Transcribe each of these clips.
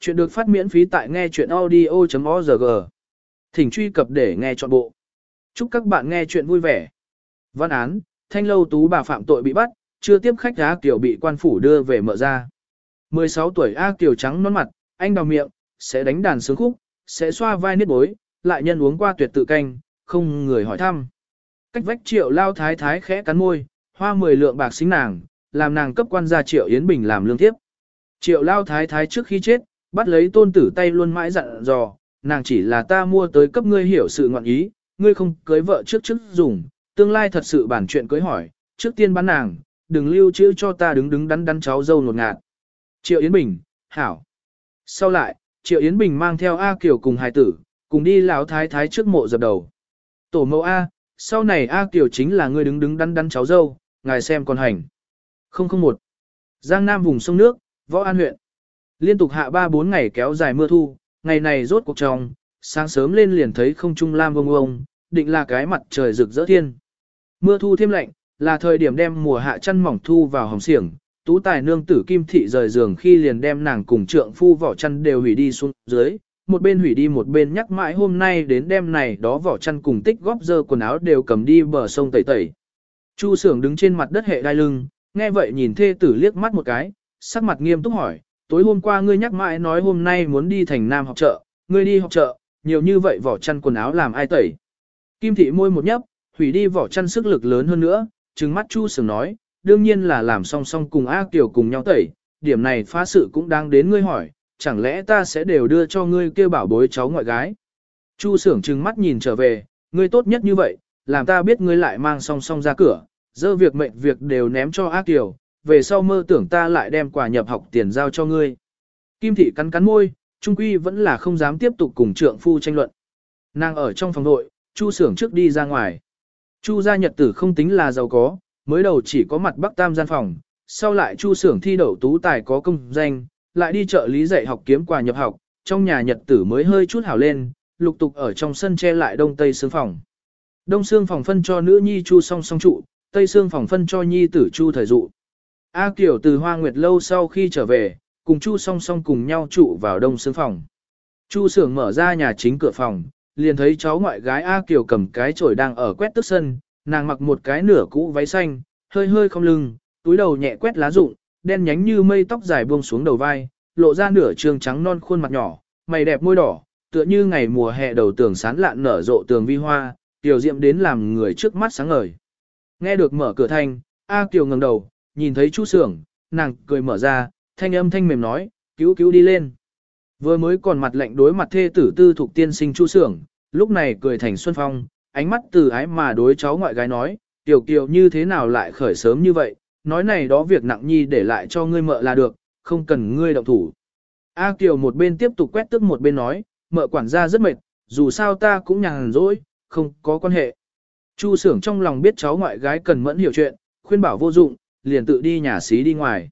Chuyện được phát miễn phí tại nghe chuyện audio.org. Thỉnh truy cập để nghe trọn bộ. Chúc các bạn nghe chuyện vui vẻ. Văn án, thanh lâu tú bà phạm tội bị bắt, chưa tiếp khách A Kiều bị quan phủ đưa về mở ra. 16 tuổi A Kiều trắng nón mặt, anh đào miệng, sẽ đánh đàn sướng khúc, sẽ xoa vai niết bối, lại nhân uống qua tuyệt tự canh, không người hỏi thăm. Cách vách triệu lao thái thái khẽ cắn môi, hoa 10 lượng bạc xính nàng, làm nàng cấp quan gia triệu Yến Bình làm lương tiếp. Triệu lao thái thái trước khi chết, bắt lấy tôn tử tay luôn mãi dặn dò, nàng chỉ là ta mua tới cấp ngươi hiểu sự ngọn ý, ngươi không cưới vợ trước trước dùng, tương lai thật sự bản chuyện cưới hỏi, trước tiên bán nàng, đừng lưu trữ cho ta đứng đứng đắn đắn cháu dâu nột ngạt. Triệu Yến Bình, hảo. Sau lại, Triệu Yến Bình mang theo A Kiều cùng hài tử, cùng đi lão thái thái trước mộ dập đầu. Tổ mẫu A, sau này A Kiều chính là ngươi đứng đứng đắn đắn cháu dâu, ngài xem còn hành. 001. Giang Nam vùng sông nước, Võ An huyện. Liên tục hạ 3-4 ngày kéo dài mưa thu, ngày này rốt cuộc trong, sáng sớm lên liền thấy không trung lam vông vông, định là cái mặt trời rực rỡ thiên. Mưa thu thêm lạnh, là thời điểm đem mùa hạ chăn mỏng thu vào hồng xiềng, tú tài nương tử kim thị rời giường khi liền đem nàng cùng trượng phu vỏ chăn đều hủy đi xuống dưới, một bên hủy đi một bên nhắc mãi hôm nay đến đêm này đó vỏ chăn cùng tích góp dơ quần áo đều cầm đi bờ sông tẩy tẩy. Chu sưởng đứng trên mặt đất hệ đai lưng, nghe vậy nhìn thê tử liếc mắt một cái, sắc mặt nghiêm túc hỏi, tối hôm qua ngươi nhắc mãi nói hôm nay muốn đi thành Nam học chợ, ngươi đi học chợ, nhiều như vậy vỏ chăn quần áo làm ai tẩy. Kim thị môi một nhấp, hủy đi vỏ chăn sức lực lớn hơn nữa, trừng mắt Chu Sưởng nói, đương nhiên là làm song song cùng A Kiều cùng nhau tẩy, điểm này phá sự cũng đang đến ngươi hỏi, chẳng lẽ ta sẽ đều đưa cho ngươi kêu bảo bối cháu ngoại gái. Chu Sưởng trừng mắt nhìn trở về, ngươi tốt nhất như vậy, làm ta biết ngươi lại mang song song ra cửa, dơ việc mệnh việc đều ném cho A Kiều, về sau mơ tưởng ta lại đem quà nhập học tiền giao cho ngươi. Kim thị cắn cắn môi, trung quy vẫn là không dám tiếp tục cùng trượng phu tranh luận. Nàng ở trong phòng nội, Chu sưởng trước đi ra ngoài. Chu gia nhật tử không tính là giàu có, mới đầu chỉ có mặt bắc tam gian phòng, sau lại Chu sưởng thi đậu tú tài có công danh, lại đi chợ lý dạy học kiếm quà nhập học, trong nhà nhật tử mới hơi chút hảo lên, lục tục ở trong sân che lại đông tây xương phòng. Đông xương phòng phân cho nữ nhi Chu song song trụ, tây xương phòng phân cho nhi tử Chu thời dụ. A Kiều từ Hoa Nguyệt lâu sau khi trở về, cùng Chu song song cùng nhau trụ vào đông sương phòng. Chu sưởng mở ra nhà chính cửa phòng, liền thấy cháu ngoại gái A Kiều cầm cái chổi đang ở quét tức sân, nàng mặc một cái nửa cũ váy xanh, hơi hơi không lưng, túi đầu nhẹ quét lá rụng, đen nhánh như mây tóc dài buông xuống đầu vai, lộ ra nửa trường trắng non khuôn mặt nhỏ, mày đẹp môi đỏ, tựa như ngày mùa hè đầu tường sán lạn nở rộ tường vi hoa, tiểu diệm đến làm người trước mắt sáng ngời. Nghe được mở cửa thanh, A Kiều ngẩng đầu, nhìn thấy Chu Sưởng, nàng cười mở ra, thanh âm thanh mềm nói, cứu cứu đi lên. Vừa mới còn mặt lạnh đối mặt thê tử tư thuộc tiên sinh Chu Sưởng, lúc này cười thành xuân phong, ánh mắt từ ái mà đối cháu ngoại gái nói, tiểu kiều như thế nào lại khởi sớm như vậy, nói này đó việc nặng nhi để lại cho ngươi mợ là được, không cần ngươi động thủ. A Kiều một bên tiếp tục quét tức một bên nói, mợ quản gia rất mệt, dù sao ta cũng nhàn rỗi, không có quan hệ. Chu Sưởng trong lòng biết cháu ngoại gái cần mẫn hiểu chuyện, khuyên bảo vô dụng, liền tự đi nhà xí đi ngoài.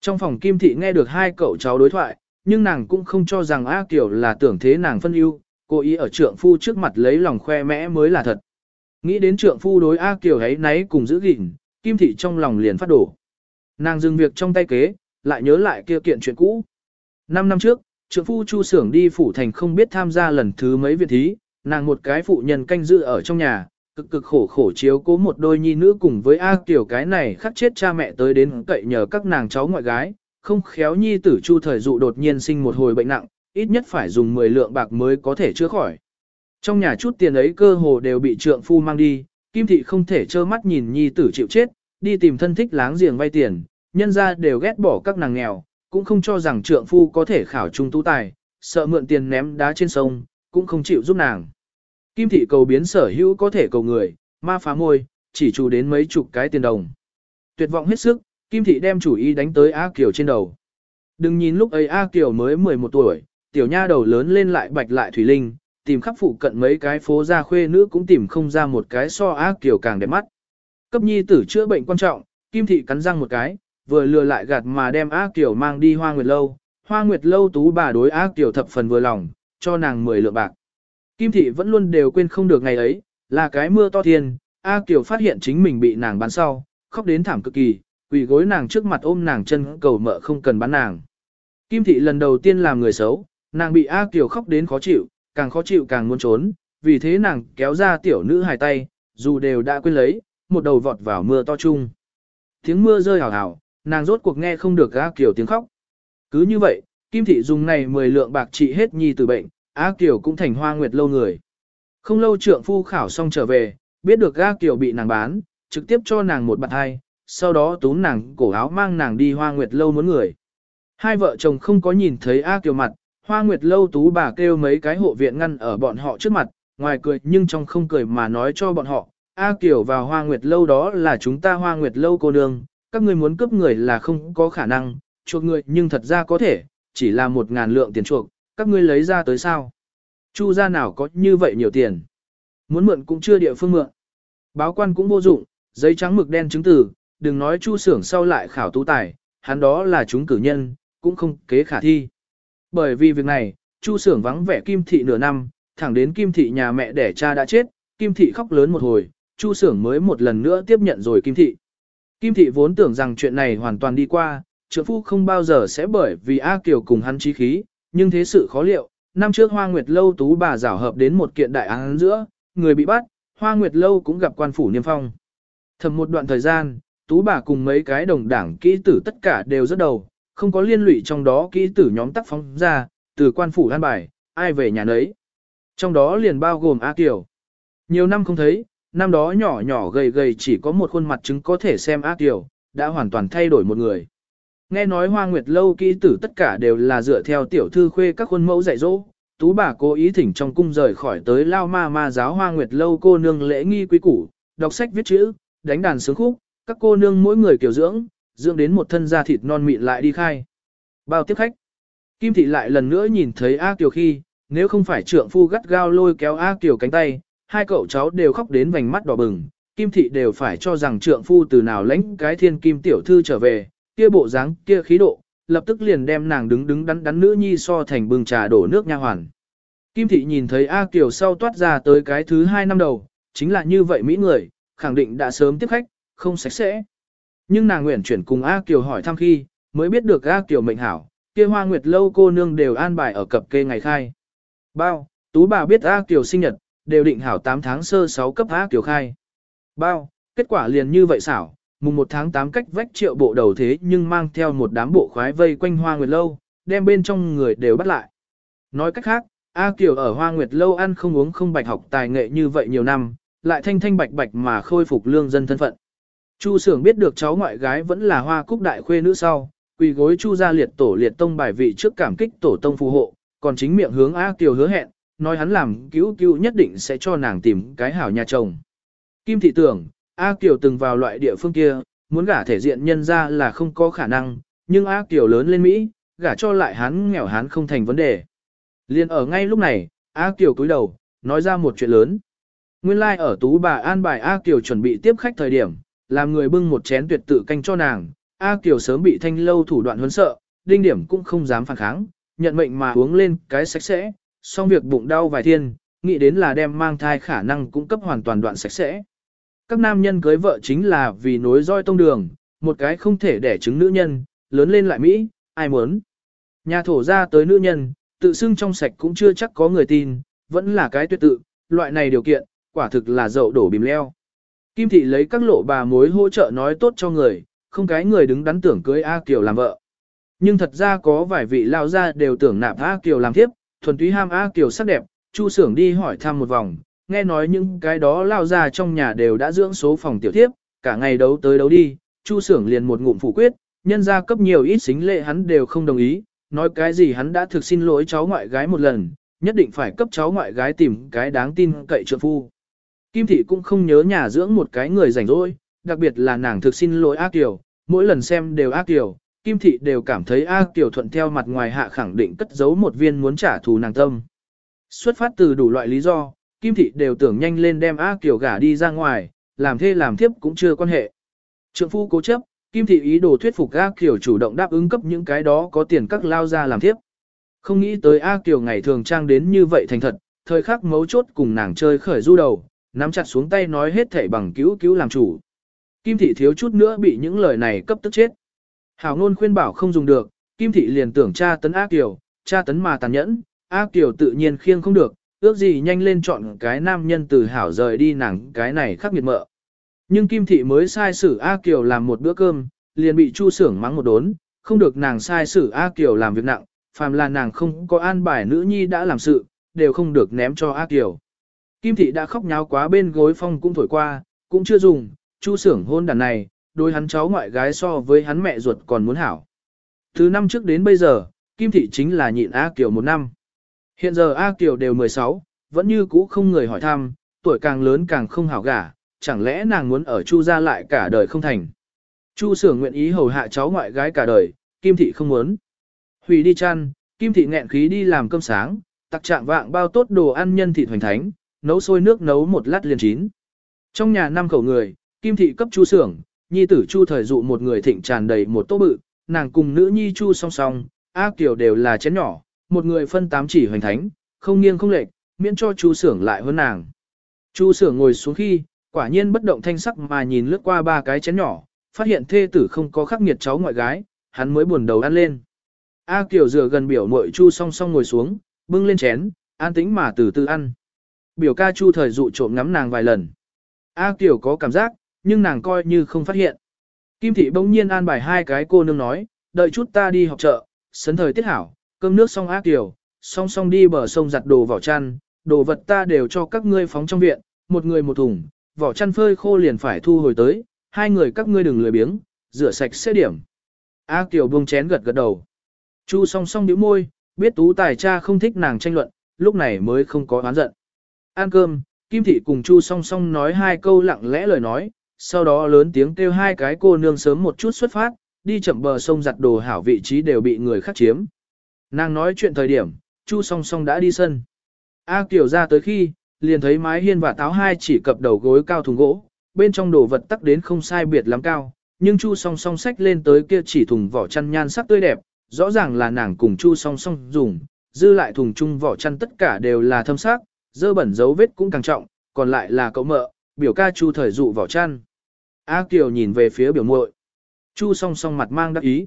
Trong phòng Kim Thị nghe được hai cậu cháu đối thoại, nhưng nàng cũng không cho rằng A Kiều là tưởng thế nàng phân ưu, cố ý ở trượng phu trước mặt lấy lòng khoe mẽ mới là thật. Nghĩ đến trượng phu đối A Kiều ấy nấy cùng giữ gìn, Kim Thị trong lòng liền phát đổ. Nàng dừng việc trong tay kế, lại nhớ lại kia kiện chuyện cũ. Năm năm trước, trượng phu Chu Sưởng đi phủ thành không biết tham gia lần thứ mấy việc thí, nàng một cái phụ nhân canh giữ ở trong nhà, cực cực khổ khổ chiếu cố một đôi nhi nữ cùng với A Kiều cái này khắc chết cha mẹ tới đến cậy nhờ các nàng cháu ngoại gái, không khéo nhi tử chu thời dụ đột nhiên sinh một hồi bệnh nặng, ít nhất phải dùng 10 lượng bạc mới có thể chữa khỏi. Trong nhà chút tiền ấy cơ hồ đều bị trượng phu mang đi, Kim Thị không thể trơ mắt nhìn nhi tử chịu chết, đi tìm thân thích láng giềng vay tiền, nhân ra đều ghét bỏ các nàng nghèo, cũng không cho rằng trượng phu có thể khảo trung tú tài, sợ mượn tiền ném đá trên sông, cũng không chịu giúp nàng. Kim thị cầu biến sở hữu có thể cầu người, ma phá môi, chỉ chủ đến mấy chục cái tiền đồng. Tuyệt vọng hết sức, Kim thị đem chủ ý đánh tới A Kiều trên đầu. Đừng nhìn lúc ấy A Kiều mới 11 tuổi, tiểu nha đầu lớn lên lại bạch lại thủy linh, tìm khắp phụ cận mấy cái phố ra khuê nữ cũng tìm không ra một cái so A Kiều càng đẹp mắt. Cấp nhi tử chữa bệnh quan trọng, Kim thị cắn răng một cái, vừa lừa lại gạt mà đem A Kiều mang đi Hoa Nguyệt lâu. Hoa Nguyệt lâu tú bà đối A Kiều thập phần vừa lòng, cho nàng 10 lượng bạc. Kim thị vẫn luôn đều quên không được ngày ấy, là cái mưa to thiên, A Kiều phát hiện chính mình bị nàng bán sau, khóc đến thảm cực kỳ, quỳ gối nàng trước mặt ôm nàng chân cầu mợ không cần bán nàng. Kim thị lần đầu tiên làm người xấu, nàng bị A Kiều khóc đến khó chịu, càng khó chịu càng muốn trốn, vì thế nàng kéo ra tiểu nữ hài tay, dù đều đã quên lấy, một đầu vọt vào mưa to chung. Tiếng mưa rơi hào hào, nàng rốt cuộc nghe không được A Kiều tiếng khóc. Cứ như vậy, Kim thị dùng này 10 lượng bạc trị hết nhi từ bệnh, A Kiều cũng thành hoa nguyệt lâu người. Không lâu trượng phu khảo xong trở về, biết được A Kiều bị nàng bán, trực tiếp cho nàng một bạc hai, sau đó túm nàng cổ áo mang nàng đi hoa nguyệt lâu muốn người. Hai vợ chồng không có nhìn thấy A Kiều mặt, hoa nguyệt lâu tú bà kêu mấy cái hộ viện ngăn ở bọn họ trước mặt, ngoài cười nhưng trong không cười mà nói cho bọn họ, A Kiều vào hoa nguyệt lâu đó là chúng ta hoa nguyệt lâu cô nương, các ngươi muốn cướp người là không có khả năng, chuộc người nhưng thật ra có thể, chỉ là một ngàn lượng tiền chuộc, các ngươi lấy ra tới sao? Chu gia nào có như vậy nhiều tiền? Muốn mượn cũng chưa địa phương mượn. Báo quan cũng vô dụng, giấy trắng mực đen chứng từ, đừng nói chu xưởng sau lại khảo tú tài, hắn đó là chúng cử nhân, cũng không kế khả thi. Bởi vì việc này, chu xưởng vắng vẻ kim thị nửa năm, thẳng đến kim thị nhà mẹ đẻ cha đã chết, kim thị khóc lớn một hồi, chu xưởng mới một lần nữa tiếp nhận rồi kim thị. Kim thị vốn tưởng rằng chuyện này hoàn toàn đi qua, trưởng phu không bao giờ sẽ bởi vì A Kiều cùng hắn trí khí, nhưng thế sự khó liệu, năm trước Hoa Nguyệt Lâu tú bà giảo hợp đến một kiện đại án giữa, người bị bắt, Hoa Nguyệt Lâu cũng gặp quan phủ niêm phong. Thầm một đoạn thời gian, tú bà cùng mấy cái đồng đảng kỹ tử tất cả đều rất đầu, không có liên lụy trong đó kỹ tử nhóm tác phóng ra, từ quan phủ an bài, ai về nhà nấy. Trong đó liền bao gồm A Kiều. Nhiều năm không thấy, năm đó nhỏ nhỏ gầy gầy chỉ có một khuôn mặt chứng có thể xem A Kiều, đã hoàn toàn thay đổi một người. Nghe nói hoa nguyệt lâu kỹ tử tất cả đều là dựa theo tiểu thư khuê các khuôn mẫu dạy dỗ, tú bà cố ý thỉnh trong cung rời khỏi tới lao ma ma giáo hoa nguyệt lâu cô nương lễ nghi quý củ, đọc sách viết chữ, đánh đàn sướng khúc, các cô nương mỗi người kiểu dưỡng, dưỡng đến một thân da thịt non mịn lại đi khai. Bao tiếp khách. Kim thị lại lần nữa nhìn thấy A Kiều khi, nếu không phải trượng phu gắt gao lôi kéo A Kiều cánh tay, hai cậu cháu đều khóc đến vành mắt đỏ bừng, Kim thị đều phải cho rằng trượng phu từ nào lãnh cái thiên kim tiểu thư trở về, kia bộ dáng, kia khí độ, lập tức liền đem nàng đứng đứng đắn đắn nữ nhi so thành bừng trà đổ nước nha hoàn. Kim thị nhìn thấy A Kiều sau toát ra tới cái thứ hai năm đầu, chính là như vậy Mỹ người, khẳng định đã sớm tiếp khách, không sạch sẽ. Nhưng nàng nguyện chuyển cùng A Kiều hỏi thăm khi, mới biết được A Kiều mệnh hảo, kia hoa nguyệt lâu cô nương đều an bài ở cập kê ngày khai. Bao, tú bà biết A Kiều sinh nhật, đều định hảo 8 tháng sơ 6 cấp A Kiều khai. Bao, kết quả liền như vậy xảo, mùng 1 tháng 8 cách vách triệu bộ đầu thế nhưng mang theo một đám bộ khoái vây quanh hoa nguyệt lâu, đem bên trong người đều bắt lại. Nói cách khác, A Kiều ở hoa nguyệt lâu ăn không uống không bạch học tài nghệ như vậy nhiều năm, lại thanh thanh bạch bạch mà khôi phục lương dân thân phận. Chu Sưởng biết được cháu ngoại gái vẫn là hoa cúc đại khuê nữ sau, quỳ gối Chu gia liệt tổ liệt tông bài vị trước cảm kích tổ tông phù hộ, còn chính miệng hướng A Kiều hứa hẹn, nói hắn làm cứu cứu nhất định sẽ cho nàng tìm cái hảo nhà chồng. Kim thị tưởng, A Kiều từng vào loại địa phương kia, muốn gả thể diện nhân ra là không có khả năng, nhưng A Kiều lớn lên Mỹ, gả cho lại hắn nghèo hắn không thành vấn đề. Liên ở ngay lúc này, A Kiều cúi đầu, nói ra một chuyện lớn. Nguyên lai like ở tú bà an bài A Kiều chuẩn bị tiếp khách thời điểm, làm người bưng một chén tuyệt tự canh cho nàng, A Kiều sớm bị thanh lâu thủ đoạn huấn sợ, đinh điểm cũng không dám phản kháng, nhận mệnh mà uống lên cái sạch sẽ, xong việc bụng đau vài thiên, nghĩ đến là đem mang thai khả năng cung cấp hoàn toàn đoạn sạch sẽ. Các nam nhân cưới vợ chính là vì nối roi tông đường, một cái không thể đẻ trứng nữ nhân, lớn lên lại Mỹ, ai muốn. Nhà thổ ra tới nữ nhân, tự xưng trong sạch cũng chưa chắc có người tin, vẫn là cái tuyệt tự, loại này điều kiện, quả thực là dậu đổ bìm leo. Kim thị lấy các lộ bà mối hỗ trợ nói tốt cho người, không cái người đứng đắn tưởng cưới A Kiều làm vợ. Nhưng thật ra có vài vị lao ra đều tưởng nạp A Kiều làm thiếp, thuần túy ham A Kiều sắc đẹp, Chu Sưởng đi hỏi thăm một vòng, nghe nói những cái đó lao ra trong nhà đều đã dưỡng số phòng tiểu thiếp, cả ngày đấu tới đấu đi, Chu Sưởng liền một ngụm phủ quyết, nhân ra cấp nhiều ít xính lệ hắn đều không đồng ý, nói cái gì hắn đã thực xin lỗi cháu ngoại gái một lần, nhất định phải cấp cháu ngoại gái tìm cái đáng tin cậy trượng phu. Kim thị cũng không nhớ nhà dưỡng một cái người rảnh rỗi, đặc biệt là nàng thực xin lỗi ác tiểu, mỗi lần xem đều ác tiểu, Kim thị đều cảm thấy ác tiểu thuận theo mặt ngoài hạ khẳng định cất giấu một viên muốn trả thù nàng tâm. Xuất phát từ đủ loại lý do, Kim thị đều tưởng nhanh lên đem A Kiều gả đi ra ngoài, làm thê làm thiếp cũng chưa quan hệ. Trượng phu cố chấp, Kim thị ý đồ thuyết phục A Kiều chủ động đáp ứng cấp những cái đó có tiền các lao ra làm thiếp. Không nghĩ tới A Kiều ngày thường trang đến như vậy thành thật, thời khắc mấu chốt cùng nàng chơi khởi du đầu, nắm chặt xuống tay nói hết thảy bằng cứu cứu làm chủ. Kim thị thiếu chút nữa bị những lời này cấp tức chết. Hảo ngôn khuyên bảo không dùng được, Kim Thị liền tưởng cha tấn A Kiều, cha tấn mà tàn nhẫn, A Kiều tự nhiên khiêng không được, ước gì nhanh lên chọn cái nam nhân từ hảo rời đi nàng cái này khắc nghiệt mợ. Nhưng Kim Thị mới sai xử A Kiều làm một bữa cơm, liền bị Chu Sưởng mắng một đốn, không được nàng sai xử A Kiều làm việc nặng, phàm là nàng không có an bài nữ nhi đã làm sự, đều không được ném cho A Kiều. Kim Thị đã khóc nháo quá bên gối phong cũng thổi qua, cũng chưa dùng, Chu Sưởng hôn đàn này, đôi hắn cháu ngoại gái so với hắn mẹ ruột còn muốn hảo. Từ năm trước đến bây giờ, Kim Thị chính là nhịn A Kiều một năm. Hiện giờ A Kiều đều 16, vẫn như cũ không người hỏi thăm, tuổi càng lớn càng không hảo gả, chẳng lẽ nàng muốn ở Chu gia lại cả đời không thành. Chu Sưởng nguyện ý hầu hạ cháu ngoại gái cả đời, Kim Thị không muốn. Hủy đi chăn, Kim Thị nghẹn khí đi làm cơm sáng, tặc trạng vạng bao tốt đồ ăn nhân thịt hoành thánh, nấu sôi nước nấu một lát liền chín. Trong nhà năm khẩu người, Kim Thị cấp Chu Sưởng, nhi tử Chu thời dụ một người thịnh tràn đầy một tô bự, nàng cùng nữ nhi Chu song song, A Kiều đều là chén nhỏ, một người phân tám chỉ hoành thánh, không nghiêng không lệch, miễn cho Chu Sưởng lại hơn nàng. Chu Sưởng ngồi xuống khi, quả nhiên bất động thanh sắc mà nhìn lướt qua ba cái chén nhỏ, phát hiện thê tử không có khắc nghiệt cháu ngoại gái, hắn mới buồn đầu ăn lên. A Kiều dựa gần biểu muội Chu song song ngồi xuống, bưng lên chén, an tĩnh mà từ từ ăn. Biểu ca Chu thời dụ trộm ngắm nàng vài lần. A Kiều có cảm giác, nhưng nàng coi như không phát hiện. Kim thị bỗng nhiên an bài hai cái cô nương nói, đợi chút ta đi học chợ, sấn thời tiết hảo, cơm nước xong A tiểu, song song đi bờ sông giặt đồ vỏ chăn, đồ vật ta đều cho các ngươi phóng trong viện, một người một thùng, vỏ chăn phơi khô liền phải thu hồi tới, hai người các ngươi đừng lười biếng, rửa sạch sẽ điểm. A Kiều buông chén gật gật đầu. Chu song song nhíu môi, biết tú tài cha không thích nàng tranh luận, lúc này mới không có oán giận. Ăn cơm, Kim Thị cùng Chu song song nói hai câu lặng lẽ lời nói, sau đó lớn tiếng kêu hai cái cô nương sớm một chút xuất phát, đi chậm bờ sông giặt đồ hảo vị trí đều bị người khác chiếm. Nàng nói chuyện thời điểm, Chu song song đã đi sân. A Kiều ra tới khi, liền thấy mái hiên và táo hai chỉ cập đầu gối cao thùng gỗ, bên trong đồ vật tắc đến không sai biệt lắm cao, nhưng Chu song song sách lên tới kia chỉ thùng vỏ chăn nhan sắc tươi đẹp, rõ ràng là nàng cùng Chu song song dùng, dư lại thùng chung vỏ chăn tất cả đều là thâm sắc, dơ bẩn dấu vết cũng càng trọng, còn lại là cậu mợ, biểu ca Chu thời dụ vỏ chăn. A Kiều nhìn về phía biểu muội. Chu song song mặt mang đắc ý.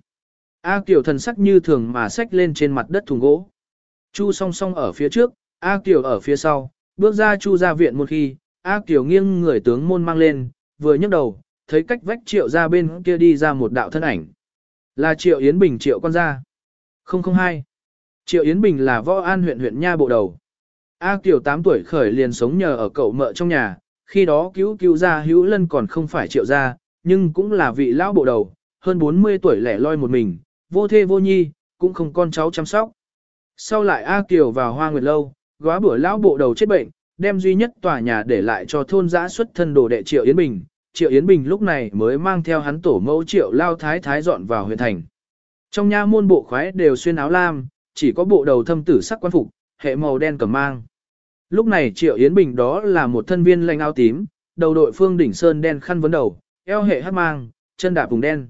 A Kiều thần sắc như thường mà xách lên trên mặt đất thùng gỗ. Chu song song ở phía trước, A Kiều ở phía sau, bước ra Chu ra viện một khi, A Kiều nghiêng người tướng môn mang lên, vừa nhấc đầu, thấy cách vách triệu ra bên kia đi ra một đạo thân ảnh. Là triệu Yến Bình triệu con ra. 002. Triệu Yến Bình là võ an huyện huyện nha bộ đầu. A Kiều 8 tuổi khởi liền sống nhờ ở cậu mợ trong nhà, khi đó cứu cứu ra hữu lân còn không phải triệu gia, nhưng cũng là vị lão bộ đầu, hơn 40 tuổi lẻ loi một mình, vô thê vô nhi, cũng không con cháu chăm sóc. Sau lại A Kiều vào hoa nguyệt lâu, góa bữa lão bộ đầu chết bệnh, đem duy nhất tòa nhà để lại cho thôn giã xuất thân đồ đệ Triệu Yến Bình. Triệu Yến Bình lúc này mới mang theo hắn tổ mẫu Triệu Lao Thái Thái dọn vào huyện thành. Trong nha môn bộ khoái đều xuyên áo lam, chỉ có bộ đầu thâm tử sắc quan phục, hệ màu đen cầm mang. Lúc này Triệu Yến Bình đó là một thân viên lanh áo tím, đầu đội phương đỉnh sơn đen khăn vấn đầu, eo hệ hát mang, chân đạp vùng đen.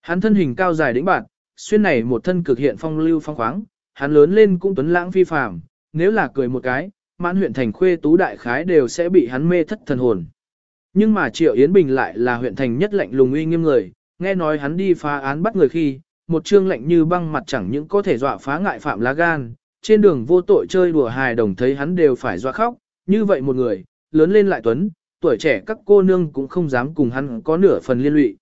Hắn thân hình cao dài đĩnh bạn, xuyên này một thân cực hiện phong lưu phong khoáng, hắn lớn lên cũng tuấn lãng phi phàm, nếu là cười một cái, mãn huyện thành khuê tú đại khái đều sẽ bị hắn mê thất thần hồn. Nhưng mà Triệu Yến Bình lại là huyện thành nhất lạnh lùng uy nghiêm người, nghe nói hắn đi phá án bắt người khi, một trương lạnh như băng mặt chẳng những có thể dọa phá ngại phạm lá gan, trên đường vô tội chơi đùa hài đồng thấy hắn đều phải dọa khóc, như vậy một người, lớn lên lại tuấn, tuổi trẻ các cô nương cũng không dám cùng hắn có nửa phần liên lụy.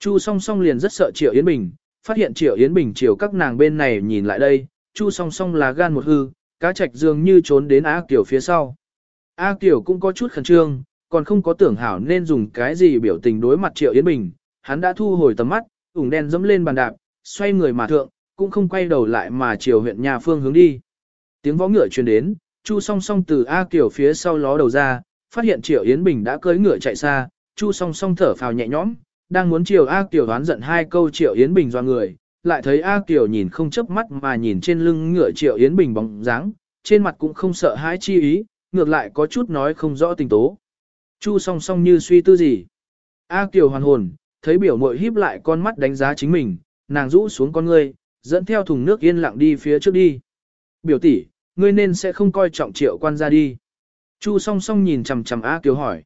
Chu song song liền rất sợ Triệu Yến Bình, phát hiện Triệu Yến Bình chiều các nàng bên này nhìn lại đây, Chu song song là gan một hư, cá trạch dường như trốn đến A Kiều phía sau. A Kiều cũng có chút khẩn trương, còn không có tưởng hảo nên dùng cái gì biểu tình đối mặt Triệu Yến Bình, hắn đã thu hồi tầm mắt, ủng đen dẫm lên bàn đạp, xoay người mà thượng, cũng không quay đầu lại mà chiều huyện nhà phương hướng đi. Tiếng võ ngựa truyền đến, Chu song song từ A Kiều phía sau ló đầu ra, phát hiện Triệu Yến Bình đã cưỡi ngựa chạy xa, Chu song song thở phào nhẹ nhõm, đang muốn chiều A Kiều đoán giận hai câu Triệu Yến Bình do người, lại thấy A Kiều nhìn không chớp mắt mà nhìn trên lưng ngựa Triệu Yến Bình bóng dáng, trên mặt cũng không sợ hãi chi ý, ngược lại có chút nói không rõ tình tố. Chu song song như suy tư gì. A Kiều hoàn hồn, thấy biểu mội híp lại con mắt đánh giá chính mình, nàng rũ xuống con ngươi, dẫn theo thùng nước yên lặng đi phía trước đi. Biểu tỷ, ngươi nên sẽ không coi trọng triệu quan ra đi. Chu song song nhìn chằm chằm A Kiều hỏi.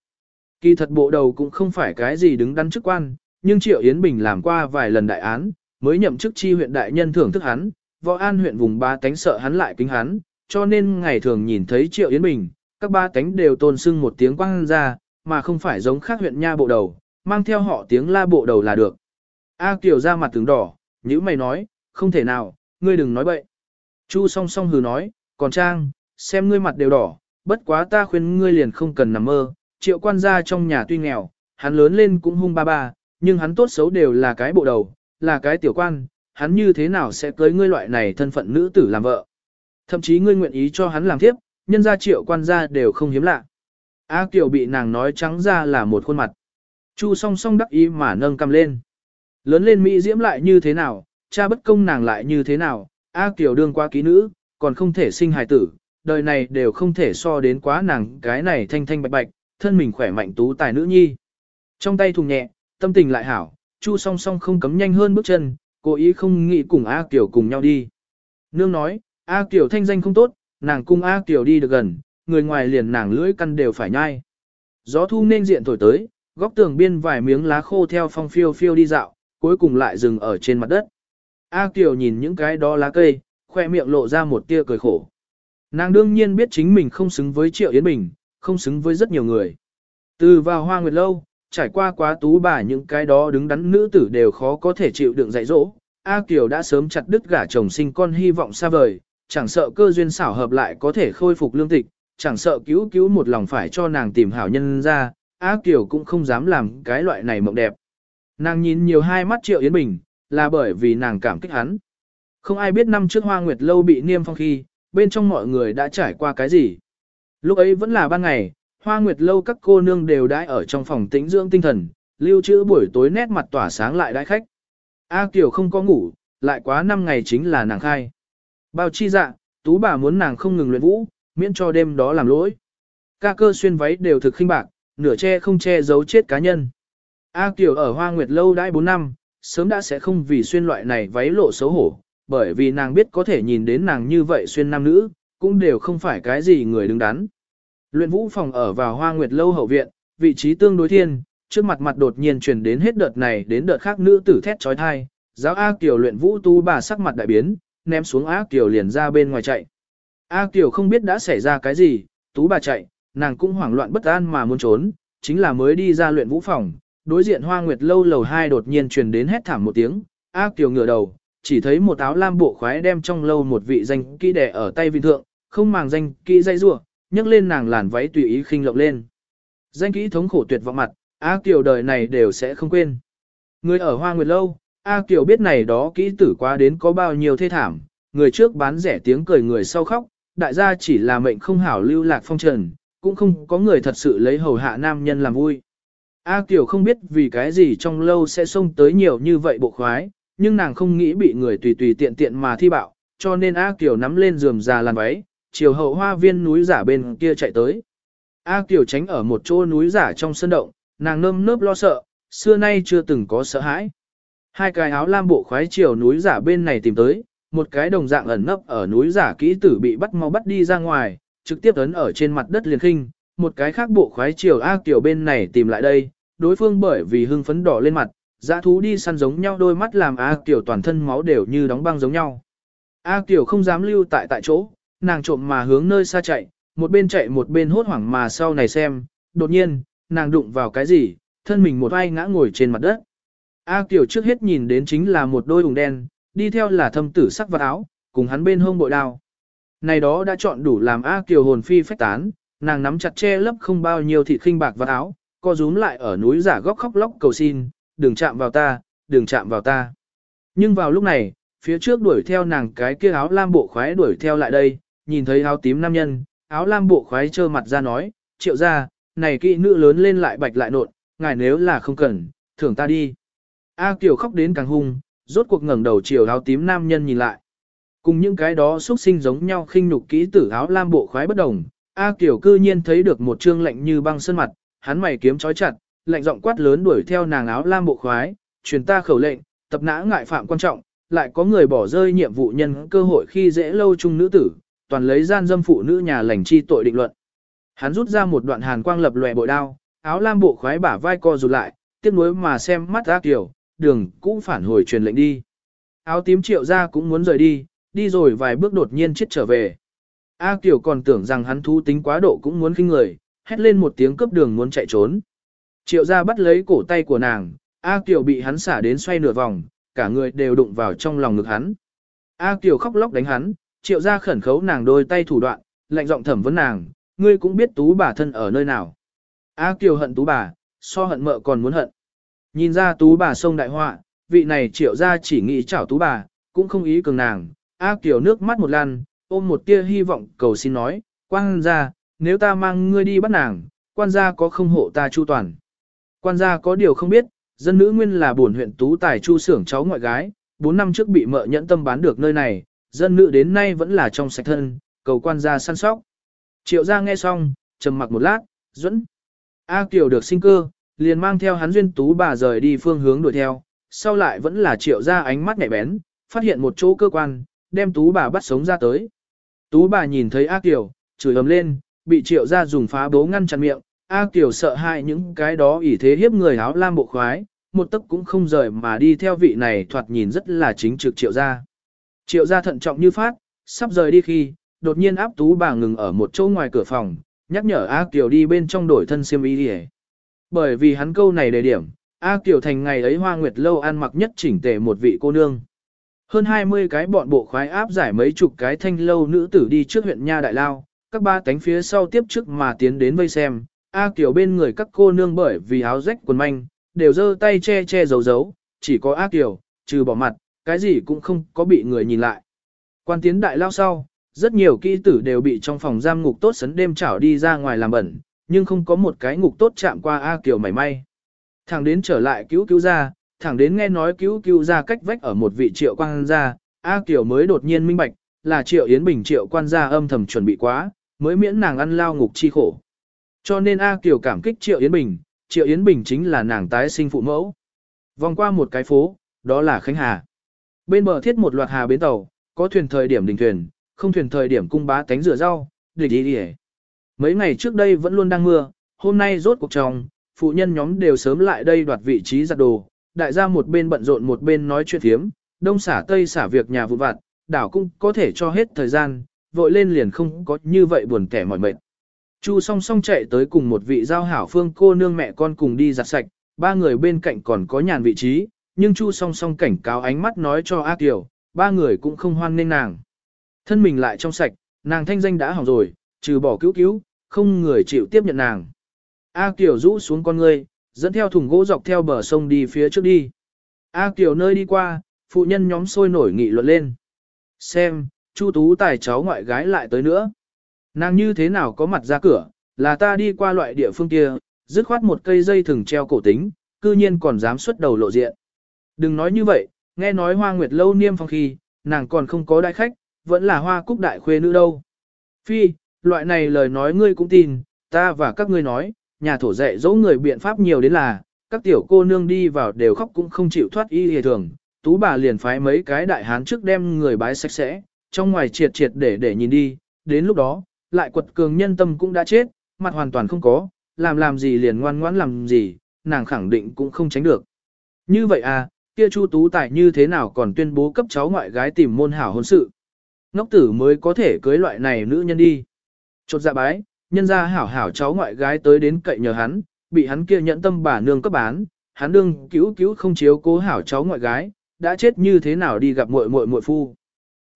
Kỳ thật bộ đầu cũng không phải cái gì đứng đắn chức quan, nhưng Triệu Yến Bình làm qua vài lần đại án, mới nhậm chức chi huyện đại nhân thưởng thức hắn, võ an huyện vùng ba tánh sợ hắn lại kính hắn, cho nên ngày thường nhìn thấy Triệu Yến Bình, các ba tánh đều tôn sưng một tiếng quang ra, mà không phải giống khác huyện nha bộ đầu, mang theo họ tiếng la bộ đầu là được. A Kiều ra mặt tướng đỏ, nhữ mày nói, không thể nào, ngươi đừng nói bậy. Chu song song hừ nói, còn Trang, xem ngươi mặt đều đỏ, bất quá ta khuyên ngươi liền không cần nằm mơ, triệu quan gia trong nhà tuy nghèo, hắn lớn lên cũng hung ba ba, nhưng hắn tốt xấu đều là cái bộ đầu, là cái tiểu quan, hắn như thế nào sẽ cưới ngươi loại này thân phận nữ tử làm vợ. Thậm chí ngươi nguyện ý cho hắn làm tiếp, nhân gia triệu quan gia đều không hiếm lạ. A Kiều bị nàng nói trắng ra là một khuôn mặt. Chu song song đắc ý mà nâng cầm lên. Lớn lên Mỹ diễm lại như thế nào, cha bất công nàng lại như thế nào, A Kiều đương qua ký nữ, còn không thể sinh hài tử, đời này đều không thể so đến quá nàng cái này thanh thanh bạch bạch, thân mình khỏe mạnh tú tài nữ nhi. Trong tay thùng nhẹ, tâm tình lại hảo, Chu song song không cấm nhanh hơn bước chân, cố ý không nghĩ cùng A Kiều cùng nhau đi. Nương nói, A Kiều thanh danh không tốt, nàng cung A Kiều đi được gần, người ngoài liền nàng lưỡi căn đều phải nhai. Gió thu nên diện thổi tới, góc tường biên vài miếng lá khô theo phong phiêu phiêu đi dạo, cuối cùng lại dừng ở trên mặt đất. A Kiều nhìn những cái đó lá cây, khoe miệng lộ ra một tia cười khổ. Nàng đương nhiên biết chính mình không xứng với Triệu Yến Bình, không xứng với rất nhiều người. Từ vào hoa nguyệt lâu, trải qua quá tú bà những cái đó đứng đắn nữ tử đều khó có thể chịu đựng dạy dỗ. A Kiều đã sớm chặt đứt gả chồng sinh con hy vọng xa vời, chẳng sợ cơ duyên xảo hợp lại có thể khôi phục lương tịch, chẳng sợ cứu cứu một lòng phải cho nàng tìm hảo nhân ra, A Kiều cũng không dám làm cái loại này mộng đẹp. Nàng nhìn nhiều hai mắt Triệu Yến Bình, là bởi vì nàng cảm kích hắn. Không ai biết năm trước Hoa Nguyệt lâu bị niêm phong khi, bên trong mọi người đã trải qua cái gì. Lúc ấy vẫn là ban ngày, Hoa Nguyệt lâu các cô nương đều đãi ở trong phòng tĩnh dưỡng tinh thần, lưu trữ buổi tối nét mặt tỏa sáng lại đãi khách. A Kiều không có ngủ, lại quá 5 ngày chính là nàng khai. Bao chi dạ, tú bà muốn nàng không ngừng luyện vũ, miễn cho đêm đó làm lỗi. Ca cơ xuyên váy đều thực khinh bạc, nửa che không che giấu chết cá nhân. A Kiều ở Hoa Nguyệt lâu đãi 4 năm, sớm đã sẽ không vì xuyên loại này váy lộ xấu hổ, bởi vì nàng biết có thể nhìn đến nàng như vậy xuyên nam nữ, cũng đều không phải cái gì người đứng đắn. Luyện vũ phòng ở vào Hoa Nguyệt lâu hậu viện, vị trí tương đối thiên, trước mặt mặt đột nhiên truyền đến hết đợt này đến đợt khác nữ tử thét trói thai, giáo A Kiều luyện vũ tu bà sắc mặt đại biến, ném xuống A Kiều liền ra bên ngoài chạy. A Kiều không biết đã xảy ra cái gì, tú bà chạy, nàng cũng hoảng loạn bất an mà muốn trốn, chính là mới đi ra luyện vũ phòng, đối diện Hoa Nguyệt lâu lầu hai đột nhiên truyền đến hét thảm một tiếng, A Kiều ngửa đầu, chỉ thấy một áo lam bộ khoái đem trong lâu một vị danh kỹ đẻ ở tay vị thượng, không màng danh kỹ dây rủa, nhấc lên nàng làn váy tùy ý khinh lộng lên. Danh kỹ thống khổ tuyệt vọng mặt, A Kiều đời này đều sẽ không quên. Người ở Hoa Nguyệt lâu, A Kiều biết này đó kỹ tử quá đến có bao nhiêu thê thảm, người trước bán rẻ tiếng cười người sau khóc, đại gia chỉ là mệnh không hảo lưu lạc phong trần, cũng không có người thật sự lấy hầu hạ nam nhân làm vui. A Kiều không biết vì cái gì trong lâu sẽ xông tới nhiều như vậy bộ khoái, nhưng nàng không nghĩ bị người tùy tùy tiện tiện mà thi bạo, cho nên A Kiều nắm lên giường già làn váy, chiều hậu hoa viên núi giả bên kia chạy tới. A Kiều tránh ở một chỗ núi giả trong sân động, nàng nơm nớp lo sợ, xưa nay chưa từng có sợ hãi. Hai cái áo lam bộ khoái chiều núi giả bên này tìm tới, một cái đồng dạng ẩn nấp ở núi giả kỹ tử bị bắt mau bắt đi ra ngoài, trực tiếp ấn ở trên mặt đất liền khinh, một cái khác bộ khoái chiều A Kiều bên này tìm lại đây, đối phương bởi vì hưng phấn đỏ lên mặt, dã thú đi săn giống nhau đôi mắt làm A Kiều toàn thân máu đều như đóng băng giống nhau. A Kiều không dám lưu tại tại chỗ, nàng trộm mà hướng nơi xa chạy, một bên chạy một bên hốt hoảng mà sau này xem, đột nhiên, nàng đụng vào cái gì, thân mình một ai ngã ngồi trên mặt đất. A Kiều trước hết nhìn đến chính là một đôi ủng đen, đi theo là thâm tử sắc vật áo, cùng hắn bên hông bội đao. Này đó đã chọn đủ làm A Kiều hồn phi phách tán, nàng nắm chặt che lấp không bao nhiêu thịt khinh bạc vật áo, co rúm lại ở núi giả góc khóc lóc cầu xin, đừng chạm vào ta, đừng chạm vào ta. Nhưng vào lúc này, phía trước đuổi theo nàng cái kia áo lam bộ khoái đuổi theo lại đây, nhìn thấy áo tím nam nhân, áo lam bộ khoái trơ mặt ra nói, triệu ra, này kỵ nữ lớn lên lại bạch lại nộn, ngài nếu là không cần, thưởng ta đi. A Kiều khóc đến càng hung, rốt cuộc ngẩng đầu chiều áo tím nam nhân nhìn lại. Cùng những cái đó xuất sinh giống nhau khinh nhục kỹ tử áo lam bộ khoái bất đồng, A Kiều cư nhiên thấy được một trương lạnh như băng sơn mặt, hắn mày kiếm chói chặt, lạnh giọng quát lớn đuổi theo nàng áo lam bộ khoái, truyền ta khẩu lệnh, tập nã ngại phạm quan trọng, lại có người bỏ rơi nhiệm vụ nhân cơ hội khi dễ lâu chung nữ tử, toàn lấy gian dâm phụ nữ nhà lành chi tội định luận. Hắn rút ra một đoạn hàn quang lập lòe bội đao, áo lam bộ khoái bả vai co rụt lại, tiếp nối mà xem mắt A tiểu đường cũng phản hồi truyền lệnh đi. áo tím triệu ra cũng muốn rời đi, đi rồi vài bước đột nhiên chết trở về. A Kiều còn tưởng rằng hắn thú tính quá độ cũng muốn khinh người, hét lên một tiếng cướp đường muốn chạy trốn. Triệu ra bắt lấy cổ tay của nàng, A Kiều bị hắn xả đến xoay nửa vòng, cả người đều đụng vào trong lòng ngực hắn. A Kiều khóc lóc đánh hắn, triệu gia khẩn khấu nàng đôi tay thủ đoạn, lạnh giọng thẩm vấn nàng, ngươi cũng biết tú bà thân ở nơi nào. A Kiều hận tú bà, so hận mợ còn muốn hận. Nhìn ra tú bà sông đại họa, vị này triệu gia chỉ nghĩ chảo tú bà, cũng không ý cường nàng. A Kiều nước mắt một lần, ôm một tia hy vọng cầu xin nói, quan gia, nếu ta mang ngươi đi bắt nàng, quan gia có không hộ ta chu toàn. Quan gia có điều không biết, dân nữ nguyên là bổn huyện tú tài chu xưởng cháu ngoại gái, 4 năm trước bị mợ nhẫn tâm bán được nơi này, dân nữ đến nay vẫn là trong sạch thân, cầu quan gia săn sóc. Triệu gia nghe xong, trầm mặc một lát, dẫn. A Kiều được sinh cơ, liền mang theo hắn duyên tú bà rời đi phương hướng đuổi theo, sau lại vẫn là triệu gia ánh mắt nhạy bén, phát hiện một chỗ cơ quan, đem tú bà bắt sống ra tới. Tú bà nhìn thấy A Kiều, chửi ầm lên, bị triệu gia dùng phá bố ngăn chặn miệng, A Kiều sợ hãi những cái đó ỷ thế hiếp người áo lam bộ khoái, một tấc cũng không rời mà đi theo vị này thoạt nhìn rất là chính trực triệu gia. Triệu gia thận trọng như phát, sắp rời đi khi, đột nhiên áp tú bà ngừng ở một chỗ ngoài cửa phòng, nhắc nhở A Kiều đi bên trong đổi thân xiêm y đi Bởi vì hắn câu này đề điểm, A Kiều thành ngày ấy hoa nguyệt lâu ăn mặc nhất chỉnh tề một vị cô nương. Hơn 20 cái bọn bộ khoái áp giải mấy chục cái thanh lâu nữ tử đi trước huyện Nha Đại Lao, các ba cánh phía sau tiếp trước mà tiến đến vây xem, A Kiều bên người các cô nương bởi vì áo rách quần manh, đều giơ tay che che giấu giấu, chỉ có A Kiều, trừ bỏ mặt, cái gì cũng không có bị người nhìn lại. Quan tiến đại lao sau, rất nhiều kỹ tử đều bị trong phòng giam ngục tốt sấn đêm chảo đi ra ngoài làm bẩn, nhưng không có một cái ngục tốt chạm qua A Kiều mảy may. Thẳng đến trở lại cứu cứu ra, thẳng đến nghe nói cứu cứu ra cách vách ở một vị triệu quan gia, A Kiều mới đột nhiên minh bạch, là triệu Yến Bình triệu quan gia âm thầm chuẩn bị quá, mới miễn nàng ăn lao ngục chi khổ. Cho nên A Kiều cảm kích triệu Yến Bình, triệu Yến Bình chính là nàng tái sinh phụ mẫu. Vòng qua một cái phố, đó là Khánh Hà. Bên bờ thiết một loạt hà bến tàu, có thuyền thời điểm đình thuyền, không thuyền thời điểm cung bá tánh rửa rau, địch đi đi Mấy ngày trước đây vẫn luôn đang mưa, hôm nay rốt cuộc tròng, phụ nhân nhóm đều sớm lại đây đoạt vị trí giặt đồ, đại gia một bên bận rộn một bên nói chuyện thiếm, đông xả tây xả việc nhà vụ vặt, đảo cũng có thể cho hết thời gian, vội lên liền không có như vậy buồn kẻ mỏi mệt. Chu song song chạy tới cùng một vị giao hảo phương cô nương mẹ con cùng đi giặt sạch, ba người bên cạnh còn có nhàn vị trí, nhưng Chu song song cảnh cáo ánh mắt nói cho A Kiều, ba người cũng không hoan nên nàng. Thân mình lại trong sạch, nàng thanh danh đã hỏng rồi, trừ bỏ cứu cứu, không người chịu tiếp nhận nàng. A Kiều rũ xuống con ngươi, dẫn theo thùng gỗ dọc theo bờ sông đi phía trước đi. A Kiều nơi đi qua, phụ nhân nhóm sôi nổi nghị luận lên. Xem, Chu Tú tài cháu ngoại gái lại tới nữa. Nàng như thế nào có mặt ra cửa, là ta đi qua loại địa phương kia, dứt khoát một cây dây thừng treo cổ tính, cư nhiên còn dám xuất đầu lộ diện. Đừng nói như vậy, nghe nói hoa nguyệt lâu niêm phong khi, nàng còn không có đại khách, vẫn là hoa cúc đại khuê nữ đâu. Phi, loại này lời nói ngươi cũng tin, ta và các ngươi nói, nhà thổ dạy dỗ người biện pháp nhiều đến là, các tiểu cô nương đi vào đều khóc cũng không chịu thoát y hề thường, tú bà liền phái mấy cái đại hán trước đem người bái sạch sẽ, trong ngoài triệt triệt để để nhìn đi, đến lúc đó, lại quật cường nhân tâm cũng đã chết, mặt hoàn toàn không có, làm làm gì liền ngoan ngoãn làm gì, nàng khẳng định cũng không tránh được. Như vậy à, kia Chu Tú Tài như thế nào còn tuyên bố cấp cháu ngoại gái tìm môn hảo hôn sự. Ngốc tử mới có thể cưới loại này nữ nhân đi. Chột dạ bái, nhân ra hảo hảo cháu ngoại gái tới đến cậy nhờ hắn, bị hắn kia nhẫn tâm bà nương cấp bán, hắn đương cứu cứu không chiếu cố hảo cháu ngoại gái, đã chết như thế nào đi gặp muội muội muội phu.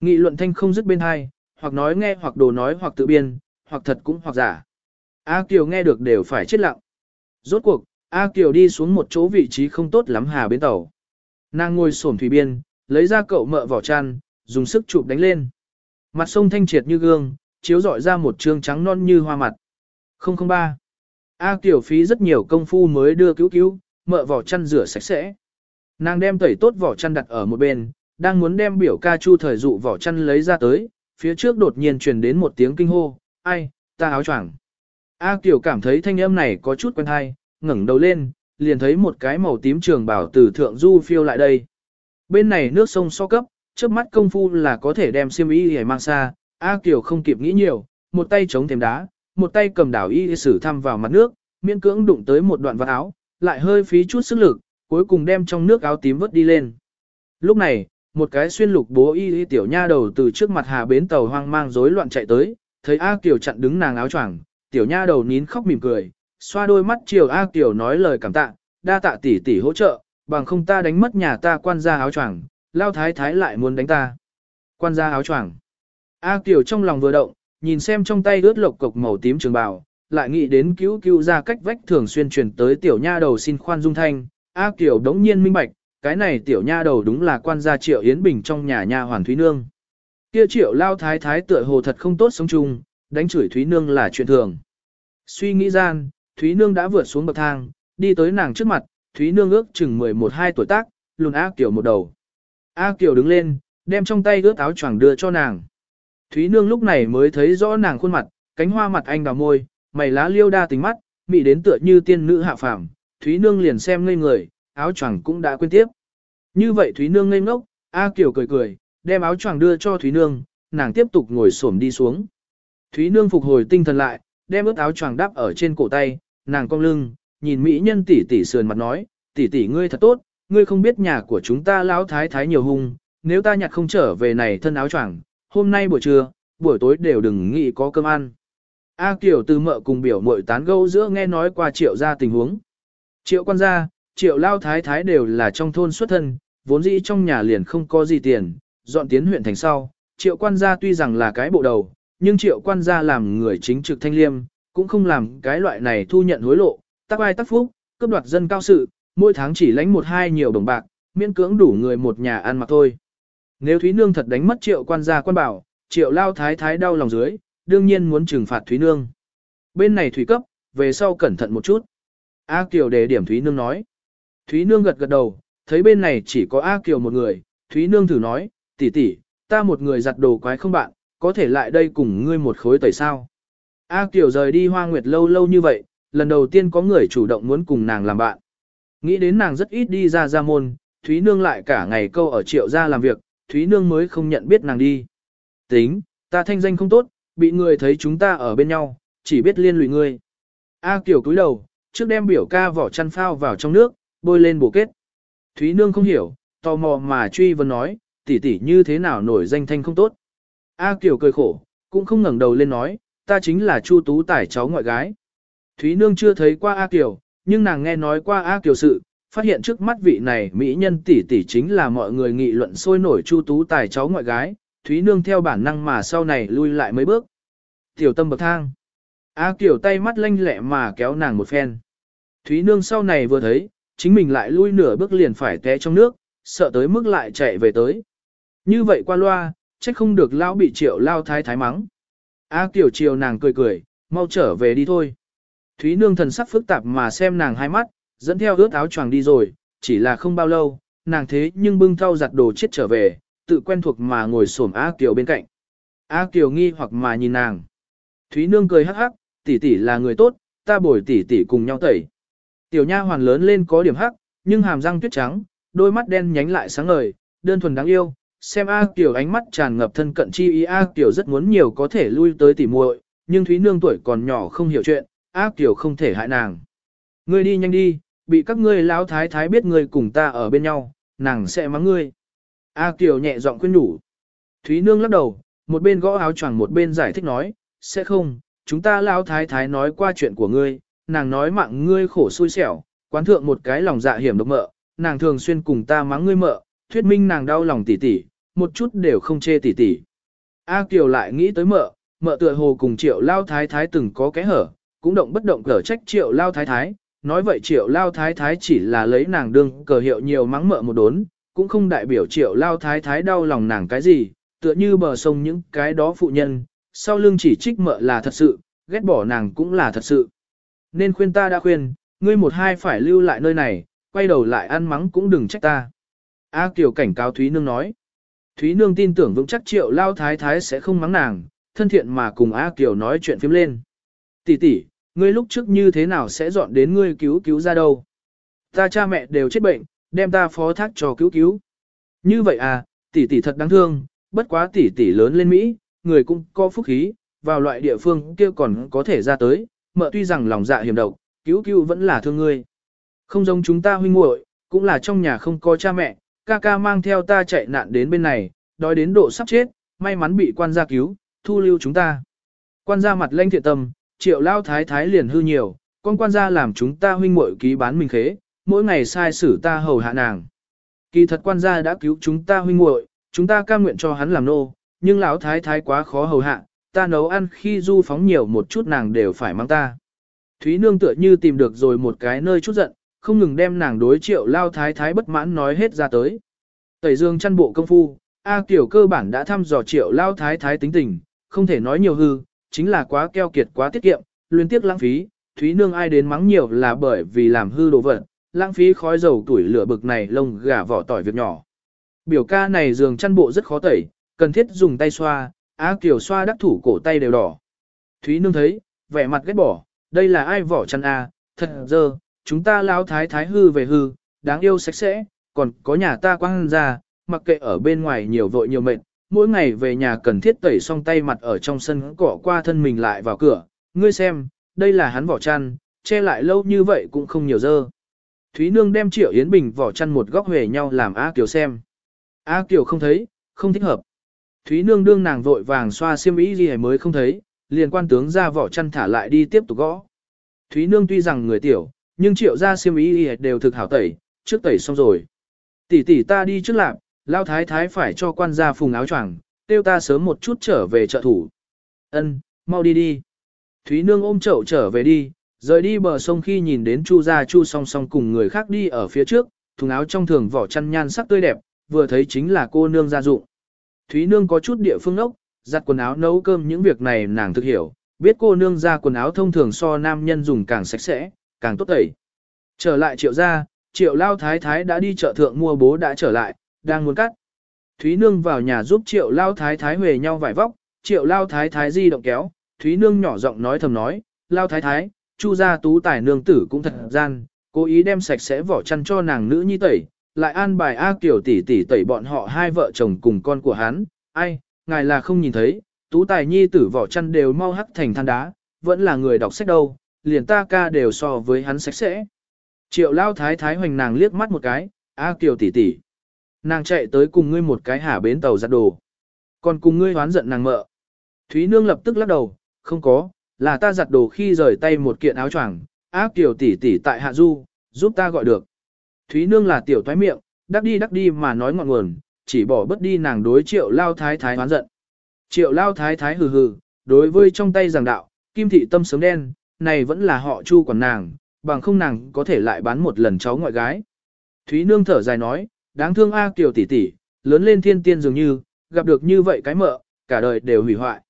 Nghị luận thanh không dứt bên hai, hoặc nói nghe hoặc đồ nói hoặc tự biên, hoặc thật cũng hoặc giả. A Kiều nghe được đều phải chết lặng. Rốt cuộc, A Kiều đi xuống một chỗ vị trí không tốt lắm hà bến tàu. Nàng ngồi xổm thủy biên, lấy ra cậu mợ vỏ chăn, dùng sức chụp đánh lên. Mặt sông thanh triệt như gương, chiếu rọi ra một trương trắng non như hoa mặt. 003. A tiểu phí rất nhiều công phu mới đưa cứu cứu, mợ vỏ chăn rửa sạch sẽ. Nàng đem tẩy tốt vỏ chăn đặt ở một bên, đang muốn đem biểu ca chu thời dụ vỏ chăn lấy ra tới, phía trước đột nhiên truyền đến một tiếng kinh hô, ai, ta áo choàng. A Kiều cảm thấy thanh âm này có chút quen hay, ngẩng đầu lên, liền thấy một cái màu tím trường bảo từ thượng du phiêu lại đây. Bên này nước sông so cấp, trước mắt công phu là có thể đem xiêm y để mang xa, A Kiều không kịp nghĩ nhiều, một tay chống thềm đá, một tay cầm đảo y sử thăm vào mặt nước, miễn cưỡng đụng tới một đoạn vật áo, lại hơi phí chút sức lực, cuối cùng đem trong nước áo tím vớt đi lên. Lúc này, một cái xuyên lục bố y y tiểu nha đầu từ trước mặt hà bến tàu hoang mang rối loạn chạy tới, thấy A Kiều chặn đứng nàng áo choàng, tiểu nha đầu nín khóc mỉm cười, xoa đôi mắt chiều A Kiều nói lời cảm tạ, đa tạ tỷ tỷ hỗ trợ, bằng không ta đánh mất nhà ta quan gia áo choàng, lao thái thái lại muốn đánh ta. Quan gia áo choàng. A Kiều trong lòng vừa động, nhìn xem trong tay ướt lộc cục màu tím trường bào, lại nghĩ đến cứu cứu ra cách vách thường xuyên truyền tới tiểu nha đầu xin khoan dung thanh, A Kiều đống nhiên minh bạch, cái này tiểu nha đầu đúng là quan gia Triệu Yến Bình trong nhà nha hoàn Thúy Nương. Kia Triệu lao thái thái tựa hồ thật không tốt sống chung, đánh chửi Thúy Nương là chuyện thường. Suy nghĩ gian, Thúy Nương đã vượt xuống bậc thang, đi tới nàng trước mặt, Thúy Nương ước chừng 11-12 tuổi tác, lùn A Kiều một đầu. A Kiều đứng lên, đem trong tay ướt áo choàng đưa cho nàng. Thúy Nương lúc này mới thấy rõ nàng khuôn mặt, cánh hoa mặt anh đào môi, mày lá liêu đa tính mắt, mị đến tựa như tiên nữ hạ phàm. Thúy Nương liền xem ngây người, áo choàng cũng đã quên tiếp. Như vậy Thúy Nương ngây ngốc, A Kiều cười cười, đem áo choàng đưa cho Thúy Nương, nàng tiếp tục ngồi xổm đi xuống. Thúy Nương phục hồi tinh thần lại, đem ướt áo choàng đắp ở trên cổ tay, nàng cong lưng, nhìn mỹ nhân tỷ tỷ sườn mặt nói, tỷ tỷ ngươi thật tốt, ngươi không biết nhà của chúng ta lão thái thái nhiều hung, nếu ta nhặt không trở về này thân áo choàng, hôm nay buổi trưa, buổi tối đều đừng nghĩ có cơm ăn. A Kiều từ mợ cùng biểu muội tán gẫu giữa nghe nói qua triệu gia tình huống. Triệu quan gia, triệu lao thái thái đều là trong thôn xuất thân, vốn dĩ trong nhà liền không có gì tiền, dọn tiến huyện thành sau. Triệu quan gia tuy rằng là cái bộ đầu, nhưng triệu quan gia làm người chính trực thanh liêm, cũng không làm cái loại này thu nhận hối lộ, tác ai tác phúc, cấp đoạt dân cao sự, mỗi tháng chỉ lãnh một hai nhiều đồng bạc, miễn cưỡng đủ người một nhà ăn mặc thôi. Nếu Thúy Nương thật đánh mất triệu quan gia quan bảo, triệu lao thái thái đau lòng dưới, đương nhiên muốn trừng phạt Thúy Nương. Bên này Thúy cấp, về sau cẩn thận một chút. A Kiều đề điểm Thúy Nương nói. Thúy Nương gật gật đầu, thấy bên này chỉ có A Kiều một người, Thúy Nương thử nói, tỷ tỷ, ta một người giặt đồ quái không bạn, có thể lại đây cùng ngươi một khối tẩy sao. A Kiều rời đi hoa nguyệt lâu lâu như vậy, lần đầu tiên có người chủ động muốn cùng nàng làm bạn. Nghĩ đến nàng rất ít đi ra ra môn, Thúy Nương lại cả ngày câu ở triệu gia làm việc, Thúy Nương mới không nhận biết nàng đi. Tính, ta thanh danh không tốt, bị người thấy chúng ta ở bên nhau, chỉ biết liên lụy ngươi. A Kiều cúi đầu, trước đem biểu ca vỏ chăn phao vào trong nước, bôi lên bổ kết. Thúy Nương không hiểu, tò mò mà truy vấn nói, tỷ tỷ như thế nào nổi danh thanh không tốt. A Kiều cười khổ, cũng không ngẩng đầu lên nói, ta chính là Chu Tú Tài cháu ngoại gái. Thúy Nương chưa thấy qua A Kiều, nhưng nàng nghe nói qua A Kiều sự, phát hiện trước mắt vị này mỹ nhân tỷ tỷ chính là mọi người nghị luận sôi nổi Chu Tú Tài cháu ngoại gái, Thúy Nương theo bản năng mà sau này lui lại mấy bước. Tiểu tâm bậc thang. A Kiều tay mắt lanh lẹ mà kéo nàng một phen. Thúy Nương sau này vừa thấy, chính mình lại lui nửa bước liền phải té trong nước, sợ tới mức lại chạy về tới. Như vậy qua loa, trách không được lão bị triệu lao thái thái mắng. A Kiều chiều nàng cười cười, mau trở về đi thôi. Thúy Nương thần sắc phức tạp mà xem nàng hai mắt, dẫn theo ướt áo choàng đi rồi, chỉ là không bao lâu, nàng thế nhưng bưng thau giặt đồ chết trở về, tự quen thuộc mà ngồi xổm A Kiều bên cạnh. A Kiều nghi hoặc mà nhìn nàng. Thúy Nương cười hắc hắc, tỷ tỷ là người tốt, ta bồi tỷ tỷ cùng nhau tẩy. Tiểu nha hoàn lớn lên có điểm hắc, nhưng hàm răng tuyết trắng, đôi mắt đen nhánh lại sáng ngời, đơn thuần đáng yêu. Xem A Kiều ánh mắt tràn ngập thân cận chi ý A Kiều rất muốn nhiều có thể lui tới tỉ muội, nhưng Thúy Nương tuổi còn nhỏ không hiểu chuyện, A Kiều không thể hại nàng. Ngươi đi nhanh đi, bị các ngươi lão thái thái biết ngươi cùng ta ở bên nhau, nàng sẽ mắng ngươi. A Kiều nhẹ giọng khuyên nhủ. Thúy Nương lắc đầu, một bên gõ áo choàng một bên giải thích nói, sẽ không, chúng ta lão thái thái nói qua chuyện của ngươi, nàng nói mạng ngươi khổ xui xẻo, quán thượng một cái lòng dạ hiểm độc mợ, nàng thường xuyên cùng ta mắng ngươi mợ, thuyết minh nàng đau lòng tỉ tỉ, một chút đều không chê tỉ tỉ. A Kiều lại nghĩ tới mợ, mợ tựa hồ cùng triệu lao thái thái từng có cái hở, cũng động bất động cở trách triệu lao thái thái, nói vậy triệu lao thái thái chỉ là lấy nàng đương cờ hiệu nhiều mắng mợ một đốn, cũng không đại biểu triệu lao thái thái đau lòng nàng cái gì, tựa như bờ sông những cái đó phụ nhân, sau lưng chỉ trích mợ là thật sự, ghét bỏ nàng cũng là thật sự. Nên khuyên ta đã khuyên, ngươi một hai phải lưu lại nơi này, quay đầu lại ăn mắng cũng đừng trách ta. A Kiều cảnh cáo Thúy Nương nói. Thúy Nương tin tưởng vững chắc triệu lao thái thái sẽ không mắng nàng, thân thiện mà cùng A Kiều nói chuyện phím lên. Tỷ tỷ, ngươi lúc trước như thế nào sẽ dọn đến ngươi cứu cứu ra đâu? Ta cha mẹ đều chết bệnh, đem ta phó thác cho cứu cứu. Như vậy à, tỷ tỷ thật đáng thương, bất quá tỷ tỷ lớn lên Mỹ, người cũng có phúc khí, vào loại địa phương kia còn có thể ra tới, mợ tuy rằng lòng dạ hiểm độc, cứu cứu vẫn là thương ngươi. Không giống chúng ta huynh muội, cũng là trong nhà không có cha mẹ, ca ca mang theo ta chạy nạn đến bên này, đói đến độ sắp chết, may mắn bị quan gia cứu, thu lưu chúng ta. Quan gia mặt lanh thiện tâm, triệu lao thái thái liền hư nhiều, con quan gia làm chúng ta huynh muội ký bán mình khế, mỗi ngày sai xử ta hầu hạ nàng. Kỳ thật quan gia đã cứu chúng ta huynh muội, chúng ta cam nguyện cho hắn làm nô, nhưng lão thái thái quá khó hầu hạ, ta nấu ăn khi du phóng nhiều một chút nàng đều phải mang ta. Thúy nương tựa như tìm được rồi một cái nơi chút giận, không ngừng đem nàng đối triệu lao thái thái bất mãn nói hết ra tới. Tẩy dương chăn bộ công phu, A Kiều cơ bản đã thăm dò triệu lao thái thái tính tình, không thể nói nhiều hư, chính là quá keo kiệt quá tiết kiệm, luyến tiếc lãng phí, Thúy Nương ai đến mắng nhiều là bởi vì làm hư đồ vật, lãng phí khói dầu tuổi lửa bực này lông gà vỏ tỏi việc nhỏ. Biểu ca này giường chăn bộ rất khó tẩy, cần thiết dùng tay xoa, A Kiều xoa đắc thủ cổ tay đều đỏ. Thúy Nương thấy, vẻ mặt ghét bỏ, đây là ai vỏ chăn A, thật dơ, chúng ta lão thái thái hư về hư, đáng yêu sạch sẽ, còn có nhà ta quang ra, mặc kệ ở bên ngoài nhiều vội nhiều mệt, mỗi ngày về nhà cần thiết tẩy xong tay mặt ở trong sân cỏ qua thân mình lại vào cửa, ngươi xem, đây là hắn vỏ chăn, che lại lâu như vậy cũng không nhiều dơ. Thúy Nương đem Triệu Yến Bình vỏ chăn một góc về nhau làm A Kiều xem. A Kiều không thấy, không thích hợp. Thúy Nương đương nàng vội vàng xoa xiêm ý gì mới không thấy, liền quan tướng ra vỏ chăn thả lại đi tiếp tục gõ. Thúy Nương tuy rằng người tiểu, nhưng Triệu ra xiêm ý đều thực hảo tẩy, trước tẩy xong rồi. Tỷ tỷ ta đi trước lạp, lao thái thái phải cho quan gia phùng áo choàng, tiêu ta sớm một chút trở về trợ thủ. Ân, mau đi đi. Thúy Nương ôm chậu trở về đi, rời đi bờ sông khi nhìn đến Chu gia Chu song song cùng người khác đi ở phía trước, thùng áo trong thường vỏ chăn nhan sắc tươi đẹp, vừa thấy chính là cô nương gia dụng. Thúy Nương có chút địa phương ốc, giặt quần áo nấu cơm những việc này nàng thực hiểu, biết cô nương ra quần áo thông thường so nam nhân dùng càng sạch sẽ, càng tốt tẩy. Trở lại triệu gia, triệu lao thái thái đã đi chợ thượng mua bố đã trở lại, đang muốn cắt. Thúy Nương vào nhà giúp triệu lao thái thái huề nhau vải vóc, triệu lao thái thái di động kéo, Thúy Nương nhỏ giọng nói thầm nói, lao thái thái, chu gia tú tài nương tử cũng thật gian, cố ý đem sạch sẽ vỏ chăn cho nàng nữ nhi tẩy, lại an bài A Kiều tỷ tỷ tẩy bọn họ hai vợ chồng cùng con của hắn, ai, ngài là không nhìn thấy, tú tài nhi tử vỏ chăn đều mau hắc thành than đá, vẫn là người đọc sách đâu, liền ta ca đều so với hắn sạch sẽ. Triệu lao thái thái hoành nàng liếc mắt một cái, A Kiều tỷ tỷ. Nàng chạy tới cùng ngươi một cái hả bến tàu giặt đồ. Còn cùng ngươi hoán giận nàng mợ. Thúy Nương lập tức lắc đầu, không có, là ta giặt đồ khi rời tay một kiện áo choàng, áp tiểu tỷ tỷ tại hạ du, giúp ta gọi được. Thúy Nương là tiểu thoái miệng, đắc đi đắc đi mà nói ngọn nguồn, chỉ bỏ bất đi nàng đối triệu lao thái thái hoán giận. Triệu lao thái thái hừ hừ, đối với trong tay giảng đạo, kim thị tâm sớm đen, này vẫn là họ chu còn nàng, bằng không nàng có thể lại bán một lần cháu ngoại gái. Thúy Nương thở dài nói, đáng thương A Kiều tỷ tỷ, lớn lên thiên tiên dường như, gặp được như vậy cái mợ, cả đời đều hủy hoại.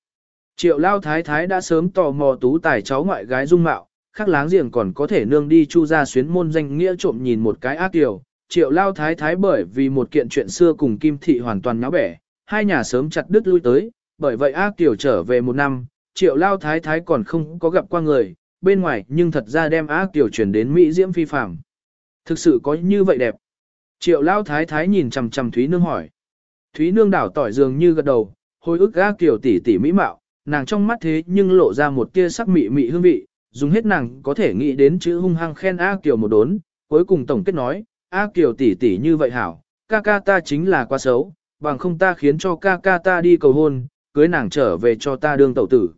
Triệu Lao Thái Thái đã sớm tò mò tú tài cháu ngoại gái dung mạo, khác láng giềng còn có thể nương đi chu ra xuyến môn danh nghĩa trộm nhìn một cái A Kiều. Triệu Lao Thái Thái bởi vì một kiện chuyện xưa cùng Kim Thị hoàn toàn náo bẻ, hai nhà sớm chặt đứt lui tới, bởi vậy A Kiều trở về một năm, Triệu Lao Thái Thái còn không có gặp qua người, bên ngoài nhưng thật ra đem ác tiểu chuyển đến Mỹ Diễm phi phạm. Thực sự có như vậy đẹp. Triệu lao thái thái nhìn chằm chằm Thúy Nương hỏi. Thúy Nương đảo tỏi dường như gật đầu, hồi ức ga tiểu tỷ tỷ mỹ mạo, nàng trong mắt thế nhưng lộ ra một tia sắc mị mị hương vị, dùng hết nàng có thể nghĩ đến chữ hung hăng khen A Kiều một đốn, cuối cùng tổng kết nói, A Kiều tỷ tỷ như vậy hảo, ca ca ta chính là quá xấu, bằng không ta khiến cho ca ca ta đi cầu hôn, cưới nàng trở về cho ta đương tẩu tử.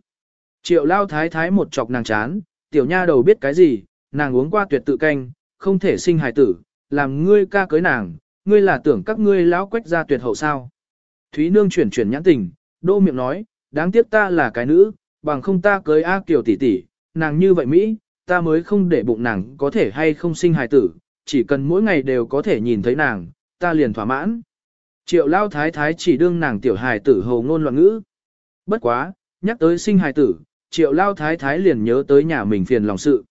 Triệu lao thái thái một chọc nàng chán, tiểu nha đầu biết cái gì, nàng uống qua tuyệt tự canh, không thể sinh hài tử, làm ngươi ca cưới nàng, ngươi là tưởng các ngươi lão quách ra tuyệt hậu sao. Thúy Nương chuyển chuyển nhãn tình, đô miệng nói, đáng tiếc ta là cái nữ, bằng không ta cưới A Kiều tỷ tỷ, nàng như vậy Mỹ, ta mới không để bụng nàng có thể hay không sinh hài tử, chỉ cần mỗi ngày đều có thể nhìn thấy nàng, ta liền thỏa mãn. Triệu lao thái thái chỉ đương nàng tiểu hài tử hồ ngôn loạn ngữ. Bất quá, nhắc tới sinh hài tử, triệu lao thái thái liền nhớ tới nhà mình phiền lòng sự.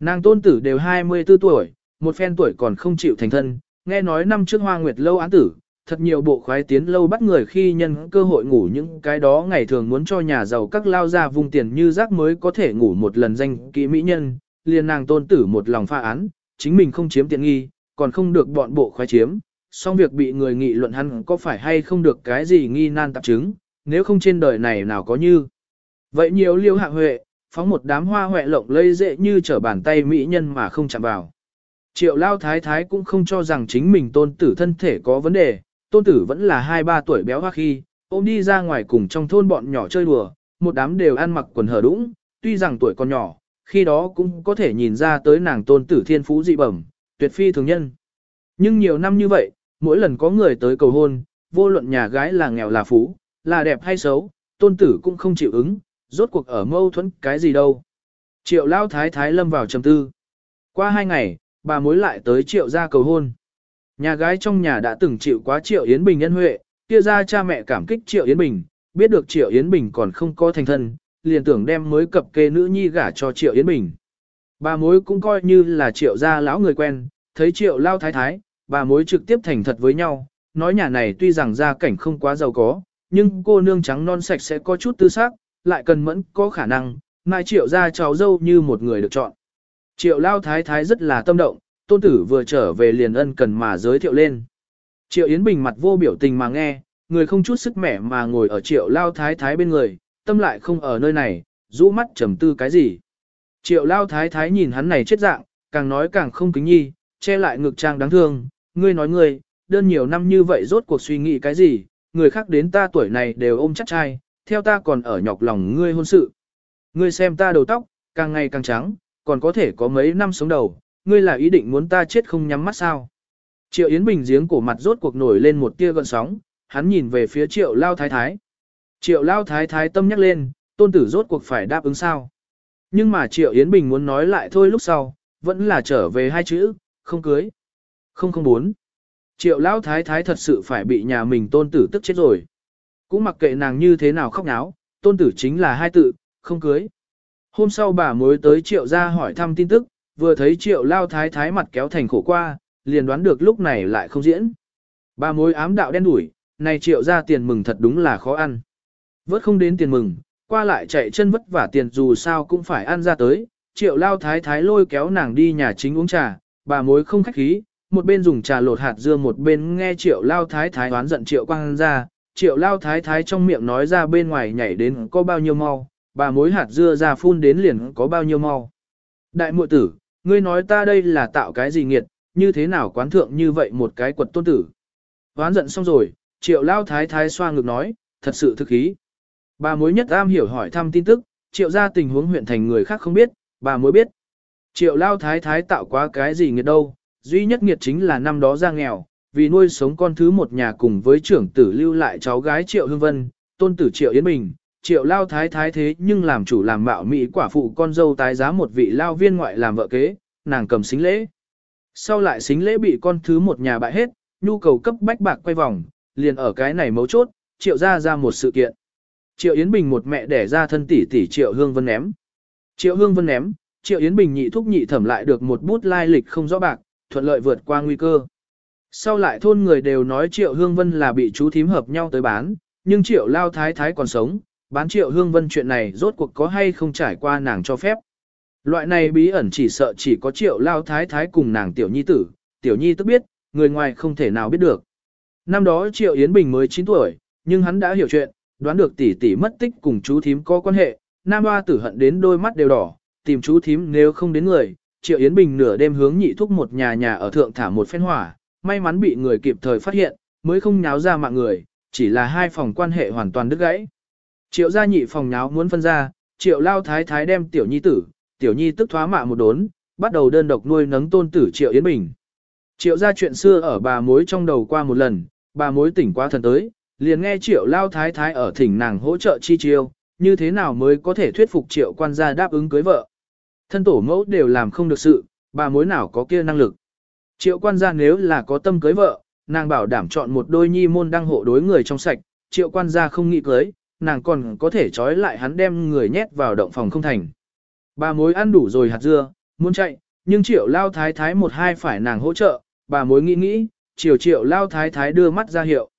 Nàng tôn tử đều 24 tuổi, một phen tuổi còn không chịu thành thân, nghe nói năm trước hoa nguyệt lâu án tử, thật nhiều bộ khoái tiến lâu bắt người khi nhân cơ hội ngủ những cái đó ngày thường muốn cho nhà giàu các lao ra vùng tiền như rác mới có thể ngủ một lần danh kỹ mỹ nhân, liền nàng tôn tử một lòng pha án, chính mình không chiếm tiện nghi, còn không được bọn bộ khoái chiếm, xong việc bị người nghị luận hắn có phải hay không được cái gì nghi nan tạp chứng, nếu không trên đời này nào có như. Vậy nhiều liêu hạ huệ, phóng một đám hoa huệ lộng lây dễ như trở bàn tay mỹ nhân mà không chạm vào. Triệu lao thái thái cũng không cho rằng chính mình tôn tử thân thể có vấn đề, tôn tử vẫn là 2-3 tuổi béo hoa khi, ôm đi ra ngoài cùng trong thôn bọn nhỏ chơi đùa, một đám đều ăn mặc quần hở đũng, tuy rằng tuổi còn nhỏ, khi đó cũng có thể nhìn ra tới nàng tôn tử thiên phú dị bẩm, tuyệt phi thường nhân. Nhưng nhiều năm như vậy, mỗi lần có người tới cầu hôn, vô luận nhà gái là nghèo là phú, là đẹp hay xấu, tôn tử cũng không chịu ứng, rốt cuộc ở mâu thuẫn cái gì đâu. Triệu lao thái thái lâm vào trầm tư. Qua hai ngày, bà mối lại tới triệu gia cầu hôn. Nhà gái trong nhà đã từng chịu quá triệu Yến Bình nhân huệ, kia ra cha mẹ cảm kích triệu Yến Bình, biết được triệu Yến Bình còn không có thành thân, liền tưởng đem mới cập kê nữ nhi gả cho triệu Yến Bình. Bà mối cũng coi như là triệu gia lão người quen, thấy triệu lao thái thái, bà mối trực tiếp thành thật với nhau, nói nhà này tuy rằng gia cảnh không quá giàu có, nhưng cô nương trắng non sạch sẽ có chút tư xác, lại cần mẫn có khả năng, mai triệu ra cháu dâu như một người được chọn. Triệu lao thái thái rất là tâm động, tôn tử vừa trở về liền ân cần mà giới thiệu lên. Triệu Yến Bình mặt vô biểu tình mà nghe, người không chút sức mẻ mà ngồi ở triệu lao thái thái bên người, tâm lại không ở nơi này, rũ mắt trầm tư cái gì. Triệu lao thái thái nhìn hắn này chết dạng, càng nói càng không kính nhi, che lại ngực trang đáng thương, ngươi nói ngươi, đơn nhiều năm như vậy rốt cuộc suy nghĩ cái gì, người khác đến ta tuổi này đều ôm chắc trai, theo ta còn ở nhọc lòng ngươi hôn sự. Ngươi xem ta đầu tóc, càng ngày càng trắng, còn có thể có mấy năm sống đầu, ngươi là ý định muốn ta chết không nhắm mắt sao. Triệu Yến Bình giếng cổ mặt rốt cuộc nổi lên một tia gợn sóng, hắn nhìn về phía triệu lao thái thái. Triệu lao thái thái tâm nhắc lên, tôn tử rốt cuộc phải đáp ứng sao. Nhưng mà triệu Yến Bình muốn nói lại thôi lúc sau, vẫn là trở về hai chữ, không cưới. 004. Triệu lao thái thái thật sự phải bị nhà mình tôn tử tức chết rồi. Cũng mặc kệ nàng như thế nào khóc náo, tôn tử chính là hai tự, không cưới. Hôm sau bà mới tới triệu ra hỏi thăm tin tức, vừa thấy triệu lao thái thái mặt kéo thành khổ qua, liền đoán được lúc này lại không diễn. Bà mối ám đạo đen đủi, này triệu ra tiền mừng thật đúng là khó ăn. Vớt không đến tiền mừng, qua lại chạy chân vất vả tiền dù sao cũng phải ăn ra tới, triệu lao thái thái lôi kéo nàng đi nhà chính uống trà, bà mối không khách khí, một bên dùng trà lột hạt dưa một bên nghe triệu lao thái thái đoán giận triệu quang ra, triệu lao thái thái trong miệng nói ra bên ngoài nhảy đến có bao nhiêu mau, bà mối hạt dưa ra phun đến liền có bao nhiêu mau. Đại muội tử, ngươi nói ta đây là tạo cái gì nghiệt, như thế nào quán thượng như vậy một cái quật tôn tử. Ván giận xong rồi, triệu lao thái thái xoa ngực nói, thật sự thực ý. Bà mối nhất am hiểu hỏi thăm tin tức, triệu ra tình huống huyện thành người khác không biết, bà mối biết. Triệu lao thái thái tạo quá cái gì nghiệt đâu, duy nhất nghiệt chính là năm đó ra nghèo, vì nuôi sống con thứ một nhà cùng với trưởng tử lưu lại cháu gái Triệu Hương Vân, tôn tử Triệu Yến Bình, Triệu Lao Thái Thái thế nhưng làm chủ làm mạo mỹ quả phụ con dâu tái giá một vị lao viên ngoại làm vợ kế, nàng cầm xính lễ. Sau lại xính lễ bị con thứ một nhà bại hết, nhu cầu cấp bách bạc quay vòng, liền ở cái này mấu chốt, Triệu ra ra một sự kiện. Triệu Yến Bình một mẹ đẻ ra thân tỷ tỷ Triệu Hương Vân ném. Triệu Hương Vân ném, Triệu Yến Bình nhị thúc nhị thẩm lại được một bút lai lịch không rõ bạc, thuận lợi vượt qua nguy cơ. Sau lại thôn người đều nói Triệu Hương Vân là bị chú thím hợp nhau tới bán, nhưng Triệu Lao Thái Thái còn sống, bán Triệu Hương Vân chuyện này rốt cuộc có hay không trải qua nàng cho phép. Loại này bí ẩn chỉ sợ chỉ có Triệu Lao Thái Thái cùng nàng Tiểu Nhi tử, Tiểu Nhi tức biết, người ngoài không thể nào biết được. Năm đó Triệu Yến Bình mới 9 tuổi, nhưng hắn đã hiểu chuyện, đoán được tỷ tỷ mất tích cùng chú thím có quan hệ, Nam Hoa tử hận đến đôi mắt đều đỏ, tìm chú thím nếu không đến người, Triệu Yến Bình nửa đêm hướng nhị thúc một nhà nhà ở thượng thả một phen hỏa, may mắn bị người kịp thời phát hiện, mới không nháo ra mạng người, chỉ là hai phòng quan hệ hoàn toàn đứt gãy. Triệu gia nhị phòng nháo muốn phân ra, triệu lao thái thái đem tiểu nhi tử, tiểu nhi tức thoá mạ một đốn, bắt đầu đơn độc nuôi nấng tôn tử triệu Yến Bình. Triệu gia chuyện xưa ở bà mối trong đầu qua một lần, bà mối tỉnh qua thần tới, liền nghe triệu lao thái thái ở thỉnh nàng hỗ trợ chi chiêu, như thế nào mới có thể thuyết phục triệu quan gia đáp ứng cưới vợ. Thân tổ mẫu đều làm không được sự, bà mối nào có kia năng lực. Triệu quan gia nếu là có tâm cưới vợ, nàng bảo đảm chọn một đôi nhi môn đăng hộ đối người trong sạch, triệu quan gia không nghĩ cưới, nàng còn có thể trói lại hắn đem người nhét vào động phòng không thành. Bà mối ăn đủ rồi hạt dưa, muốn chạy, nhưng triệu lao thái thái một hai phải nàng hỗ trợ, bà mối nghĩ nghĩ, triệu triệu lao thái thái đưa mắt ra hiệu.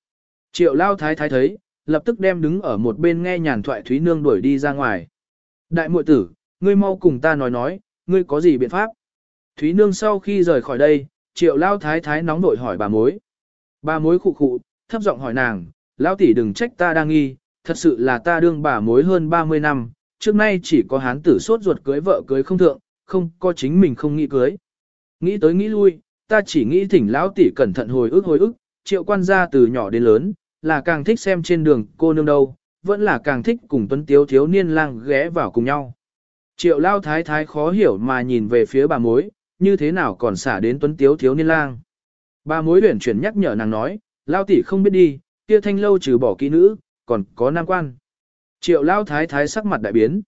Triệu lao thái thái thấy, lập tức đem đứng ở một bên nghe nhàn thoại Thúy Nương đuổi đi ra ngoài. Đại muội tử, ngươi mau cùng ta nói nói, ngươi có gì biện pháp? Thúy Nương sau khi rời khỏi đây, triệu lao thái thái nóng nội hỏi bà mối. Bà mối khụ khụ, thấp giọng hỏi nàng, lao tỷ đừng trách ta đang nghi, thật sự là ta đương bà mối hơn 30 năm, trước nay chỉ có hán tử sốt ruột cưới vợ cưới không thượng, không có chính mình không nghĩ cưới. Nghĩ tới nghĩ lui, ta chỉ nghĩ thỉnh lão tỷ cẩn thận hồi ức hồi ức, triệu quan gia từ nhỏ đến lớn, là càng thích xem trên đường cô nương đâu, vẫn là càng thích cùng tuấn tiếu thiếu niên lang ghé vào cùng nhau. Triệu lao thái thái khó hiểu mà nhìn về phía bà mối, như thế nào còn xả đến tuấn tiếu thiếu niên lang. ba mối huyển chuyển nhắc nhở nàng nói, lao tỷ không biết đi, kia thanh lâu trừ bỏ kỹ nữ, còn có nam quan. Triệu lao thái thái sắc mặt đại biến.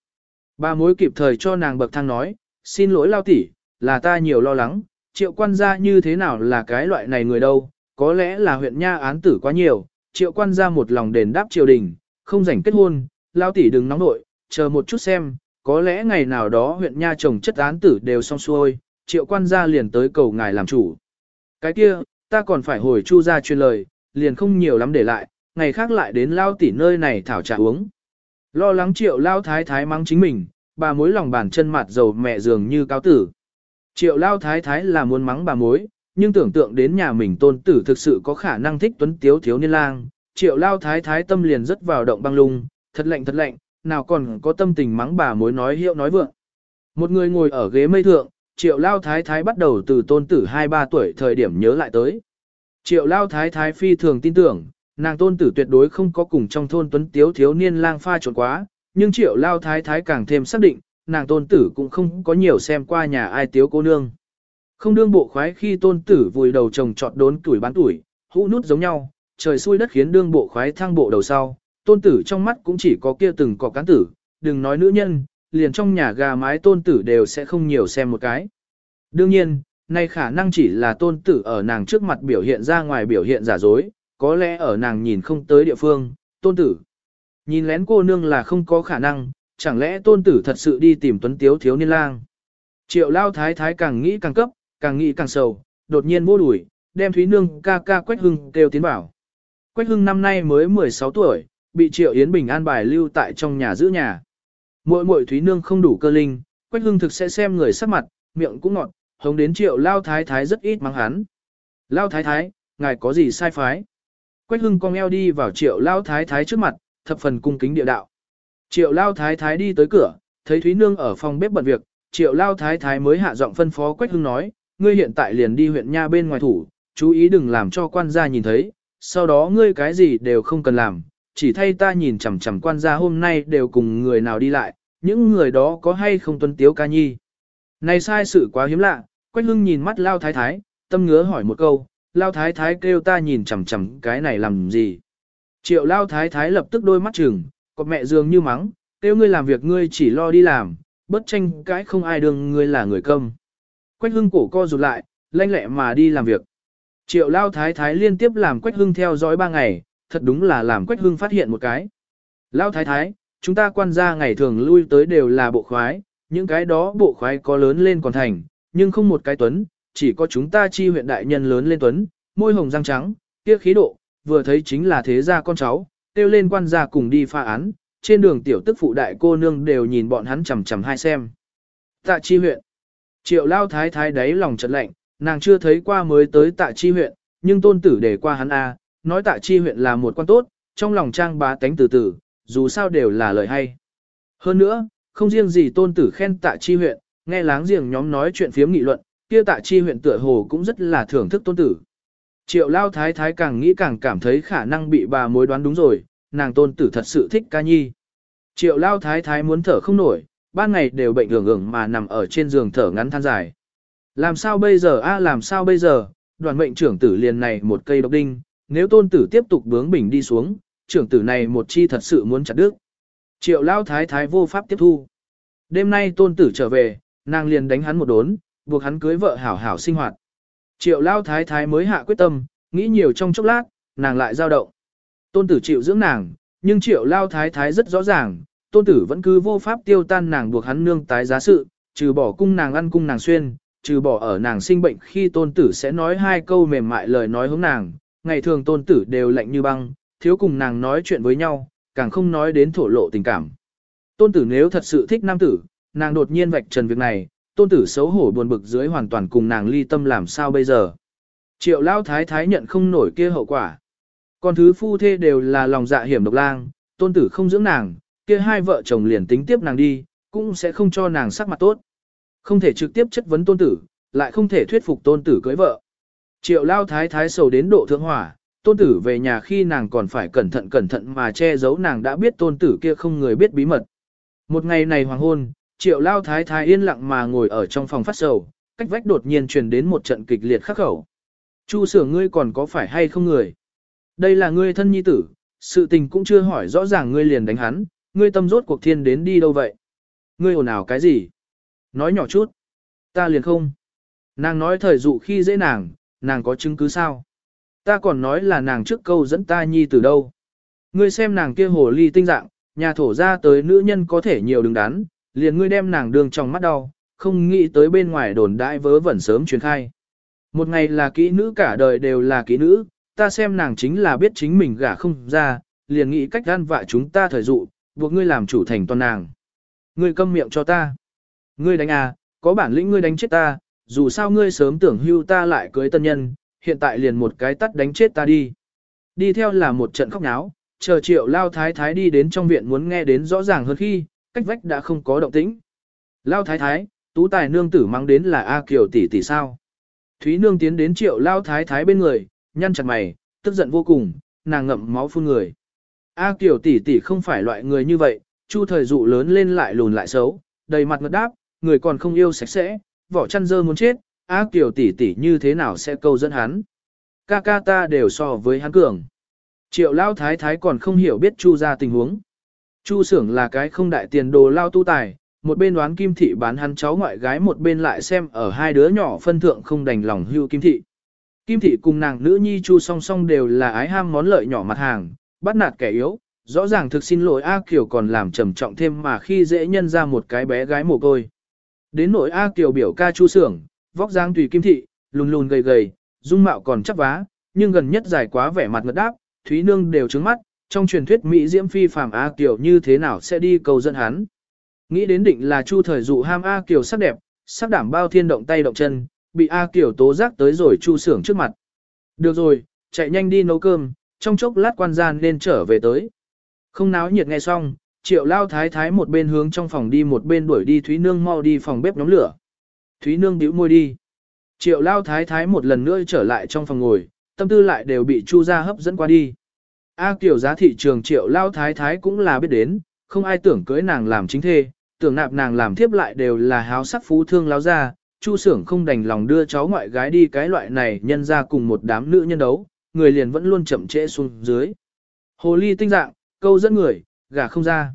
ba mối kịp thời cho nàng bậc thang nói, xin lỗi lao tỷ, là ta nhiều lo lắng, triệu quan gia như thế nào là cái loại này người đâu, có lẽ là huyện nha án tử quá nhiều, triệu quan gia một lòng đền đáp triều đình, không rảnh kết hôn, lao tỷ đừng nóng nội, chờ một chút xem, có lẽ ngày nào đó huyện nha chồng chất án tử đều xong xuôi, triệu quan gia liền tới cầu ngài làm chủ. Cái kia, ta còn phải hồi chu ra truyền lời, liền không nhiều lắm để lại, ngày khác lại đến lao tỉ nơi này thảo trà uống. Lo lắng triệu lao thái thái mắng chính mình, bà mối lòng bàn chân mặt dầu mẹ dường như cáo tử. Triệu lao thái thái là muốn mắng bà mối, nhưng tưởng tượng đến nhà mình tôn tử thực sự có khả năng thích tuấn tiếu thiếu niên lang, triệu lao thái thái tâm liền rất vào động băng lung, thật lạnh thật lạnh, nào còn có tâm tình mắng bà mối nói hiệu nói vượng. Một người ngồi ở ghế mây thượng, triệu lao thái thái bắt đầu từ tôn tử 2-3 tuổi thời điểm nhớ lại tới. Triệu lao thái thái phi thường tin tưởng, nàng tôn tử tuyệt đối không có cùng trong thôn tuấn tiếu thiếu niên lang pha trộn quá, nhưng triệu lao thái thái càng thêm xác định, nàng tôn tử cũng không có nhiều xem qua nhà ai tiếu cô nương. Không đương bộ khoái khi tôn tử vùi đầu trồng trọt đốn tuổi bán tuổi, hũ nút giống nhau, trời xui đất khiến đương bộ khoái thăng bộ đầu sau, tôn tử trong mắt cũng chỉ có kia từng cọc cán tử, đừng nói nữ nhân, liền trong nhà gà mái tôn tử đều sẽ không nhiều xem một cái. Đương nhiên, nay khả năng chỉ là tôn tử ở nàng trước mặt biểu hiện ra ngoài biểu hiện giả dối, có lẽ ở nàng nhìn không tới địa phương, tôn tử. Nhìn lén cô nương là không có khả năng, chẳng lẽ tôn tử thật sự đi tìm tuấn tiếu thiếu niên lang. Triệu lao thái thái càng nghĩ càng cấp, càng nghĩ càng sầu, đột nhiên vô đuổi, đem Thúy Nương ca ca Quách Hưng kêu tiến bảo. Quách Hưng năm nay mới 16 tuổi, bị Triệu Yến Bình an bài lưu tại trong nhà giữ nhà. Mỗi mỗi Thúy Nương không đủ cơ linh, Quách Hưng thực sẽ xem người sắc mặt, miệng cũng ngọt, hống đến Triệu Lao Thái Thái rất ít mắng hắn. Lao Thái Thái, ngài có gì sai phái? Quách Hưng cong eo đi vào Triệu Lao Thái Thái trước mặt, thập phần cung kính địa đạo. Triệu Lao Thái Thái đi tới cửa, thấy Thúy Nương ở phòng bếp bận việc, Triệu Lao Thái Thái mới hạ giọng phân phó Quách Hưng nói, ngươi hiện tại liền đi huyện nha bên ngoài thủ, chú ý đừng làm cho quan gia nhìn thấy, sau đó ngươi cái gì đều không cần làm, chỉ thay ta nhìn chằm chằm quan gia hôm nay đều cùng người nào đi lại, những người đó có hay không tuân tiếu ca nhi. Này sai sự quá hiếm lạ, Quách Hưng nhìn mắt Lao Thái Thái, tâm ngứa hỏi một câu, Lao Thái Thái kêu ta nhìn chằm chằm cái này làm gì. Triệu Lao Thái Thái lập tức đôi mắt chừng, còn mẹ dường như mắng, kêu ngươi làm việc ngươi chỉ lo đi làm, bất tranh cãi không ai đương ngươi là người công. Quách hưng cổ co rụt lại, lanh lẹ mà đi làm việc. Triệu lao thái thái liên tiếp làm quách hưng theo dõi ba ngày, thật đúng là làm quách hưng phát hiện một cái. Lao thái thái, chúng ta quan gia ngày thường lui tới đều là bộ khoái, những cái đó bộ khoái có lớn lên còn thành, nhưng không một cái tuấn, chỉ có chúng ta chi huyện đại nhân lớn lên tuấn, môi hồng răng trắng, kia khí độ, vừa thấy chính là thế gia con cháu, kêu lên quan gia cùng đi pha án, trên đường tiểu tức phụ đại cô nương đều nhìn bọn hắn chằm chằm hai xem. Tạ chi huyện. Triệu lao thái thái đáy lòng chợt lạnh, nàng chưa thấy qua mới tới tạ chi huyện, nhưng tôn tử để qua hắn A, nói tạ chi huyện là một quan tốt, trong lòng trang bá tánh từ từ, dù sao đều là lời hay. Hơn nữa, không riêng gì tôn tử khen tạ chi huyện, nghe láng giềng nhóm nói chuyện phiếm nghị luận, kia tạ chi huyện tựa hồ cũng rất là thưởng thức tôn tử. Triệu lao thái thái càng nghĩ càng cảm thấy khả năng bị bà mối đoán đúng rồi, nàng tôn tử thật sự thích ca nhi. Triệu lao thái thái muốn thở không nổi, ban ngày đều bệnh hưởng ưởng mà nằm ở trên giường thở ngắn than dài. Làm sao bây giờ a làm sao bây giờ, đoàn mệnh trưởng tử liền này một cây độc đinh, nếu tôn tử tiếp tục bướng bỉnh đi xuống, trưởng tử này một chi thật sự muốn chặt đứt. Triệu lao thái thái vô pháp tiếp thu. Đêm nay tôn tử trở về, nàng liền đánh hắn một đốn, buộc hắn cưới vợ hảo hảo sinh hoạt. Triệu lao thái thái mới hạ quyết tâm, nghĩ nhiều trong chốc lát, nàng lại dao động. Tôn tử chịu dưỡng nàng, nhưng triệu lao thái thái rất rõ ràng, tôn tử vẫn cứ vô pháp tiêu tan nàng buộc hắn nương tái giá sự, trừ bỏ cung nàng ăn cung nàng xuyên, trừ bỏ ở nàng sinh bệnh khi tôn tử sẽ nói hai câu mềm mại lời nói hướng nàng, ngày thường tôn tử đều lạnh như băng, thiếu cùng nàng nói chuyện với nhau, càng không nói đến thổ lộ tình cảm. Tôn tử nếu thật sự thích nam tử, nàng đột nhiên vạch trần việc này, tôn tử xấu hổ buồn bực dưới hoàn toàn cùng nàng ly tâm làm sao bây giờ. Triệu lao thái thái nhận không nổi kia hậu quả. Còn thứ phu thê đều là lòng dạ hiểm độc lang, tôn tử không dưỡng nàng, kia hai vợ chồng liền tính tiếp nàng đi, cũng sẽ không cho nàng sắc mặt tốt. Không thể trực tiếp chất vấn tôn tử, lại không thể thuyết phục tôn tử cưới vợ. Triệu lao thái thái sầu đến độ thượng hỏa, tôn tử về nhà khi nàng còn phải cẩn thận cẩn thận mà che giấu nàng đã biết tôn tử kia không người biết bí mật. Một ngày này hoàng hôn, triệu lao thái thái yên lặng mà ngồi ở trong phòng phát sầu, cách vách đột nhiên truyền đến một trận kịch liệt khắc khẩu. Chu sửa ngươi còn có phải hay không người? Đây là ngươi thân nhi tử, sự tình cũng chưa hỏi rõ ràng ngươi liền đánh hắn, ngươi tâm rốt cuộc thiên đến đi đâu vậy? Ngươi ồn ào cái gì? Nói nhỏ chút. Ta liền không. Nàng nói thời dụ khi dễ nàng, nàng có chứng cứ sao? Ta còn nói là nàng trước câu dẫn ta nhi từ đâu? Ngươi xem nàng kia hồ ly tinh dạng, nhà thổ ra tới nữ nhân có thể nhiều đứng đắn, liền ngươi đem nàng đường trong mắt đau, không nghĩ tới bên ngoài đồn đại vớ vẩn sớm truyền khai. Một ngày là kỹ nữ cả đời đều là kỹ nữ, ta xem nàng chính là biết chính mình gả không ra, liền nghĩ cách gan vạ chúng ta thời dụ, buộc ngươi làm chủ thành toàn nàng. Ngươi câm miệng cho ta. Ngươi đánh à, có bản lĩnh ngươi đánh chết ta, dù sao ngươi sớm tưởng hưu ta lại cưới tân nhân, hiện tại liền một cái tắt đánh chết ta đi. Đi theo là một trận khóc náo, chờ triệu lao thái thái đi đến trong viện muốn nghe đến rõ ràng hơn khi, cách vách đã không có động tĩnh. Lao thái thái, tú tài nương tử mang đến là A Kiều tỷ tỷ sao. Thúy nương tiến đến triệu lao thái thái bên người, nhăn chặt mày, tức giận vô cùng, nàng ngậm máu phun người. A Kiều tỷ tỷ không phải loại người như vậy, chu thời dụ lớn lên lại lùn lại xấu, đầy mặt ngật đáp, người còn không yêu sạch sẽ, vỏ chăn dơ muốn chết, A Kiều tỷ tỷ như thế nào sẽ câu dẫn hắn. Ca ca ta đều so với hắn cường. Triệu lao thái thái còn không hiểu biết chu ra tình huống. Chu Sưởng là cái không đại tiền đồ lao tu tài, một bên đoán kim thị bán hắn cháu ngoại gái một bên lại xem ở hai đứa nhỏ phân thượng không đành lòng hưu kim thị. Kim thị cùng nàng nữ nhi chu song song đều là ái ham món lợi nhỏ mặt hàng, bắt nạt kẻ yếu, rõ ràng thực xin lỗi A Kiều còn làm trầm trọng thêm mà khi dễ nhân ra một cái bé gái mồ côi. Đến nỗi A Kiều biểu ca chu sưởng, vóc dáng tùy kim thị, lùn lùn gầy gầy, dung mạo còn chắc vá, nhưng gần nhất dài quá vẻ mặt ngật đáp, Thúy Nương đều trứng mắt, trong truyền thuyết Mỹ Diễm Phi phàm A Kiều như thế nào sẽ đi cầu dẫn hắn. Nghĩ đến định là Chu thời dụ ham A Kiều sắc đẹp, sắc đảm bao thiên động tay động chân, bị A Kiều tố giác tới rồi Chu sưởng trước mặt. Được rồi, chạy nhanh đi nấu cơm, trong chốc lát quan gian nên trở về tới. Không náo nhiệt nghe xong, triệu lao thái thái một bên hướng trong phòng đi một bên đuổi đi Thúy Nương mau đi phòng bếp nhóm lửa. Thúy Nương bĩu môi đi. Triệu lao thái thái một lần nữa trở lại trong phòng ngồi, tâm tư lại đều bị Chu gia hấp dẫn qua đi. A Kiều giá thị trường triệu lao thái thái cũng là biết đến, không ai tưởng cưới nàng làm chính thê, tưởng nạp nàng làm thiếp lại đều là háo sắc phú thương láo ra, Chu sưởng không đành lòng đưa cháu ngoại gái đi cái loại này nhân ra cùng một đám nữ nhân đấu, người liền vẫn luôn chậm trễ xuống dưới. Hồ ly tinh dạng, câu dẫn người, gả không ra.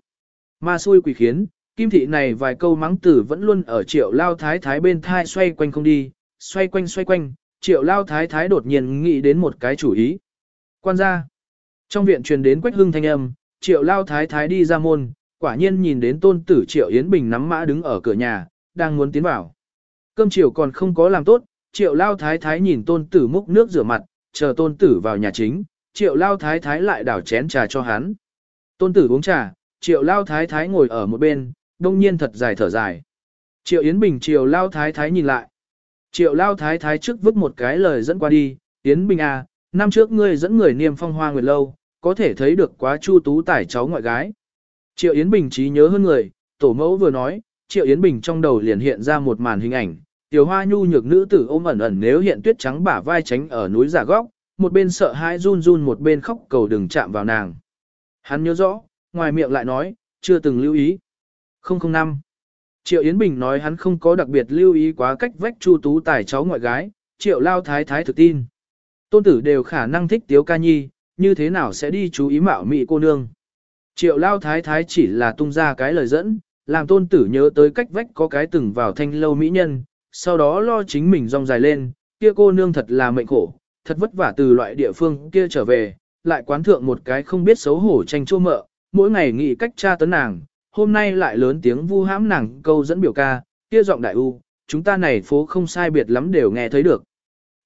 Ma xui quỷ khiến, kim thị này vài câu mắng tử vẫn luôn ở triệu lao thái thái bên thai xoay quanh không đi, xoay quanh xoay quanh, triệu lao thái thái đột nhiên nghĩ đến một cái chủ ý. Quan gia. Trong viện truyền đến quách hưng thanh âm, triệu lao thái thái đi ra môn, quả nhiên nhìn đến tôn tử triệu Yến Bình nắm mã đứng ở cửa nhà, đang muốn tiến vào. Cơm chiều còn không có làm tốt, triệu lao thái thái nhìn tôn tử múc nước rửa mặt, chờ tôn tử vào nhà chính, triệu lao thái thái lại đảo chén trà cho hắn. Tôn tử uống trà, triệu lao thái thái ngồi ở một bên, đông nhiên thật dài thở dài. Triệu Yến Bình triệu lao thái thái nhìn lại. Triệu lao thái thái trước vứt một cái lời dẫn qua đi, Yến Bình à, năm trước ngươi dẫn người niêm phong hoa nguyệt lâu, có thể thấy được quá chu tú tải cháu ngoại gái. Triệu Yến Bình trí nhớ hơn người, tổ mẫu vừa nói, Triệu Yến Bình trong đầu liền hiện ra một màn hình ảnh, tiểu hoa nhu nhược nữ tử ôm ẩn ẩn nếu hiện tuyết trắng bả vai tránh ở núi giả góc, một bên sợ hãi run run một bên khóc cầu đừng chạm vào nàng. Hắn nhớ rõ, ngoài miệng lại nói, chưa từng lưu ý. 005. Triệu Yến Bình nói hắn không có đặc biệt lưu ý quá cách vách chu tú tài cháu ngoại gái, triệu lao thái thái thực tin. Tôn tử đều khả năng thích tiếu ca nhi, như thế nào sẽ đi chú ý mạo mị cô nương. Triệu lao thái thái chỉ là tung ra cái lời dẫn, làm tôn tử nhớ tới cách vách có cái từng vào thanh lâu mỹ nhân, sau đó lo chính mình rong dài lên, kia cô nương thật là mệnh khổ, thật vất vả từ loại địa phương kia trở về, lại quán thượng một cái không biết xấu hổ tranh chua mợ, mỗi ngày nghĩ cách tra tấn nàng, hôm nay lại lớn tiếng vu hãm nàng câu dẫn biểu ca, kia giọng đại u, chúng ta này phố không sai biệt lắm đều nghe thấy được.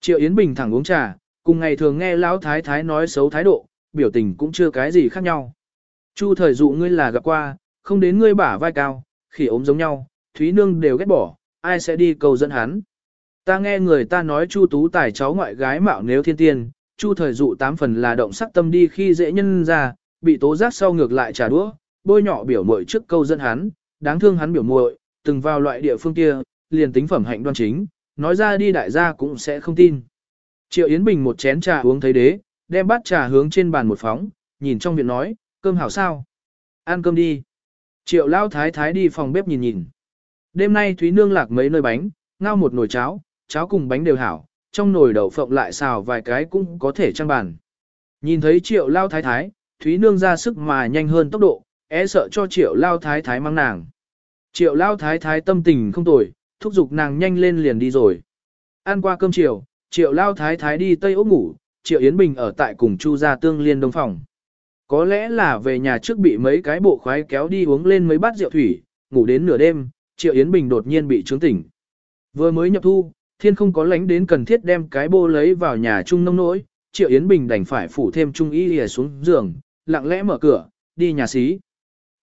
Triệu Yến Bình thẳng uống trà, cùng ngày thường nghe lão thái thái nói xấu thái độ, biểu tình cũng chưa cái gì khác nhau. Chu thời dụ ngươi là gặp qua, không đến ngươi bả vai cao, khỉ ốm giống nhau, Thúy Nương đều ghét bỏ, ai sẽ đi cầu dẫn hắn. Ta nghe người ta nói Chu Tú tài cháu ngoại gái mạo nếu thiên tiên, Chu thời dụ tám phần là động sắc tâm đi khi dễ nhân ra, bị tố giác sau ngược lại trả đũa, bôi nhỏ biểu muội trước câu dẫn hắn, đáng thương hắn biểu muội, từng vào loại địa phương kia, liền tính phẩm hạnh đoan chính, nói ra đi đại gia cũng sẽ không tin. Triệu Yến Bình một chén trà uống thấy đế, đem bát trà hướng trên bàn một phóng, nhìn trong viện nói, cơm hảo sao? Ăn cơm đi. Triệu Lao Thái Thái đi phòng bếp nhìn nhìn. Đêm nay Thúy Nương lạc mấy nơi bánh, ngao một nồi cháo, cháo cùng bánh đều hảo, trong nồi đậu phộng lại xào vài cái cũng có thể trang bàn. Nhìn thấy Triệu Lao Thái Thái, Thúy Nương ra sức mà nhanh hơn tốc độ, e sợ cho Triệu Lao Thái Thái mang nàng. Triệu Lao Thái Thái tâm tình không tồi, thúc giục nàng nhanh lên liền đi rồi. Ăn qua cơm chiều, Triệu Lao Thái Thái đi Tây Ốc ngủ, Triệu Yến Bình ở tại cùng Chu gia tương liên đông phòng. Có lẽ là về nhà trước bị mấy cái bộ khoái kéo đi uống lên mấy bát rượu thủy, ngủ đến nửa đêm, Triệu Yến Bình đột nhiên bị trướng tỉnh. Vừa mới nhập thu, thiên không có lánh đến cần thiết đem cái bô lấy vào nhà trung nông nỗi, Triệu Yến Bình đành phải phủ thêm trung y lìa xuống giường, lặng lẽ mở cửa, đi nhà xí.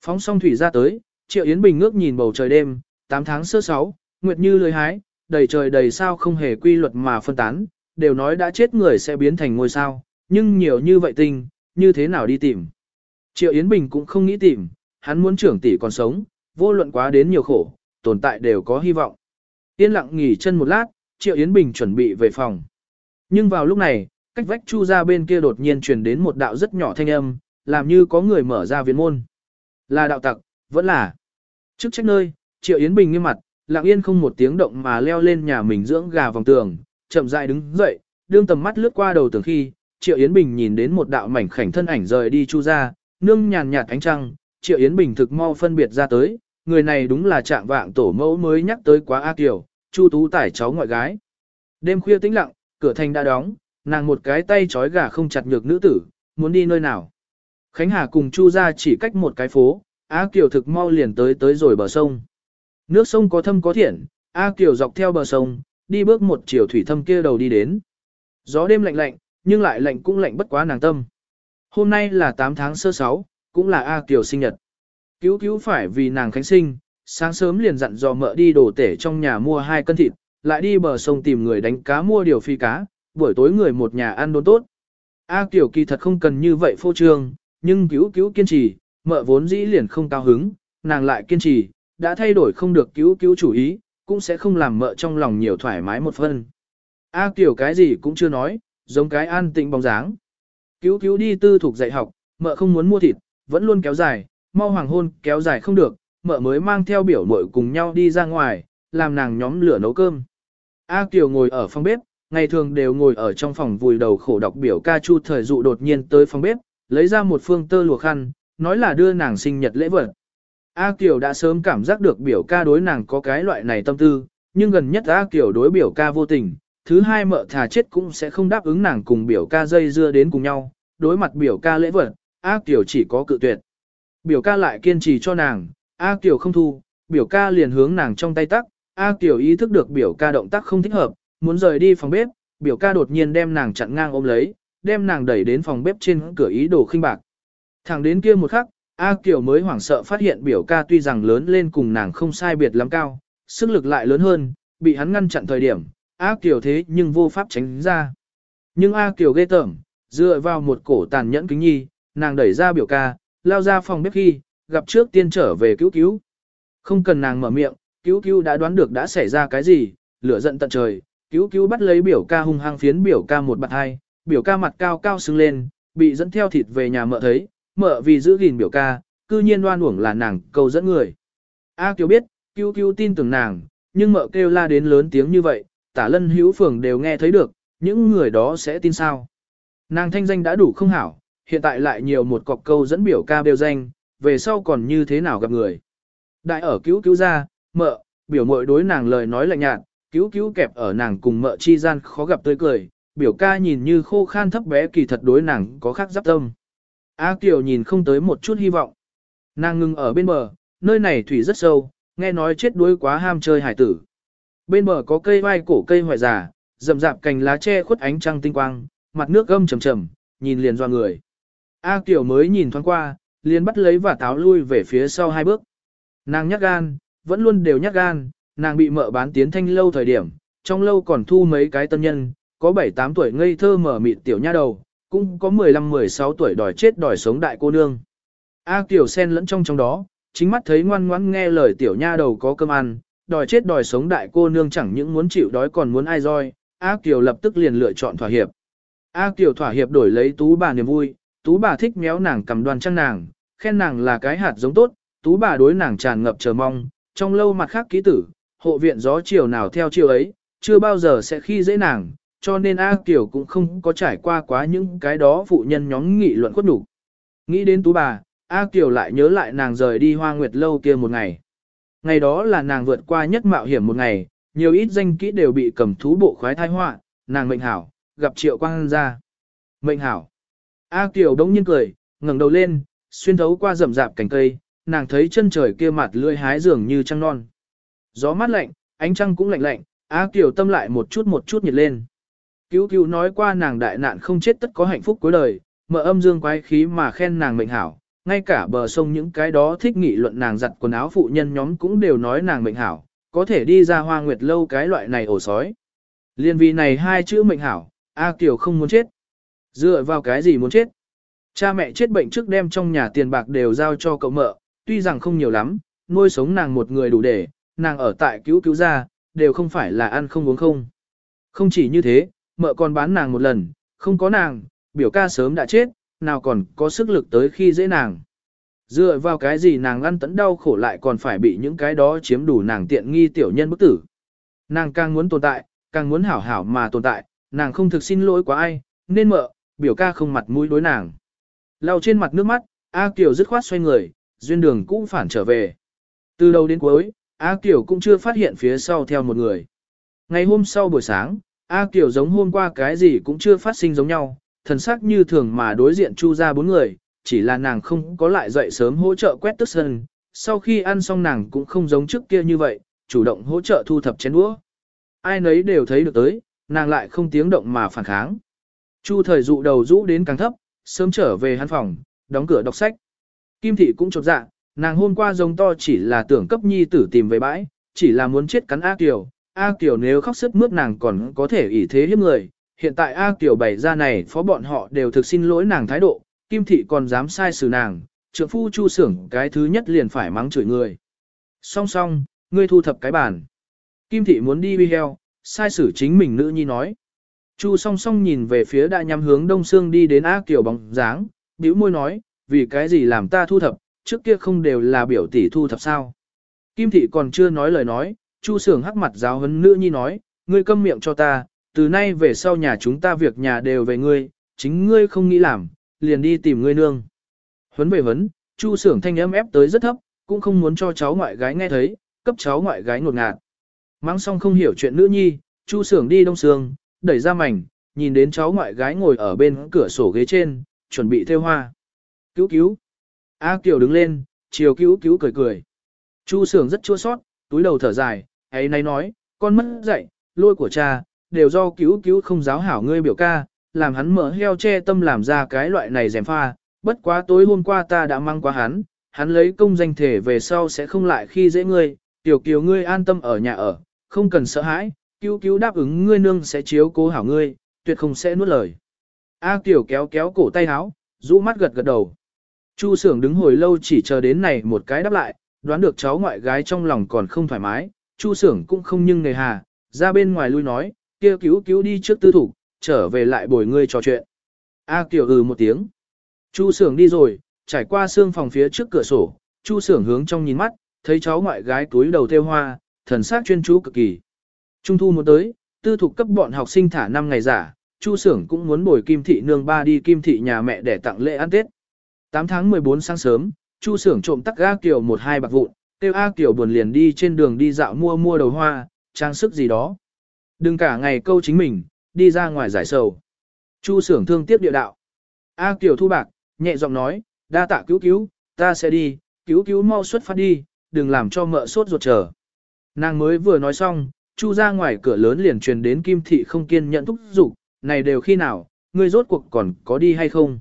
Phóng xong thủy ra tới, Triệu Yến Bình ngước nhìn bầu trời đêm, 8 tháng sơ 6, nguyệt như lưới hái, đầy trời đầy sao không hề quy luật mà phân tán, đều nói đã chết người sẽ biến thành ngôi sao, nhưng nhiều như vậy tinh, như thế nào đi tìm. Triệu Yến Bình cũng không nghĩ tìm, hắn muốn trưởng tỷ còn sống, vô luận quá đến nhiều khổ, tồn tại đều có hy vọng. Yên lặng nghỉ chân một lát, Triệu Yến Bình chuẩn bị về phòng. Nhưng vào lúc này, cách vách chu ra bên kia đột nhiên truyền đến một đạo rất nhỏ thanh âm, làm như có người mở ra viện môn. Là đạo tặc, vẫn là. Trước trách nơi, Triệu Yến Bình nghiêm mặt, lặng yên không một tiếng động mà leo lên nhà mình dưỡng gà vòng tường, chậm rãi đứng dậy, đương tầm mắt lướt qua đầu tường khi, Triệu Yến Bình nhìn đến một đạo mảnh khảnh thân ảnh rời đi chu ra, nương nhàn nhạt ánh trăng, Triệu Yến Bình thực mau phân biệt ra tới, người này đúng là trạng vạng tổ mẫu mới nhắc tới quá A Kiều, Chu Tú tải cháu ngoại gái. Đêm khuya tĩnh lặng, cửa thành đã đóng, nàng một cái tay trói gà không chặt nhược nữ tử, muốn đi nơi nào. Khánh Hà cùng Chu ra chỉ cách một cái phố, A Kiều thực mau liền tới tới rồi bờ sông. Nước sông có thâm có thiện, A Kiều dọc theo bờ sông, đi bước một chiều thủy thâm kia đầu đi đến. Gió đêm lạnh lạnh, nhưng lại lạnh cũng lạnh bất quá nàng tâm. Hôm nay là 8 tháng sơ 6, cũng là A Kiều sinh nhật. Cứu cứu phải vì nàng khánh sinh, sáng sớm liền dặn dò mợ đi đổ tể trong nhà mua hai cân thịt, lại đi bờ sông tìm người đánh cá mua điều phi cá, buổi tối người một nhà ăn đốn tốt. A Kiều kỳ thật không cần như vậy phô trương, nhưng cứu cứu kiên trì, mợ vốn dĩ liền không cao hứng, nàng lại kiên trì, đã thay đổi không được cứu cứu chủ ý, cũng sẽ không làm mợ trong lòng nhiều thoải mái một phân. A Kiều cái gì cũng chưa nói, giống cái an tĩnh bóng dáng. Cứu cứu đi tư thuộc dạy học, mợ không muốn mua thịt, vẫn luôn kéo dài, mau hoàng hôn kéo dài không được, mợ mới mang theo biểu mội cùng nhau đi ra ngoài, làm nàng nhóm lửa nấu cơm. A Kiều ngồi ở phòng bếp, ngày thường đều ngồi ở trong phòng vùi đầu khổ đọc biểu ca chu thời dụ đột nhiên tới phòng bếp, lấy ra một phương tơ lụa khăn, nói là đưa nàng sinh nhật lễ vật. A Kiều đã sớm cảm giác được biểu ca đối nàng có cái loại này tâm tư, nhưng gần nhất A Kiều đối biểu ca vô tình, thứ hai mợ thà chết cũng sẽ không đáp ứng nàng cùng biểu ca dây dưa đến cùng nhau, đối mặt biểu ca lễ vật, A Kiều chỉ có cự tuyệt. Biểu ca lại kiên trì cho nàng, A Kiều không thu, biểu ca liền hướng nàng trong tay tắc, A Kiều ý thức được biểu ca động tác không thích hợp, muốn rời đi phòng bếp, biểu ca đột nhiên đem nàng chặn ngang ôm lấy, đem nàng đẩy đến phòng bếp trên cửa ý đồ khinh bạc. Thẳng đến kia một khắc, A Kiều mới hoảng sợ phát hiện biểu ca tuy rằng lớn lên cùng nàng không sai biệt lắm cao, sức lực lại lớn hơn, bị hắn ngăn chặn thời điểm, A Kiều thế nhưng vô pháp tránh ra. Nhưng A Kiều ghê tởm, dựa vào một cổ tàn nhẫn kính nhi, nàng đẩy ra biểu ca, lao ra phòng bếp khi, gặp trước tiên trở về cứu cứu. Không cần nàng mở miệng, cứu cứu đã đoán được đã xảy ra cái gì, lửa giận tận trời, cứu cứu bắt lấy biểu ca hung hăng phiến biểu ca một bạt hai, biểu ca mặt cao cao sưng lên, bị dẫn theo thịt về nhà mợ thấy, mợ vì giữ gìn biểu ca, cư nhiên đoan uổng là nàng cầu dẫn người. A Kiều biết, cứu cứu tin tưởng nàng, nhưng mợ kêu la đến lớn tiếng như vậy, tả lân hữu phường đều nghe thấy được, những người đó sẽ tin sao. Nàng thanh danh đã đủ không hảo, hiện tại lại nhiều một cọc câu dẫn biểu ca bêu danh, về sau còn như thế nào gặp người. Đại ở cứu cứu ra, mợ, biểu mội đối nàng lời nói lạnh nhạt, cứu cứu kẹp ở nàng cùng mợ chi gian khó gặp tươi cười, biểu ca nhìn như khô khan thấp bé kỳ thật đối nàng có khác giáp tâm. A Kiều nhìn không tới một chút hy vọng. Nàng ngừng ở bên bờ, nơi này thủy rất sâu, nghe nói chết đuối quá ham chơi hải tử. Bên bờ có cây vai cổ cây hoại già, rậm rạp cành lá che khuất ánh trăng tinh quang, mặt nước gâm trầm trầm, nhìn liền doa người. A Kiều mới nhìn thoáng qua, liền bắt lấy và táo lui về phía sau hai bước. Nàng nhát gan, vẫn luôn đều nhát gan, nàng bị mợ bán tiến thanh lâu thời điểm, trong lâu còn thu mấy cái tân nhân, có 7-8 tuổi ngây thơ mở mịt tiểu nha đầu, cũng có 15-16 tuổi đòi chết đòi sống đại cô nương. A Kiều sen lẫn trong trong đó, chính mắt thấy ngoan ngoãn nghe lời tiểu nha đầu có cơm ăn, đòi chết đòi sống đại cô nương chẳng những muốn chịu đói còn muốn ai roi, A Kiều lập tức liền lựa chọn thỏa hiệp. A Kiều thỏa hiệp đổi lấy tú bà niềm vui, tú bà thích méo nàng cầm đoan trăng nàng, khen nàng là cái hạt giống tốt, tú bà đối nàng tràn ngập chờ mong, trong lâu mặt khác ký tử, hộ viện gió chiều nào theo chiều ấy, chưa bao giờ sẽ khi dễ nàng, cho nên A Kiều cũng không có trải qua quá những cái đó phụ nhân nhóm nghị luận khuất đủ. Nghĩ đến tú bà, A Kiều lại nhớ lại nàng rời đi hoa nguyệt lâu kia một ngày. Ngày đó là nàng vượt qua nhất mạo hiểm một ngày, nhiều ít danh kỹ đều bị cầm thú bộ khoái thai họa, nàng mệnh hảo, gặp triệu quang ra. Mệnh hảo. A Kiều đống nhiên cười, ngẩng đầu lên, xuyên thấu qua rậm rạp cành cây, nàng thấy chân trời kia mặt lưỡi hái dường như trăng non. Gió mát lạnh, ánh trăng cũng lạnh lạnh, A Kiều tâm lại một chút một chút nhiệt lên. Cứu cứu nói qua nàng đại nạn không chết tất có hạnh phúc cuối đời, mở âm dương quái khí mà khen nàng mệnh hảo, ngay cả bờ sông những cái đó thích nghị luận nàng giặt quần áo phụ nhân nhóm cũng đều nói nàng mệnh hảo, có thể đi ra hoa nguyệt lâu cái loại này ổ sói. Liên vì này hai chữ mệnh hảo, A Kiều không muốn chết. Dựa vào cái gì muốn chết? Cha mẹ chết bệnh trước đem trong nhà tiền bạc đều giao cho cậu mợ, tuy rằng không nhiều lắm, nuôi sống nàng một người đủ để, nàng ở tại cứu cứu ra, đều không phải là ăn không uống không. Không chỉ như thế, mợ còn bán nàng một lần, không có nàng, biểu ca sớm đã chết, nào còn có sức lực tới khi dễ nàng. Dựa vào cái gì nàng ăn tấn đau khổ lại còn phải bị những cái đó chiếm đủ nàng tiện nghi tiểu nhân bức tử. Nàng càng muốn tồn tại, càng muốn hảo hảo mà tồn tại, nàng không thực xin lỗi quá ai, nên mợ, biểu ca không mặt mũi đối nàng. Lau trên mặt nước mắt, A Kiều dứt khoát xoay người, duyên đường cũng phản trở về. Từ đầu đến cuối, A Kiều cũng chưa phát hiện phía sau theo một người. Ngày hôm sau buổi sáng, A Kiều giống hôm qua cái gì cũng chưa phát sinh giống nhau, thần sắc như thường mà đối diện chu ra bốn người, chỉ là nàng không có lại dậy sớm hỗ trợ quét tức sân. Sau khi ăn xong nàng cũng không giống trước kia như vậy, chủ động hỗ trợ thu thập chén đũa. Ai nấy đều thấy được tới, nàng lại không tiếng động mà phản kháng. Chu thời dụ đầu rũ đến càng thấp, sớm trở về hắn phòng, đóng cửa đọc sách. Kim thị cũng chột dạ, nàng hôm qua giống to chỉ là tưởng cấp nhi tử tìm về bãi, chỉ là muốn chết cắn A Kiều. A Kiều nếu khóc sức mướt nàng còn có thể ỷ thế hiếp người. Hiện tại A Kiều bày ra này phó bọn họ đều thực xin lỗi nàng thái độ, Kim thị còn dám sai xử nàng, trượng phu chu sưởng cái thứ nhất liền phải mắng chửi người. Song song, ngươi thu thập cái bàn. Kim thị muốn đi bi heo, sai xử chính mình nữ nhi nói. Chu song song nhìn về phía đã nhắm hướng đông xương đi đến A Kiều bóng dáng, bĩu môi nói, vì cái gì làm ta thu thập, trước kia không đều là biểu tỷ thu thập sao. Kim thị còn chưa nói lời nói, Chu sưởng hắc mặt giáo huấn nữ nhi nói, ngươi câm miệng cho ta, từ nay về sau nhà chúng ta việc nhà đều về ngươi, chính ngươi không nghĩ làm, liền đi tìm ngươi nương. Huấn về huấn, Chu sưởng thanh âm ép tới rất thấp, cũng không muốn cho cháu ngoại gái nghe thấy, cấp cháu ngoại gái ngột ngạt. Mang xong không hiểu chuyện nữ nhi, Chu sưởng đi đông sương, đẩy ra mảnh, nhìn đến cháu ngoại gái ngồi ở bên cửa sổ ghế trên, chuẩn bị theo hoa. Cứu cứu. A Kiều đứng lên, chiều cứu cứu cười cười. Chu sưởng rất chua sót, túi đầu thở dài, ấy nay nói, con mất dạy, lôi của cha, đều do cứu cứu không giáo hảo ngươi biểu ca, làm hắn mở heo che tâm làm ra cái loại này dèm pha, bất quá tối hôm qua ta đã mang qua hắn, hắn lấy công danh thể về sau sẽ không lại khi dễ ngươi, tiểu kiều ngươi an tâm ở nhà ở, không cần sợ hãi, cứu cứu đáp ứng ngươi nương sẽ chiếu cố hảo ngươi, tuyệt không sẽ nuốt lời. A tiểu kéo kéo cổ tay áo, rũ mắt gật gật đầu. Chu Sưởng đứng hồi lâu chỉ chờ đến này một cái đáp lại, đoán được cháu ngoại gái trong lòng còn không thoải mái, Chu Sưởng cũng không nhưng nề hà, ra bên ngoài lui nói, kia cứu cứu đi trước tư thủ, trở về lại bồi ngươi trò chuyện. A Kiều ừ một tiếng. Chu Sưởng đi rồi, trải qua xương phòng phía trước cửa sổ, Chu Sưởng hướng trong nhìn mắt, thấy cháu ngoại gái túi đầu theo hoa, thần sắc chuyên chú cực kỳ. Trung thu muốn tới, tư thục cấp bọn học sinh thả 5 ngày giả, Chu Sưởng cũng muốn bồi Kim Thị nương ba đi Kim Thị nhà mẹ để tặng lễ ăn Tết. 8 tháng 14 sáng sớm, Chu Sưởng trộm tắc ga Kiều một hai bạc vụn, tiêu A Kiều buồn liền đi trên đường đi dạo mua mua đầu hoa, trang sức gì đó. Đừng cả ngày câu chính mình, đi ra ngoài giải sầu. Chu Sưởng thương tiếp địa đạo. A Kiều thu bạc, nhẹ giọng nói, đa tạ cứu cứu, ta sẽ đi, cứu cứu mau xuất phát đi, đừng làm cho mợ sốt ruột chờ. Nàng mới vừa nói xong, Chu ra ngoài cửa lớn liền truyền đến Kim Thị không kiên nhẫn thúc giục, này đều khi nào, ngươi rốt cuộc còn có đi hay không?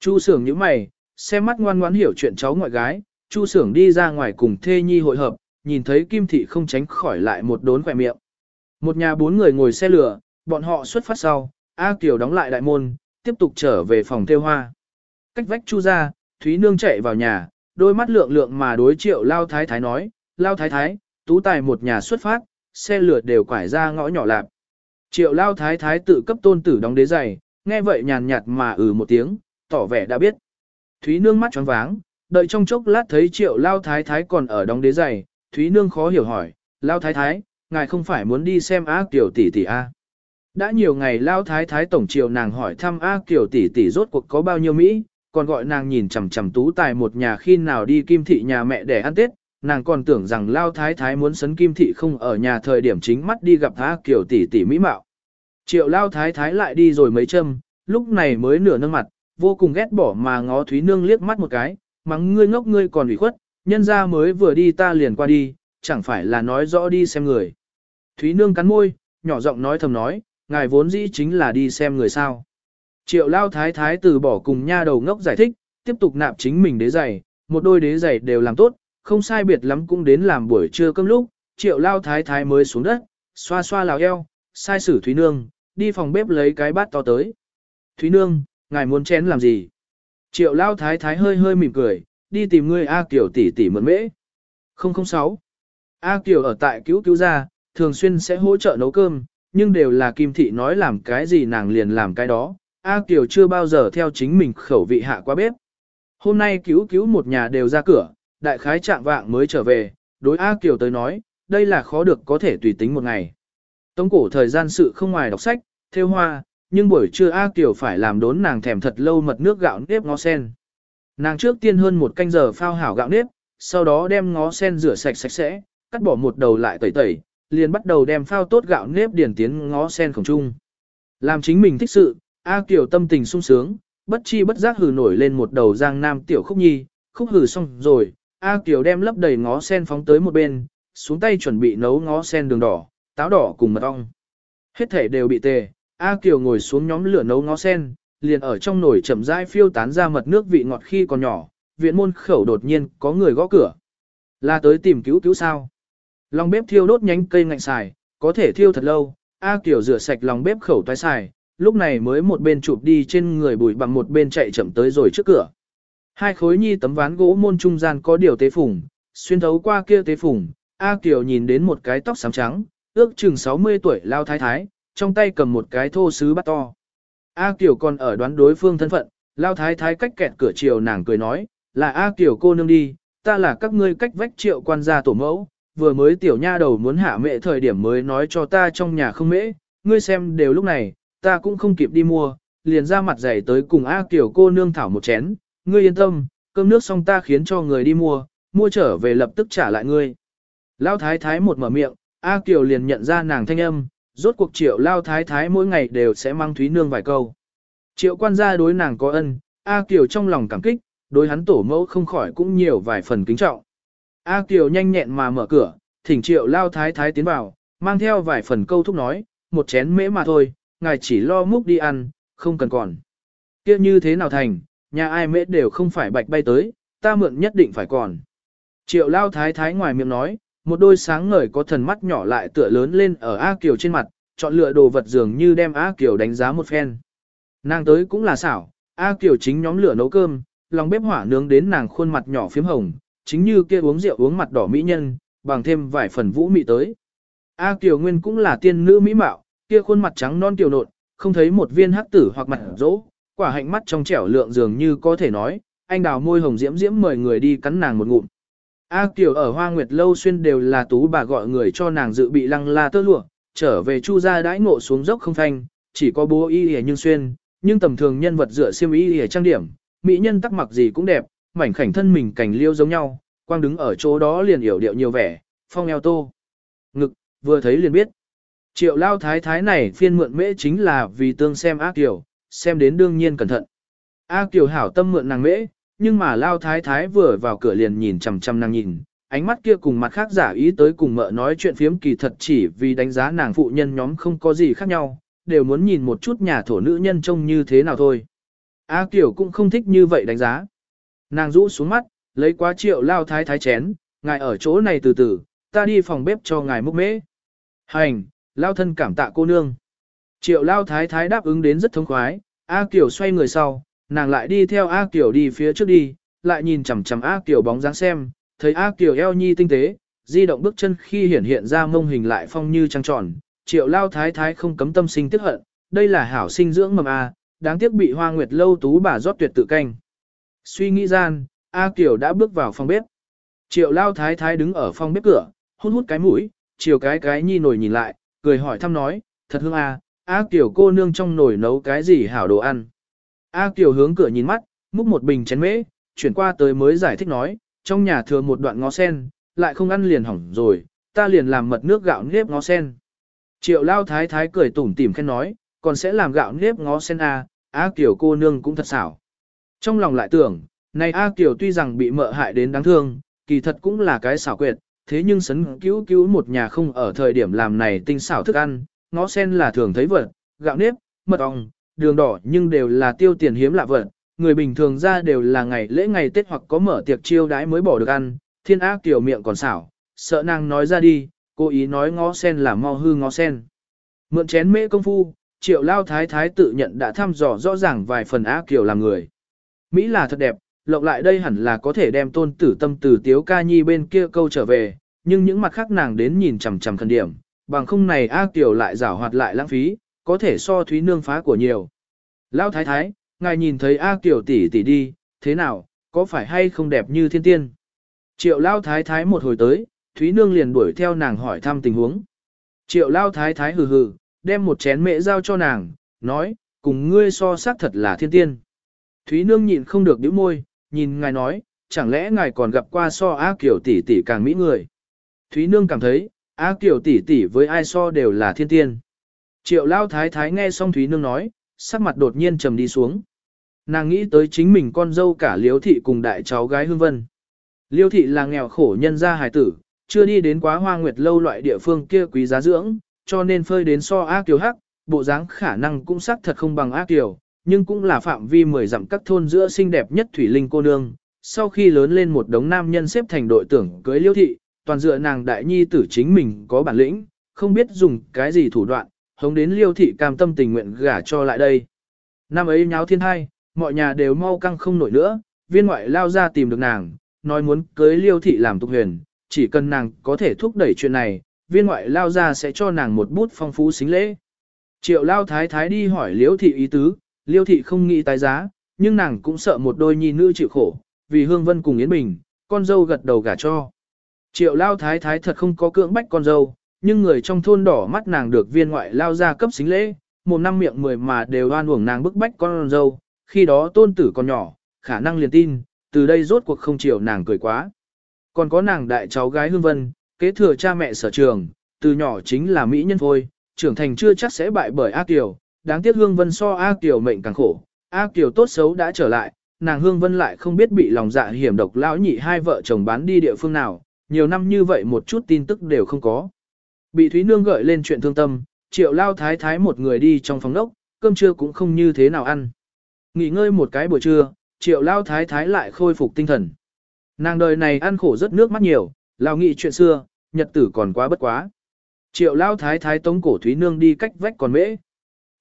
Chu Sưởng nhíu mày, xem mắt ngoan ngoãn hiểu chuyện cháu ngoại gái, Chu Sưởng đi ra ngoài cùng Thê Nhi hội hợp, nhìn thấy Kim Thị không tránh khỏi lại một đốn khỏe miệng. Một nhà bốn người ngồi xe lửa, bọn họ xuất phát sau, A Kiều đóng lại đại môn, tiếp tục trở về phòng theo hoa. Cách vách Chu ra, Thúy Nương chạy vào nhà, đôi mắt lượng lượng mà đối triệu Lao Thái Thái nói, Lao Thái Thái, tú tài một nhà xuất phát, xe lửa đều quải ra ngõ nhỏ lạp. Triệu lao thái thái tự cấp tôn tử đóng đế giày, nghe vậy nhàn nhạt mà ừ một tiếng, tỏ vẻ đã biết. Thúy nương mắt choáng váng, đợi trong chốc lát thấy triệu lao thái thái còn ở đóng đế giày, Thúy nương khó hiểu hỏi, lao thái thái, ngài không phải muốn đi xem á tiểu tỷ tỷ a? Đã nhiều ngày lao thái thái tổng triều nàng hỏi thăm A tiểu tỷ tỷ rốt cuộc có bao nhiêu Mỹ, còn gọi nàng nhìn chằm chằm tú tài một nhà khi nào đi kim thị nhà mẹ để ăn Tết, nàng còn tưởng rằng lao thái thái muốn sấn kim thị không ở nhà thời điểm chính mắt đi gặp A tiểu tỷ tỷ Mỹ mạo. Triệu lao thái thái lại đi rồi mấy châm, lúc này mới nửa nâng mặt, vô cùng ghét bỏ mà ngó Thúy Nương liếc mắt một cái, mắng ngươi ngốc ngươi còn ủy khuất, nhân ra mới vừa đi ta liền qua đi, chẳng phải là nói rõ đi xem người. Thúy Nương cắn môi, nhỏ giọng nói thầm nói, ngài vốn dĩ chính là đi xem người sao. Triệu lao thái thái từ bỏ cùng nha đầu ngốc giải thích, tiếp tục nạp chính mình đế giày, một đôi đế giày đều làm tốt, không sai biệt lắm cũng đến làm buổi trưa cơm lúc, triệu lao thái thái mới xuống đất, xoa xoa lào eo, sai sử Thúy Nương, đi phòng bếp lấy cái bát to tới. Thúy Nương, ngài muốn chén làm gì? Triệu lao thái thái hơi hơi mỉm cười, đi tìm ngươi A Kiều tỷ tỷ mượn mễ. 006. A Kiều ở tại cứu cứu gia, thường xuyên sẽ hỗ trợ nấu cơm, nhưng đều là Kim Thị nói làm cái gì nàng liền làm cái đó. A Kiều chưa bao giờ theo chính mình khẩu vị hạ qua bếp. Hôm nay cứu cứu một nhà đều ra cửa, đại khái trạng vạng mới trở về, đối A Kiều tới nói, đây là khó được có thể tùy tính một ngày. Tống cổ thời gian sự không ngoài đọc sách, theo hoa, nhưng buổi trưa A Kiều phải làm đốn nàng thèm thật lâu mật nước gạo nếp ngó sen. Nàng trước tiên hơn một canh giờ phao hảo gạo nếp, sau đó đem ngó sen rửa sạch sạch sẽ, cắt bỏ một đầu lại tẩy tẩy, liền bắt đầu đem phao tốt gạo nếp điển tiến ngó sen khổng trung. Làm chính mình thích sự, A Kiều tâm tình sung sướng, bất chi bất giác hừ nổi lên một đầu giang nam tiểu khúc nhi, khúc hừ xong rồi, A Kiều đem lấp đầy ngó sen phóng tới một bên, xuống tay chuẩn bị nấu ngó sen đường đỏ, táo đỏ cùng mật ong. Hết thể đều bị tề, A Kiều ngồi xuống nhóm lửa nấu ngó sen, liền ở trong nồi chậm rãi phiêu tán ra mật nước vị ngọt khi còn nhỏ, viện môn khẩu đột nhiên có người gõ cửa. Là tới tìm cứu cứu sao? Lòng bếp thiêu đốt nhánh cây ngạnh xài, có thể thiêu thật lâu, A Kiều rửa sạch lòng bếp khẩu toái xài, lúc này mới một bên chụp đi trên người bùi bằng một bên chạy chậm tới rồi trước cửa. Hai khối nhi tấm ván gỗ môn trung gian có điều tế phủng, xuyên thấu qua kia tế phủng, A Kiều nhìn đến một cái tóc xám trắng, ước chừng 60 tuổi lao thái thái, trong tay cầm một cái thô sứ bát to. A Kiều còn ở đoán đối phương thân phận, lao thái thái cách kẹt cửa chiều nàng cười nói, là A Kiều cô nương đi, ta là các ngươi cách vách triệu quan gia tổ mẫu, vừa mới tiểu nha đầu muốn hạ mẹ thời điểm mới nói cho ta trong nhà không mễ, ngươi xem đều lúc này, ta cũng không kịp đi mua, liền ra mặt dày tới cùng A Kiều cô nương thảo một chén, ngươi yên tâm, cơm nước xong ta khiến cho người đi mua, mua trở về lập tức trả lại ngươi. lão thái thái một mở miệng, A Kiều liền nhận ra nàng thanh âm, rốt cuộc triệu lao thái thái mỗi ngày đều sẽ mang Thúy Nương vài câu. Triệu quan gia đối nàng có ân, A Kiều trong lòng cảm kích, đối hắn tổ mẫu không khỏi cũng nhiều vài phần kính trọng. A Kiều nhanh nhẹn mà mở cửa, thỉnh triệu lao thái thái tiến vào, mang theo vài phần câu thúc nói, một chén mễ mà thôi, ngài chỉ lo múc đi ăn, không cần còn. Kia như thế nào thành, nhà ai mễ đều không phải bạch bay tới, ta mượn nhất định phải còn. Triệu lao thái thái ngoài miệng nói, một đôi sáng ngời có thần mắt nhỏ lại tựa lớn lên ở A Kiều trên mặt, chọn lựa đồ vật dường như đem A Kiều đánh giá một phen. Nàng tới cũng là xảo, A Kiều chính nhóm lửa nấu cơm, lòng bếp hỏa nướng đến nàng khuôn mặt nhỏ phím hồng, chính như kia uống rượu uống mặt đỏ mỹ nhân, bằng thêm vài phần vũ mị tới. A Kiều Nguyên cũng là tiên nữ mỹ mạo, kia khuôn mặt trắng non tiểu nộn, không thấy một viên hắc tử hoặc mặt rỗ, quả hạnh mắt trong trẻo lượng dường như có thể nói, anh đào môi hồng diễm diễm mời người đi cắn nàng một ngụm. A Kiều ở Hoa Nguyệt Lâu xuyên đều là tú bà gọi người cho nàng dự bị lăng la tơ lụa, trở về chu gia đãi ngộ xuống dốc không thanh, chỉ có bố y hề nhưng xuyên, nhưng tầm thường nhân vật dựa xiêm y hề trang điểm, mỹ nhân tắc mặc gì cũng đẹp, mảnh khảnh thân mình cảnh liêu giống nhau, quang đứng ở chỗ đó liền hiểu điệu nhiều vẻ, phong eo tô. Ngực, vừa thấy liền biết. Triệu lao thái thái này phiên mượn mễ chính là vì tương xem A Kiều, xem đến đương nhiên cẩn thận. A Kiều hảo tâm mượn nàng mễ, nhưng mà lao thái thái vừa vào cửa liền nhìn chằm chằm nàng nhìn, ánh mắt kia cùng mặt khác giả ý tới cùng mợ nói chuyện phiếm kỳ thật chỉ vì đánh giá nàng phụ nhân nhóm không có gì khác nhau, đều muốn nhìn một chút nhà thổ nữ nhân trông như thế nào thôi. A Kiều cũng không thích như vậy đánh giá. Nàng rũ xuống mắt, lấy quá triệu lao thái thái chén, ngài ở chỗ này từ từ, ta đi phòng bếp cho ngài múc mễ. Hành, lao thân cảm tạ cô nương. Triệu lao thái thái đáp ứng đến rất thông khoái, A Kiều xoay người sau, nàng lại đi theo A Kiều đi phía trước đi, lại nhìn chằm chằm A Kiều bóng dáng xem, thấy A Kiều eo nhi tinh tế, di động bước chân khi hiển hiện ra mông hình lại phong như trăng tròn, triệu lao thái thái không cấm tâm sinh tiếc hận, đây là hảo sinh dưỡng mầm A, đáng tiếc bị hoa nguyệt lâu tú bà rót tuyệt tự canh. Suy nghĩ gian, A Kiều đã bước vào phòng bếp. Triệu lao thái thái đứng ở phòng bếp cửa, hút hút cái mũi, chiều cái cái nhi nổi nhìn lại, cười hỏi thăm nói, thật hương A, A Kiều cô nương trong nồi nấu cái gì hảo đồ ăn. A Kiều hướng cửa nhìn mắt, múc một bình chén mễ, chuyển qua tới mới giải thích nói, trong nhà thừa một đoạn ngó sen, lại không ăn liền hỏng rồi, ta liền làm mật nước gạo nếp ngó sen. Triệu lao thái thái cười tủm tỉm khen nói, còn sẽ làm gạo nếp ngó sen à? A Kiều cô nương cũng thật xảo. Trong lòng lại tưởng, này A Kiều tuy rằng bị mợ hại đến đáng thương, kỳ thật cũng là cái xảo quyệt, thế nhưng sấn cứu cứu một nhà không ở thời điểm làm này tinh xảo thức ăn, ngó sen là thường thấy vật, gạo nếp, mật ong, đường đỏ nhưng đều là tiêu tiền hiếm lạ vật, người bình thường ra đều là ngày lễ ngày Tết hoặc có mở tiệc chiêu đãi mới bỏ được ăn, thiên ác tiểu miệng còn xảo, sợ nàng nói ra đi, cố ý nói ngó sen là mau hư ngó sen. Mượn chén mễ công phu, triệu lao thái thái tự nhận đã thăm dò rõ ràng vài phần ác kiểu làm người. Mỹ là thật đẹp, lộng lại đây hẳn là có thể đem tôn tử tâm từ tiếu ca nhi bên kia câu trở về, nhưng những mặt khác nàng đến nhìn chằm chằm khẩn điểm, bằng không này ác tiểu lại rảo hoạt lại lãng phí, có thể so thúy nương phá của nhiều. lão thái thái, ngài nhìn thấy A Kiều tỷ tỷ đi, thế nào, có phải hay không đẹp như thiên tiên? Triệu lão thái thái một hồi tới, Thúy Nương liền đuổi theo nàng hỏi thăm tình huống. Triệu lão thái thái hừ hừ, đem một chén mễ giao cho nàng, nói, cùng ngươi so sắc thật là thiên tiên. Thúy Nương nhịn không được nhíu môi, nhìn ngài nói, chẳng lẽ ngài còn gặp qua so A Kiều tỷ tỷ càng mỹ người. Thúy Nương cảm thấy, A Kiều tỷ tỷ với ai so đều là thiên tiên. Triệu Lao thái thái nghe xong Thúy Nương nói, sắc mặt đột nhiên trầm đi xuống. Nàng nghĩ tới chính mình con dâu cả Liêu thị cùng đại cháu gái hương vân. Liêu thị là nghèo khổ nhân gia hài tử, chưa đi đến quá hoa nguyệt lâu loại địa phương kia quý giá dưỡng, cho nên phơi đến so ác kiều hắc, bộ dáng khả năng cũng sắc thật không bằng ác kiều, nhưng cũng là phạm vi mười dặm các thôn giữa xinh đẹp nhất thủy linh cô nương. Sau khi lớn lên một đống nam nhân xếp thành đội tưởng cưới liêu thị, toàn dựa nàng đại nhi tử chính mình có bản lĩnh, không biết dùng cái gì thủ đoạn, hống đến liêu thị cam tâm tình nguyện gả cho lại đây. Năm ấy nháo thiên hai, mọi nhà đều mau căng không nổi nữa, viên ngoại lao ra tìm được nàng, nói muốn cưới liêu thị làm tục huyền, chỉ cần nàng có thể thúc đẩy chuyện này, viên ngoại lao ra sẽ cho nàng một bút phong phú xính lễ. Triệu lao thái thái đi hỏi liêu thị ý tứ, liêu thị không nghĩ tái giá, nhưng nàng cũng sợ một đôi nhi nữ chịu khổ, vì hương vân cùng Yến Bình, con dâu gật đầu gả cho. Triệu lao thái thái thật không có cưỡng bách con dâu, nhưng người trong thôn đỏ mắt nàng được viên ngoại lao ra cấp xính lễ, một năm miệng mười mà đều oan uổng nàng bức bách con dâu, khi đó tôn tử còn nhỏ, khả năng liền tin, từ đây rốt cuộc không chịu nàng cười quá. Còn có nàng đại cháu gái Hương Vân, kế thừa cha mẹ sở trường, từ nhỏ chính là mỹ nhân thôi, trưởng thành chưa chắc sẽ bại bởi A Kiều, đáng tiếc Hương Vân so A Kiều mệnh càng khổ, A Kiều tốt xấu đã trở lại, nàng Hương Vân lại không biết bị lòng dạ hiểm độc lão nhị hai vợ chồng bán đi địa phương nào, nhiều năm như vậy một chút tin tức đều không có. Bị Thúy Nương gợi lên chuyện thương tâm, triệu lao thái thái một người đi trong phòng đốc, cơm trưa cũng không như thế nào ăn. Nghỉ ngơi một cái buổi trưa, triệu lao thái thái lại khôi phục tinh thần. Nàng đời này ăn khổ rất nước mắt nhiều, lao nghị chuyện xưa, nhật tử còn quá bất quá. Triệu lao thái thái tống cổ Thúy Nương đi cách vách còn mễ.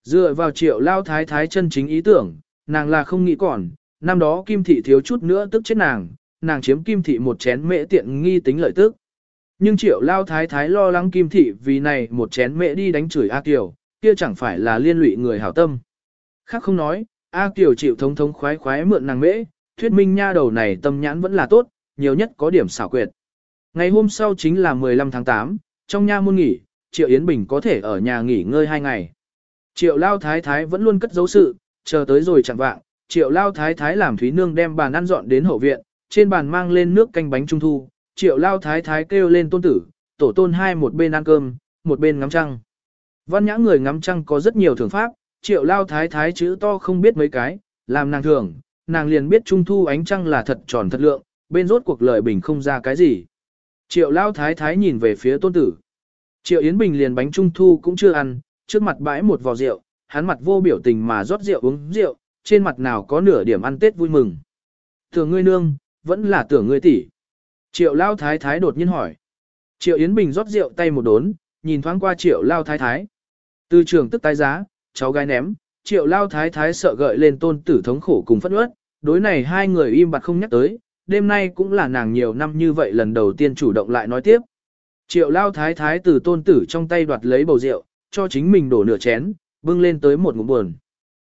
Dựa vào triệu lao thái thái chân chính ý tưởng, nàng là không nghĩ còn, năm đó kim thị thiếu chút nữa tức chết nàng, nàng chiếm kim thị một chén mễ tiện nghi tính lợi tức. Nhưng triệu lao thái thái lo lắng kim thị vì này một chén mễ đi đánh chửi A Kiều, kia chẳng phải là liên lụy người hảo tâm. Khác không nói, A Kiều chịu thống thống khoái khoái mượn nàng mễ, thuyết minh nha đầu này tâm nhãn vẫn là tốt, nhiều nhất có điểm xảo quyệt. Ngày hôm sau chính là 15 tháng 8, trong nha môn nghỉ, Triệu Yến Bình có thể ở nhà nghỉ ngơi hai ngày. Triệu Lao Thái Thái vẫn luôn cất giấu sự, chờ tới rồi chẳng vạng, Triệu Lao Thái Thái làm Thúy Nương đem bàn ăn dọn đến hậu viện, trên bàn mang lên nước canh bánh trung thu, Triệu Lao Thái Thái kêu lên tôn tử, tổ tôn hai một bên ăn cơm, một bên ngắm trăng. Văn nhã người ngắm trăng có rất nhiều thưởng pháp, Triệu Lao Thái Thái chữ to không biết mấy cái, làm nàng thường, nàng liền biết trung thu ánh trăng là thật tròn thật lượng, bên rốt cuộc lợi bình không ra cái gì. Triệu Lao Thái Thái nhìn về phía tôn tử. Triệu Yến Bình liền bánh trung thu cũng chưa ăn, trước mặt bãi một vò rượu, hắn mặt vô biểu tình mà rót rượu uống rượu, trên mặt nào có nửa điểm ăn Tết vui mừng. Tưởng ngươi nương, vẫn là tưởng ngươi tỷ. Triệu Lao Thái Thái đột nhiên hỏi. Triệu Yến Bình rót rượu tay một đốn, nhìn thoáng qua Triệu Lao Thái Thái. Từ trường tức tái giá, cháu gái ném, Triệu Lao Thái Thái sợ gợi lên tôn tử thống khổ cùng phất ướt, đối này hai người im bặt không nhắc tới, đêm nay cũng là nàng nhiều năm như vậy lần đầu tiên chủ động lại nói tiếp, Triệu lao thái thái từ tôn tử trong tay đoạt lấy bầu rượu, cho chính mình đổ nửa chén, bưng lên tới một ngụm buồn.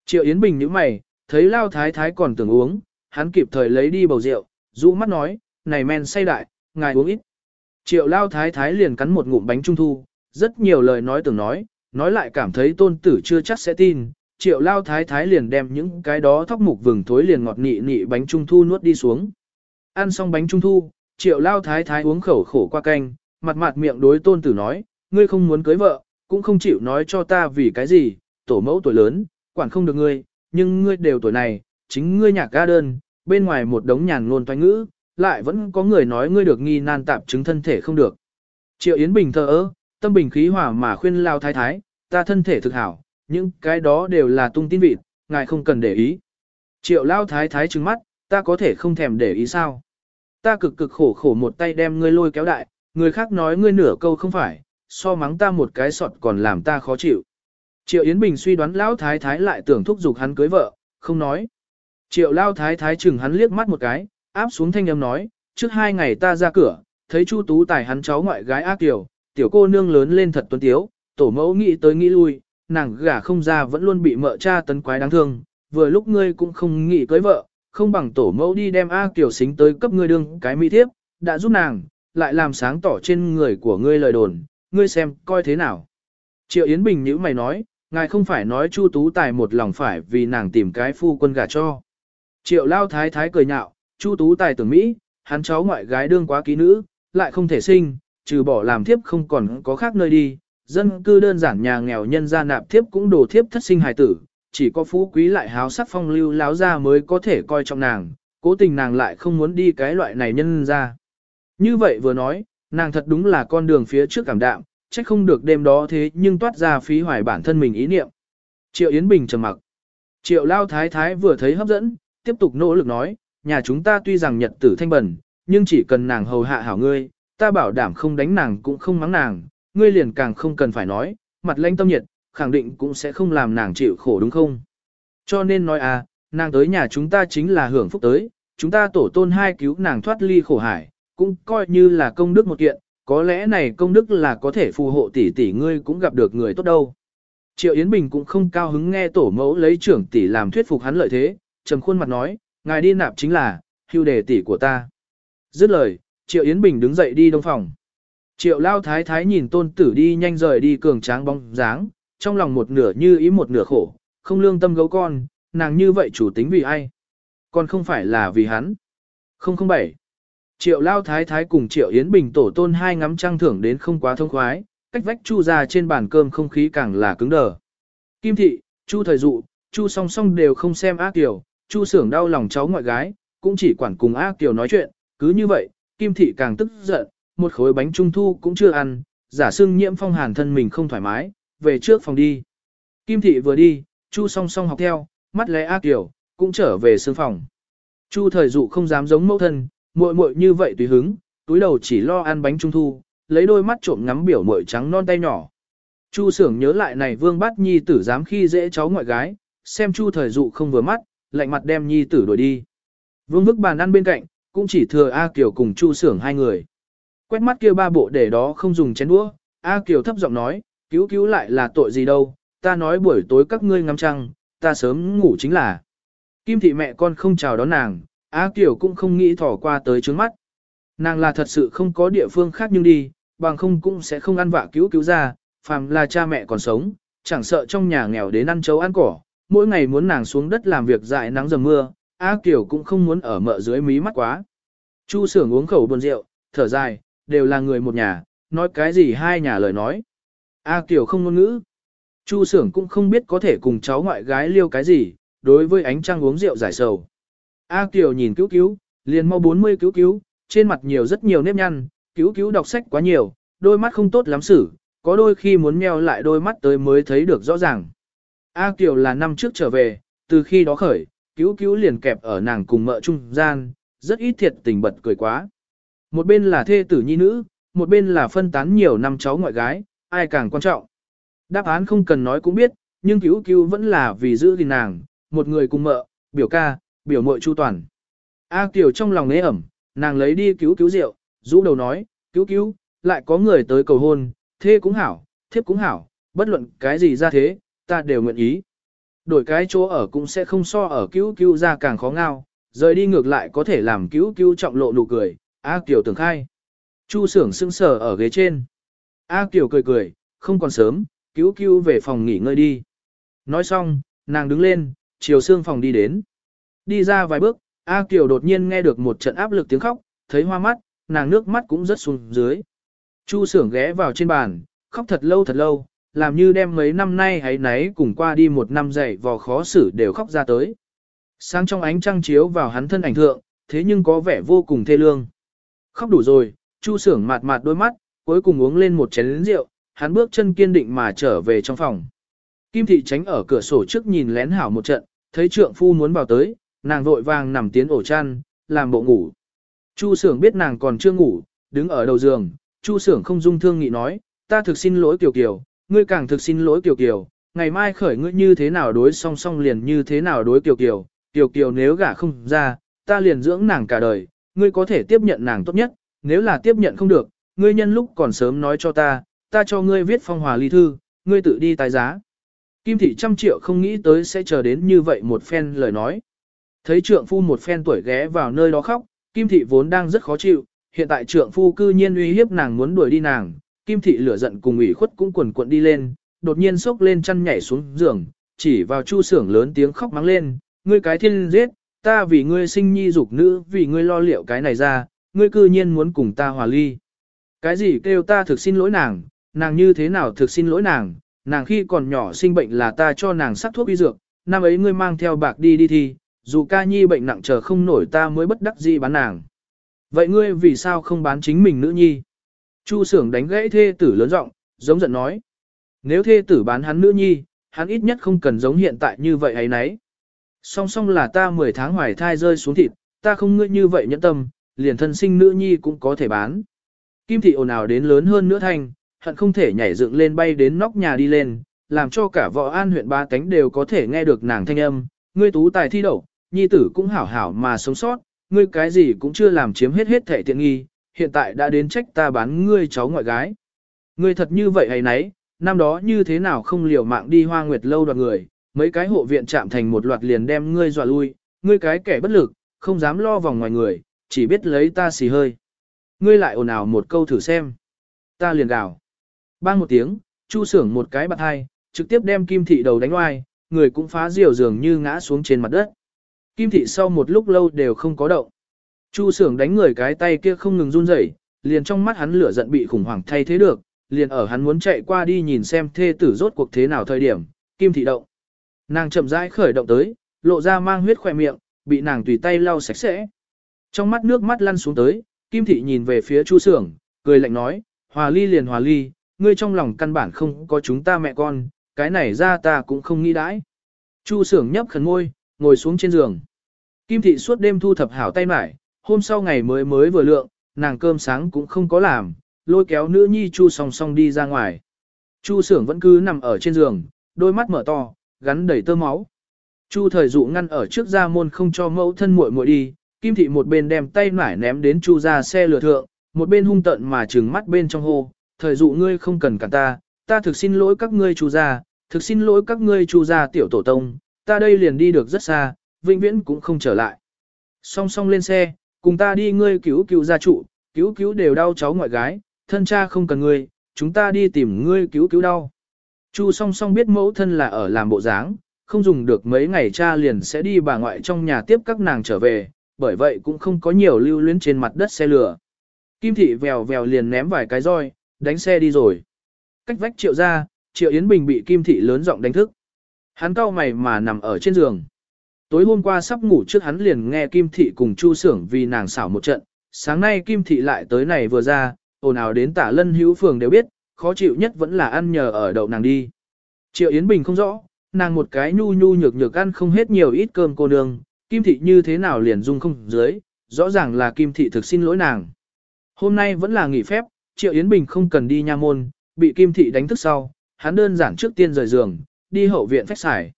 Triệu Yến Bình nhíu mày, thấy lao thái thái còn tưởng uống, hắn kịp thời lấy đi bầu rượu, rũ mắt nói, này men say đại, ngài uống ít. Triệu lao thái thái liền cắn một ngụm bánh trung thu, rất nhiều lời nói tưởng nói, nói lại cảm thấy tôn tử chưa chắc sẽ tin. Triệu lao thái thái liền đem những cái đó thóc mục vừng thối liền ngọt nị nị bánh trung thu nuốt đi xuống. Ăn xong bánh trung thu, triệu lao thái thái uống khẩu khổ qua canh, mặt mặt miệng đối tôn tử nói, ngươi không muốn cưới vợ, cũng không chịu nói cho ta vì cái gì, tổ mẫu tuổi lớn, quản không được ngươi, nhưng ngươi đều tuổi này, chính ngươi nhạc ga đơn, bên ngoài một đống nhàn ngôn toanh ngữ, lại vẫn có người nói ngươi được nghi nan tạp chứng thân thể không được. Triệu Yến Bình thờ ơ, tâm bình khí hòa mà khuyên lao thái thái, ta thân thể thực hảo, những cái đó đều là tung tin vịt, ngài không cần để ý. Triệu lao thái thái trừng mắt, ta có thể không thèm để ý sao. Ta cực cực khổ khổ một tay đem ngươi lôi kéo đại, người khác nói ngươi nửa câu không phải, so mắng ta một cái sọt còn làm ta khó chịu. Triệu Yến Bình suy đoán lão thái thái lại tưởng thúc giục hắn cưới vợ, không nói. Triệu lao thái thái chừng hắn liếc mắt một cái, áp xuống thanh âm nói, trước hai ngày ta ra cửa, thấy Chu Tú Tài hắn cháu ngoại gái ác tiểu, tiểu cô nương lớn lên thật tuấn tiếu, tổ mẫu nghĩ tới nghĩ lui, nàng gả không ra vẫn luôn bị mợ cha tấn quái đáng thương, vừa lúc ngươi cũng không nghĩ cưới vợ, không bằng tổ mẫu đi đem A Kiều xính tới cấp ngươi đương cái mỹ thiếp, đã giúp nàng, lại làm sáng tỏ trên người của ngươi lời đồn, ngươi xem, coi thế nào. Triệu Yến Bình nhữ mày nói, ngài không phải nói Chu Tú Tài một lòng phải vì nàng tìm cái phu quân gả cho. Triệu Lao Thái Thái cười nhạo, Chu Tú Tài tưởng Mỹ, hắn cháu ngoại gái đương quá ký nữ, lại không thể sinh, trừ bỏ làm thiếp không còn có khác nơi đi, dân cư đơn giản nhà nghèo nhân gia nạp thiếp cũng đổ thiếp thất sinh hài tử, chỉ có phú quý lại háo sắc phong lưu láo ra mới có thể coi trọng nàng, cố tình nàng lại không muốn đi cái loại này nhân ra. Như vậy vừa nói, nàng thật đúng là con đường phía trước cảm đạm, trách không được đêm đó thế nhưng toát ra phí hoài bản thân mình ý niệm. Triệu Yến Bình trầm mặc. Triệu Lao Thái Thái vừa thấy hấp dẫn, tiếp tục nỗ lực nói, nhà chúng ta tuy rằng nhật tử thanh bẩn, nhưng chỉ cần nàng hầu hạ hảo ngươi, ta bảo đảm không đánh nàng cũng không mắng nàng, ngươi liền càng không cần phải nói, mặt lãnh tâm nhiệt, khẳng định cũng sẽ không làm nàng chịu khổ đúng không? Cho nên nói à, nàng tới nhà chúng ta chính là hưởng phúc tới, chúng ta tổ tôn hai cứu nàng thoát ly khổ hải, cũng coi như là công đức một kiện, có lẽ này công đức là có thể phù hộ tỷ tỷ ngươi cũng gặp được người tốt đâu. Triệu Yến Bình cũng không cao hứng nghe tổ mẫu lấy trưởng tỷ làm thuyết phục hắn lợi thế, trầm khuôn mặt nói, ngài đi nạp chính là, hưu đề tỷ của ta. Dứt lời, Triệu Yến Bình đứng dậy đi đông phòng. Triệu Lao Thái Thái nhìn tôn tử đi nhanh rời đi cường tráng bóng dáng, trong lòng một nửa như ý một nửa khổ, không lương tâm gấu con, nàng như vậy chủ tính vì ai? Còn không phải là vì hắn. 007. Triệu Lao Thái Thái cùng Triệu Yến Bình tổ tôn hai ngắm trăng thưởng đến không quá thông khoái, cách vách chu ra trên bàn cơm không khí càng là cứng đờ. Kim thị, chu thời dụ, chu song song đều không xem ác tiểu, chu sưởng đau lòng cháu ngoại gái, cũng chỉ quản cùng ác Kiều nói chuyện, cứ như vậy, Kim thị càng tức giận, một khối bánh trung thu cũng chưa ăn, giả sưng nhiễm phong hàn thân mình không thoải mái, về trước phòng đi. Kim thị vừa đi, chu song song học theo, mắt lẽ ác Kiều, cũng trở về sương phòng. Chu thời dụ không dám giống mẫu thân, muội muội như vậy tùy hứng, túi đầu chỉ lo ăn bánh trung thu, lấy đôi mắt trộm ngắm biểu muội trắng non tay nhỏ. Chu sưởng nhớ lại này vương bắt nhi tử dám khi dễ cháu ngoại gái, xem chu thời dụ không vừa mắt, lạnh mặt đem nhi tử đuổi đi. Vương vức bàn ăn bên cạnh, cũng chỉ thừa A Kiều cùng chu sưởng hai người. Quét mắt kia ba bộ để đó không dùng chén đũa, A Kiều thấp giọng nói, cứu cứu lại là tội gì đâu, ta nói buổi tối các ngươi ngắm trăng, ta sớm ngủ chính là. Kim thị mẹ con không chào đón nàng, A Kiều cũng không nghĩ thỏ qua tới trước mắt. Nàng là thật sự không có địa phương khác nhưng đi, bằng không cũng sẽ không ăn vạ cứu cứu ra, phàm là cha mẹ còn sống, chẳng sợ trong nhà nghèo đến ăn chấu ăn cỏ, mỗi ngày muốn nàng xuống đất làm việc dại nắng dầm mưa, A Kiều cũng không muốn ở mợ dưới mí mắt quá. Chu sưởng uống khẩu buồn rượu, thở dài, đều là người một nhà, nói cái gì hai nhà lời nói. A Kiều không ngôn ngữ. Chu sưởng cũng không biết có thể cùng cháu ngoại gái liêu cái gì, đối với ánh trăng uống rượu giải sầu. A Kiều nhìn cứu cứu, liền mau 40 cứu cứu, trên mặt nhiều rất nhiều nếp nhăn, cứu cứu đọc sách quá nhiều, đôi mắt không tốt lắm xử, có đôi khi muốn meo lại đôi mắt tới mới thấy được rõ ràng. A Kiều là năm trước trở về, từ khi đó khởi, cứu cứu liền kẹp ở nàng cùng mợ trung gian, rất ít thiệt tình bật cười quá. Một bên là thê tử nhi nữ, một bên là phân tán nhiều năm cháu ngoại gái, ai càng quan trọng. Đáp án không cần nói cũng biết, nhưng cứu cứu vẫn là vì giữ gìn nàng, một người cùng mợ, biểu ca, biểu mội chu toàn. A Kiều trong lòng nế ẩm, nàng lấy đi cứu cứu rượu, rũ đầu nói, cứu cứu, lại có người tới cầu hôn, thê cũng hảo, thiếp cũng hảo, bất luận cái gì ra thế, ta đều nguyện ý. Đổi cái chỗ ở cũng sẽ không so ở cứu cứu ra càng khó ngao, rời đi ngược lại có thể làm cứu cứu trọng lộ nụ cười, A Kiều tưởng khai. Chu sưởng sững sờ ở ghế trên. A Kiều cười cười, không còn sớm, cứu cứu về phòng nghỉ ngơi đi. Nói xong, nàng đứng lên, chiều xương phòng đi đến. Đi ra vài bước, A Kiều đột nhiên nghe được một trận áp lực tiếng khóc, thấy hoa mắt, nàng nước mắt cũng rất xuống dưới. Chu sưởng ghé vào trên bàn, khóc thật lâu thật lâu, làm như đem mấy năm nay hãy náy cùng qua đi một năm dậy vò khó xử đều khóc ra tới. Sáng trong ánh trăng chiếu vào hắn thân ảnh thượng, thế nhưng có vẻ vô cùng thê lương. Khóc đủ rồi, Chu sưởng mạt mạt đôi mắt, cuối cùng uống lên một chén rượu, hắn bước chân kiên định mà trở về trong phòng. Kim thị tránh ở cửa sổ trước nhìn lén hảo một trận, thấy trượng phu muốn vào tới, nàng vội vàng nằm tiến ổ chăn, làm bộ ngủ. Chu sưởng biết nàng còn chưa ngủ, đứng ở đầu giường, Chu sưởng không dung thương nghị nói, ta thực xin lỗi Kiều Kiều, ngươi càng thực xin lỗi Kiều Kiều, ngày mai khởi ngươi như thế nào đối song song liền như thế nào đối Kiều Kiều, Kiều Kiều nếu gả không ra, ta liền dưỡng nàng cả đời, ngươi có thể tiếp nhận nàng tốt nhất, nếu là tiếp nhận không được, ngươi nhân lúc còn sớm nói cho ta, ta cho ngươi viết phong hòa ly thư, ngươi tự đi tái giá. Kim thị trăm triệu không nghĩ tới sẽ chờ đến như vậy một phen lời nói. Thấy trượng phu một phen tuổi ghé vào nơi đó khóc, Kim thị vốn đang rất khó chịu, hiện tại trượng phu cư nhiên uy hiếp nàng muốn đuổi đi nàng, Kim thị lửa giận cùng ủy khuất cũng quần cuộn đi lên, đột nhiên sốc lên chăn nhảy xuống giường, chỉ vào chu xưởng lớn tiếng khóc mắng lên, ngươi cái thiên giết, ta vì ngươi sinh nhi dục nữ, vì ngươi lo liệu cái này ra, ngươi cư nhiên muốn cùng ta hòa ly. Cái gì kêu ta thực xin lỗi nàng, nàng như thế nào thực xin lỗi nàng, nàng khi còn nhỏ sinh bệnh là ta cho nàng sắc thuốc y dược, năm ấy ngươi mang theo bạc đi đi thì, dù ca nhi bệnh nặng chờ không nổi ta mới bất đắc dĩ bán nàng. Vậy ngươi vì sao không bán chính mình nữ nhi? Chu sưởng đánh gãy thê tử lớn giọng, giống giận nói. Nếu thê tử bán hắn nữ nhi, hắn ít nhất không cần giống hiện tại như vậy ấy nấy. Song song là ta 10 tháng hoài thai rơi xuống thịt, ta không ngươi như vậy nhẫn tâm, liền thân sinh nữ nhi cũng có thể bán. Kim thị ồn ào đến lớn hơn nữa thành, hận không thể nhảy dựng lên bay đến nóc nhà đi lên, làm cho cả võ an huyện ba cánh đều có thể nghe được nàng thanh âm, ngươi tú tài thi đậu, nhi tử cũng hảo hảo mà sống sót, ngươi cái gì cũng chưa làm chiếm hết hết thể tiện nghi, hiện tại đã đến trách ta bán ngươi cháu ngoại gái. Ngươi thật như vậy hay nấy, năm đó như thế nào không liều mạng đi hoa nguyệt lâu đoạt người, mấy cái hộ viện chạm thành một loạt liền đem ngươi dọa lui, ngươi cái kẻ bất lực, không dám lo vòng ngoài người, chỉ biết lấy ta xì hơi. Ngươi lại ồn ào một câu thử xem. Ta liền gào. Bang một tiếng, chu sưởng một cái bạc hai, trực tiếp đem kim thị đầu đánh oai, người cũng phá diều dường như ngã xuống trên mặt đất. Kim thị sau một lúc lâu đều không có động. Chu sưởng đánh người cái tay kia không ngừng run rẩy, liền trong mắt hắn lửa giận bị khủng hoảng thay thế được, liền ở hắn muốn chạy qua đi nhìn xem thê tử rốt cuộc thế nào thời điểm, kim thị động. Nàng chậm rãi khởi động tới, lộ ra mang huyết khỏe miệng, bị nàng tùy tay lau sạch sẽ. Trong mắt nước mắt lăn xuống tới, kim thị nhìn về phía chu sưởng, cười lạnh nói, hòa ly liền hòa ly, ngươi trong lòng căn bản không có chúng ta mẹ con, cái này ra ta cũng không nghĩ đãi. Chu sưởng nhấp khẩn môi, ngồi xuống trên giường. Kim thị suốt đêm thu thập hảo tay mải, hôm sau ngày mới mới vừa lượng, nàng cơm sáng cũng không có làm, lôi kéo nữ nhi Chu song song đi ra ngoài. Chu sưởng vẫn cứ nằm ở trên giường, đôi mắt mở to, gắn đầy tơ máu. Chu thời dụ ngăn ở trước ra môn không cho mẫu thân muội muội đi, Kim thị một bên đem tay nải ném đến Chu ra xe lừa thượng, một bên hung tận mà trừng mắt bên trong hô, thời dụ ngươi không cần cả ta, ta thực xin lỗi các ngươi Chu ra, thực xin lỗi các ngươi Chu ra tiểu tổ tông, ta đây liền đi được rất xa, vĩnh viễn cũng không trở lại. Song song lên xe, cùng ta đi ngươi cứu cứu gia trụ, cứu cứu đều đau cháu ngoại gái, thân cha không cần ngươi, chúng ta đi tìm ngươi cứu cứu đau. Chu song song biết mẫu thân là ở làm bộ dáng, không dùng được mấy ngày cha liền sẽ đi bà ngoại trong nhà tiếp các nàng trở về, bởi vậy cũng không có nhiều lưu luyến trên mặt đất xe lửa. Kim thị vèo vèo liền ném vài cái roi, đánh xe đi rồi. Cách vách triệu ra, triệu Yến Bình bị Kim thị lớn giọng đánh thức. Hắn cau mày mà nằm ở trên giường. Tối hôm qua sắp ngủ trước hắn liền nghe Kim thị cùng Chu Sưởng vì nàng xảo một trận, sáng nay Kim thị lại tới này vừa ra, ồn ào đến tả lân hữu phường đều biết, khó chịu nhất vẫn là ăn nhờ ở đậu nàng đi. Triệu Yến Bình không rõ, nàng một cái nhu nhu nhược nhược ăn không hết nhiều ít cơm cô nương, Kim thị như thế nào liền dung không dưới, rõ ràng là Kim thị thực xin lỗi nàng. Hôm nay vẫn là nghỉ phép, Triệu Yến Bình không cần đi nha môn, bị Kim thị đánh thức sau, hắn đơn giản trước tiên rời giường, đi hậu viện phách xài.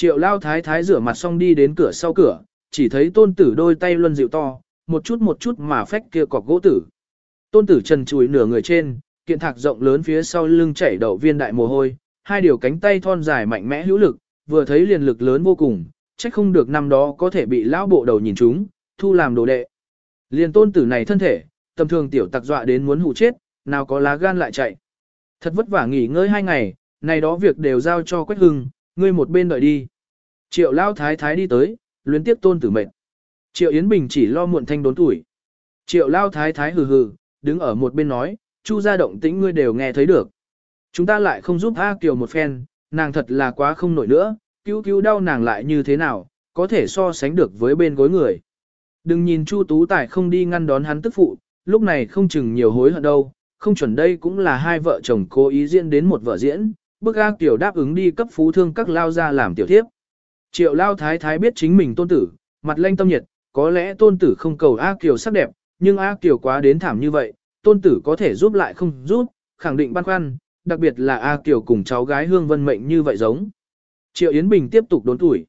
Triệu lao thái thái rửa mặt xong đi đến cửa sau cửa, chỉ thấy tôn tử đôi tay luân dịu to, một chút một chút mà phách kia cọc gỗ tử. Tôn tử trần chùi nửa người trên, kiện thạc rộng lớn phía sau lưng chảy đậu viên đại mồ hôi, hai điều cánh tay thon dài mạnh mẽ hữu lực, vừa thấy liền lực lớn vô cùng, trách không được năm đó có thể bị lão bộ đầu nhìn chúng, thu làm đồ đệ. Liền tôn tử này thân thể, tầm thường tiểu tặc dọa đến muốn hụ chết, nào có lá gan lại chạy. Thật vất vả nghỉ ngơi hai ngày, này đó việc đều giao cho Quách Hưng, ngươi một bên đợi đi. Triệu lao thái thái đi tới, luyến tiếp tôn tử mệnh. Triệu Yến Bình chỉ lo muộn thanh đốn tuổi. Triệu lao thái thái hừ hừ, đứng ở một bên nói, chu gia động tĩnh ngươi đều nghe thấy được. Chúng ta lại không giúp A Kiều một phen, nàng thật là quá không nổi nữa, cứu cứu đau nàng lại như thế nào, có thể so sánh được với bên gối người. Đừng nhìn Chu Tú Tài không đi ngăn đón hắn tức phụ, lúc này không chừng nhiều hối hận đâu, không chuẩn đây cũng là hai vợ chồng cố ý diễn đến một vợ diễn, bức A Kiều đáp ứng đi cấp phú thương các lao ra làm tiểu thiếp. Triệu lao thái thái biết chính mình tôn tử, mặt lanh tâm nhiệt, có lẽ tôn tử không cầu A Kiều sắc đẹp, nhưng A Kiều quá đến thảm như vậy, tôn tử có thể giúp lại không giúp, khẳng định băn khoăn, đặc biệt là A Kiều cùng cháu gái Hương Vân mệnh như vậy giống. Triệu Yến Bình tiếp tục đốn tuổi.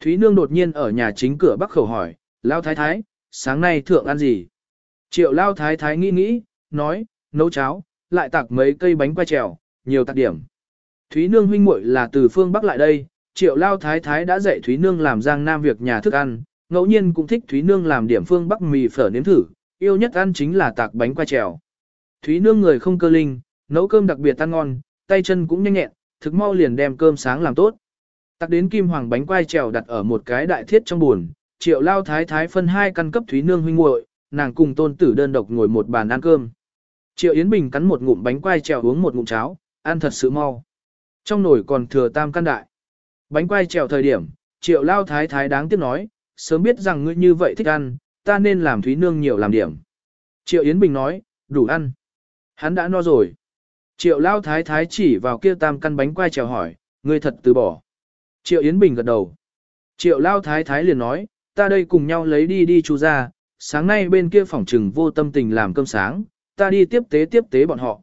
Thúy Nương đột nhiên ở nhà chính cửa bắc khẩu hỏi, Lao Thái Thái, sáng nay thượng ăn gì? Triệu Lao Thái Thái nghĩ nghĩ, nói, nấu cháo, lại tạc mấy cây bánh qua trèo, nhiều tạc điểm. Thúy Nương huynh muội là từ phương Bắc lại đây, Triệu Lao Thái Thái đã dạy Thúy Nương làm giang nam việc nhà thức ăn, ngẫu nhiên cũng thích Thúy Nương làm điểm phương Bắc mì phở nếm thử, yêu nhất ăn chính là tạc bánh qua trèo. Thúy Nương người không cơ linh, nấu cơm đặc biệt ăn ngon, tay chân cũng nhanh nhẹn, thực mau liền đem cơm sáng làm tốt. Tạc đến kim hoàng bánh quai trèo đặt ở một cái đại thiết trong buồn, Triệu Lao Thái Thái phân hai căn cấp Thúy Nương huynh muội, nàng cùng tôn tử đơn độc ngồi một bàn ăn cơm. Triệu Yến Bình cắn một ngụm bánh quai trèo uống một ngụm cháo, ăn thật sự mau. Trong nồi còn thừa tam căn đại. Bánh quai trèo thời điểm, Triệu Lao Thái Thái đáng tiếc nói, sớm biết rằng ngươi như vậy thích ăn, ta nên làm Thúy Nương nhiều làm điểm. Triệu Yến Bình nói, đủ ăn. Hắn đã no rồi. Triệu Lao Thái Thái chỉ vào kia tam căn bánh quai trèo hỏi, ngươi thật từ bỏ. Triệu Yến Bình gật đầu. Triệu Lao Thái Thái liền nói, ta đây cùng nhau lấy đi đi chú ra, sáng nay bên kia phòng trừng vô tâm tình làm cơm sáng, ta đi tiếp tế tiếp tế bọn họ.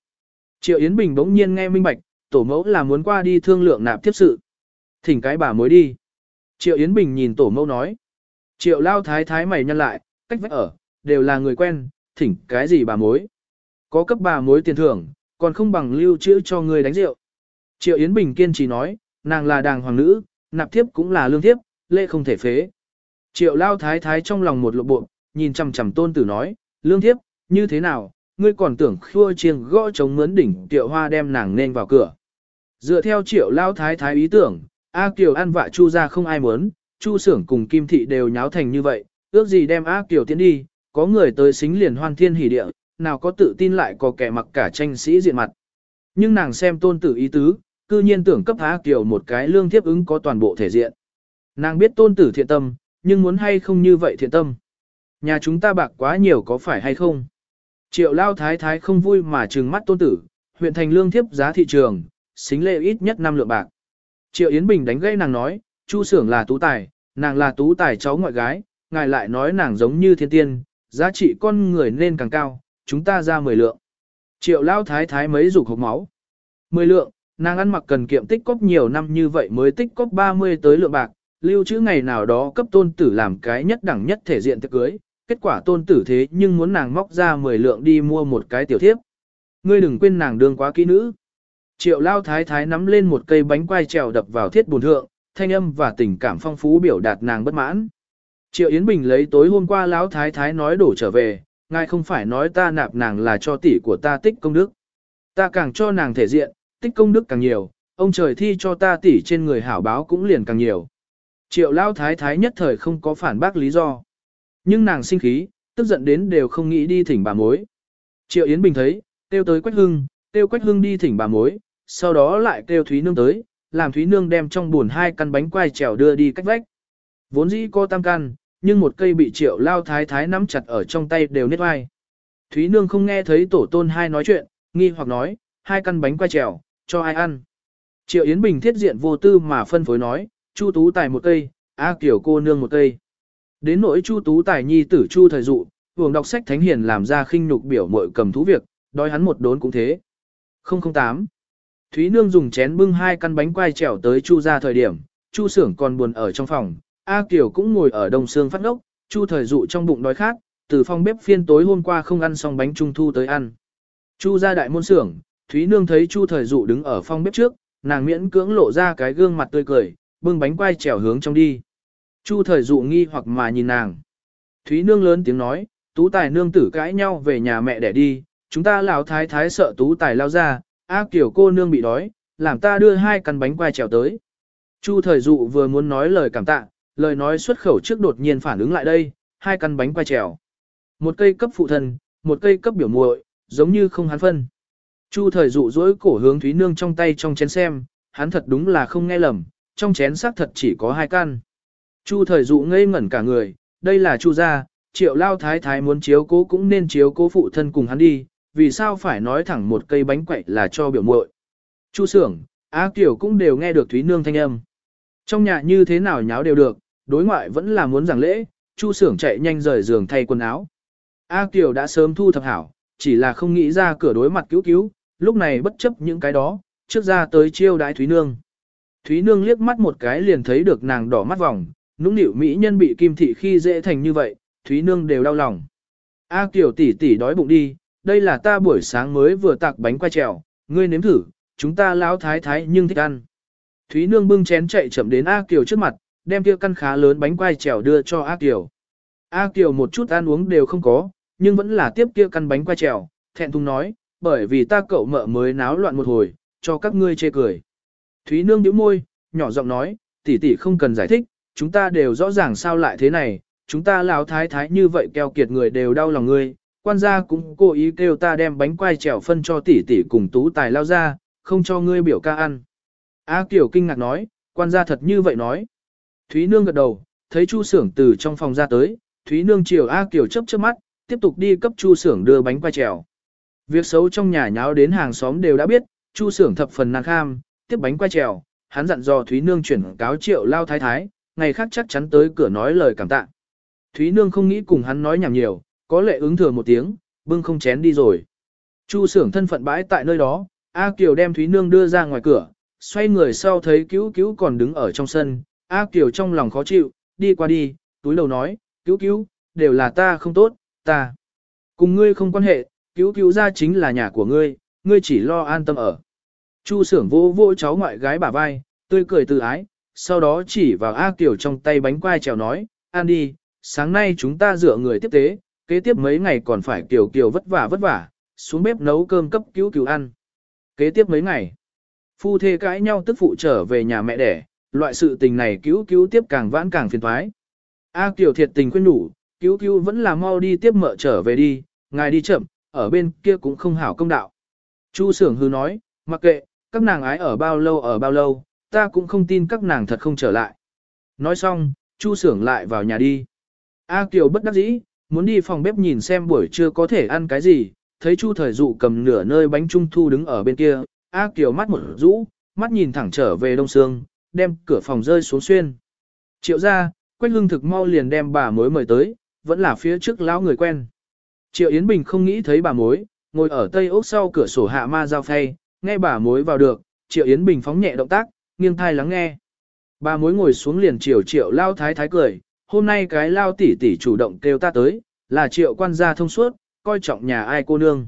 Triệu Yến Bình bỗng nhiên nghe minh bạch, tổ mẫu là muốn qua đi thương lượng nạp tiếp sự. Thỉnh cái bà mối đi. Triệu Yến Bình nhìn tổ mẫu nói. Triệu Lao Thái Thái mày nhăn lại, cách vách ở, đều là người quen, thỉnh cái gì bà mối. Có cấp bà mối tiền thưởng, còn không bằng lưu trữ cho người đánh rượu. Triệu Yến Bình kiên trì nói, nàng là đàng hoàng nữ, nạp thiếp cũng là lương thiếp, lễ không thể phế. Triệu Lao Thái Thái trong lòng một lộ bộ, nhìn chằm chằm tôn tử nói, lương thiếp, như thế nào, ngươi còn tưởng khua chiêng gõ chống mướn đỉnh tiệu hoa đem nàng nên vào cửa. Dựa theo triệu Lao Thái Thái ý tưởng, A Kiều ăn vạ Chu ra không ai muốn, Chu Sưởng cùng Kim Thị đều nháo thành như vậy, ước gì đem A Kiều tiến đi, có người tới xính liền hoan thiên hỉ địa, nào có tự tin lại có kẻ mặc cả tranh sĩ diện mặt. Nhưng nàng xem tôn tử ý tứ, cư nhiên tưởng cấp A Kiều một cái lương thiếp ứng có toàn bộ thể diện. Nàng biết tôn tử thiện tâm, nhưng muốn hay không như vậy thiện tâm. Nhà chúng ta bạc quá nhiều có phải hay không? Triệu lao thái thái không vui mà trừng mắt tôn tử, huyện thành lương thiếp giá thị trường, xính lệ ít nhất 5 lượng bạc. Triệu Yến Bình đánh gây nàng nói, Chu Sưởng là tú tài, nàng là tú tài cháu ngoại gái, ngài lại nói nàng giống như thiên tiên, giá trị con người nên càng cao, chúng ta ra 10 lượng. Triệu lao thái thái mấy dục hộp máu. 10 lượng, nàng ăn mặc cần kiệm tích cóp nhiều năm như vậy mới tích cóp 30 tới lượng bạc, lưu trữ ngày nào đó cấp tôn tử làm cái nhất đẳng nhất thể diện tiệc cưới, kết quả tôn tử thế nhưng muốn nàng móc ra 10 lượng đi mua một cái tiểu thiếp. Ngươi đừng quên nàng đương quá kỹ nữ. Triệu lao thái thái nắm lên một cây bánh quai trèo đập vào thiết bùn thượng, thanh âm và tình cảm phong phú biểu đạt nàng bất mãn. Triệu Yến Bình lấy tối hôm qua lão thái thái nói đổ trở về, ngài không phải nói ta nạp nàng là cho tỷ của ta tích công đức. Ta càng cho nàng thể diện, tích công đức càng nhiều, ông trời thi cho ta tỷ trên người hảo báo cũng liền càng nhiều. Triệu lao thái thái nhất thời không có phản bác lý do. Nhưng nàng sinh khí, tức giận đến đều không nghĩ đi thỉnh bà mối. Triệu Yến Bình thấy, tiêu tới Quách Hưng, tiêu Quách Hưng đi thỉnh bà mối, sau đó lại kêu Thúy Nương tới, làm Thúy Nương đem trong buồn hai căn bánh quai trèo đưa đi cách vách. Vốn dĩ có tam căn, nhưng một cây bị triệu lao thái thái nắm chặt ở trong tay đều nết vai. Thúy Nương không nghe thấy tổ tôn hai nói chuyện, nghi hoặc nói, hai căn bánh quai trèo, cho ai ăn. Triệu Yến Bình thiết diện vô tư mà phân phối nói, Chu Tú Tài một cây, A Kiểu cô nương một cây. Đến nỗi Chu Tú Tài nhi tử Chu thời dụ, vùng đọc sách thánh hiền làm ra khinh nhục biểu mội cầm thú việc, đói hắn một đốn cũng thế. 008 Thúy Nương dùng chén bưng hai căn bánh quai trèo tới Chu ra thời điểm, Chu Sưởng còn buồn ở trong phòng, A Kiều cũng ngồi ở đông xương phát ngốc, Chu thời dụ trong bụng đói khát, từ phòng bếp phiên tối hôm qua không ăn xong bánh trung thu tới ăn. Chu ra đại môn xưởng, Thúy Nương thấy Chu thời dụ đứng ở phòng bếp trước, nàng miễn cưỡng lộ ra cái gương mặt tươi cười, bưng bánh quai trèo hướng trong đi. Chu thời dụ nghi hoặc mà nhìn nàng. Thúy Nương lớn tiếng nói, Tú Tài nương tử cãi nhau về nhà mẹ để đi, chúng ta lão thái thái sợ Tú Tài lao ra, A Kiều cô nương bị đói, làm ta đưa hai căn bánh quai trèo tới. Chu thời dụ vừa muốn nói lời cảm tạ, lời nói xuất khẩu trước đột nhiên phản ứng lại đây, hai căn bánh quai trèo. Một cây cấp phụ thân, một cây cấp biểu muội, giống như không hắn phân. Chu thời dụ dỗi cổ hướng Thúy Nương trong tay trong chén xem, hắn thật đúng là không nghe lầm, trong chén xác thật chỉ có hai căn. Chu thời dụ ngây ngẩn cả người, đây là Chu gia, triệu lao thái thái muốn chiếu cố cũng nên chiếu cố phụ thân cùng hắn đi, vì sao phải nói thẳng một cây bánh quậy là cho biểu muội. Chu sưởng, Á Kiều cũng đều nghe được Thúy Nương thanh âm. Trong nhà như thế nào nháo đều được, đối ngoại vẫn là muốn giảng lễ, Chu sưởng chạy nhanh rời giường thay quần áo. A Kiều đã sớm thu thập hảo, chỉ là không nghĩ ra cửa đối mặt cứu cứu, lúc này bất chấp những cái đó, trước ra tới chiêu đái Thúy Nương. Thúy Nương liếc mắt một cái liền thấy được nàng đỏ mắt vòng, nũng nịu mỹ nhân bị kim thị khi dễ thành như vậy, Thúy Nương đều đau lòng. A Kiều tỷ tỷ đói bụng đi, đây là ta buổi sáng mới vừa tạc bánh quay trèo, ngươi nếm thử, chúng ta lão thái thái nhưng thích ăn. Thúy Nương bưng chén chạy chậm đến A Kiều trước mặt, đem kia căn khá lớn bánh quay trèo đưa cho A Kiều. A Kiều một chút ăn uống đều không có, nhưng vẫn là tiếp kia căn bánh quay trèo, thẹn thùng nói, bởi vì ta cậu mợ mới náo loạn một hồi, cho các ngươi chê cười. Thúy Nương nhíu môi, nhỏ giọng nói, tỷ tỷ không cần giải thích, chúng ta đều rõ ràng sao lại thế này, chúng ta lão thái thái như vậy keo kiệt người đều đau lòng ngươi, quan gia cũng cố ý kêu ta đem bánh quai trèo phân cho tỷ tỷ cùng tú tài lao ra, không cho ngươi biểu ca ăn. A Kiều kinh ngạc nói, quan gia thật như vậy nói. Thúy Nương gật đầu, thấy Chu Sưởng từ trong phòng ra tới, Thúy Nương chiều A Kiều chớp chớp mắt, tiếp tục đi cấp Chu Sưởng đưa bánh quai trèo. Việc xấu trong nhà nháo đến hàng xóm đều đã biết, Chu Sưởng thập phần nàng kham, tiếp bánh quai trèo, hắn dặn dò Thúy Nương chuyển cáo triệu lao thái thái, ngày khác chắc chắn tới cửa nói lời cảm tạ. Thúy Nương không nghĩ cùng hắn nói nhảm nhiều, có lệ ứng thừa một tiếng, bưng không chén đi rồi. Chu Sưởng thân phận bãi tại nơi đó, A Kiều đem Thúy Nương đưa ra ngoài cửa, xoay người sau thấy cứu cứu còn đứng ở trong sân, A Kiều trong lòng khó chịu, đi qua đi, túi đầu nói, cứu cứu, đều là ta không tốt, ta. Cùng ngươi không quan hệ, cứu cứu ra chính là nhà của ngươi, ngươi chỉ lo an tâm ở. Chu sưởng vô vô cháu ngoại gái bả vai, tươi cười từ ái, sau đó chỉ vào A Kiều trong tay bánh quai trèo nói, ăn đi, sáng nay chúng ta dựa người tiếp tế, kế tiếp mấy ngày còn phải Kiều Kiều vất vả vất vả, xuống bếp nấu cơm cấp cứu cứu ăn. Kế tiếp mấy ngày, phu thê cãi nhau tức phụ trở về nhà mẹ đẻ, loại sự tình này cứu cứu tiếp càng vãn càng phiền thoái. A Kiều thiệt tình khuyên đủ, cứu cứu vẫn là mau đi tiếp mợ trở về đi, ngài đi chậm, ở bên kia cũng không hảo công đạo. Chu sưởng hư nói, mặc kệ, các nàng ái ở bao lâu ở bao lâu, ta cũng không tin các nàng thật không trở lại. Nói xong, Chu sưởng lại vào nhà đi. A Kiều bất đắc dĩ, muốn đi phòng bếp nhìn xem buổi trưa có thể ăn cái gì, thấy Chu thời dụ cầm nửa nơi bánh trung thu đứng ở bên kia, A Kiều mắt một rũ, mắt nhìn thẳng trở về đông sương, đem cửa phòng rơi xuống xuyên. Triệu ra, Quách Hưng thực mau liền đem bà mối mời tới, vẫn là phía trước lão người quen. Triệu Yến Bình không nghĩ thấy bà mối, ngồi ở tây ốc sau cửa sổ hạ ma giao thay, nghe bà mối vào được, Triệu Yến Bình phóng nhẹ động tác, nghiêng thai lắng nghe. Bà mối ngồi xuống liền chiều Triệu lao thái thái cười, hôm nay cái lao tỷ tỷ chủ động kêu ta tới, là Triệu quan gia thông suốt, coi trọng nhà ai cô nương.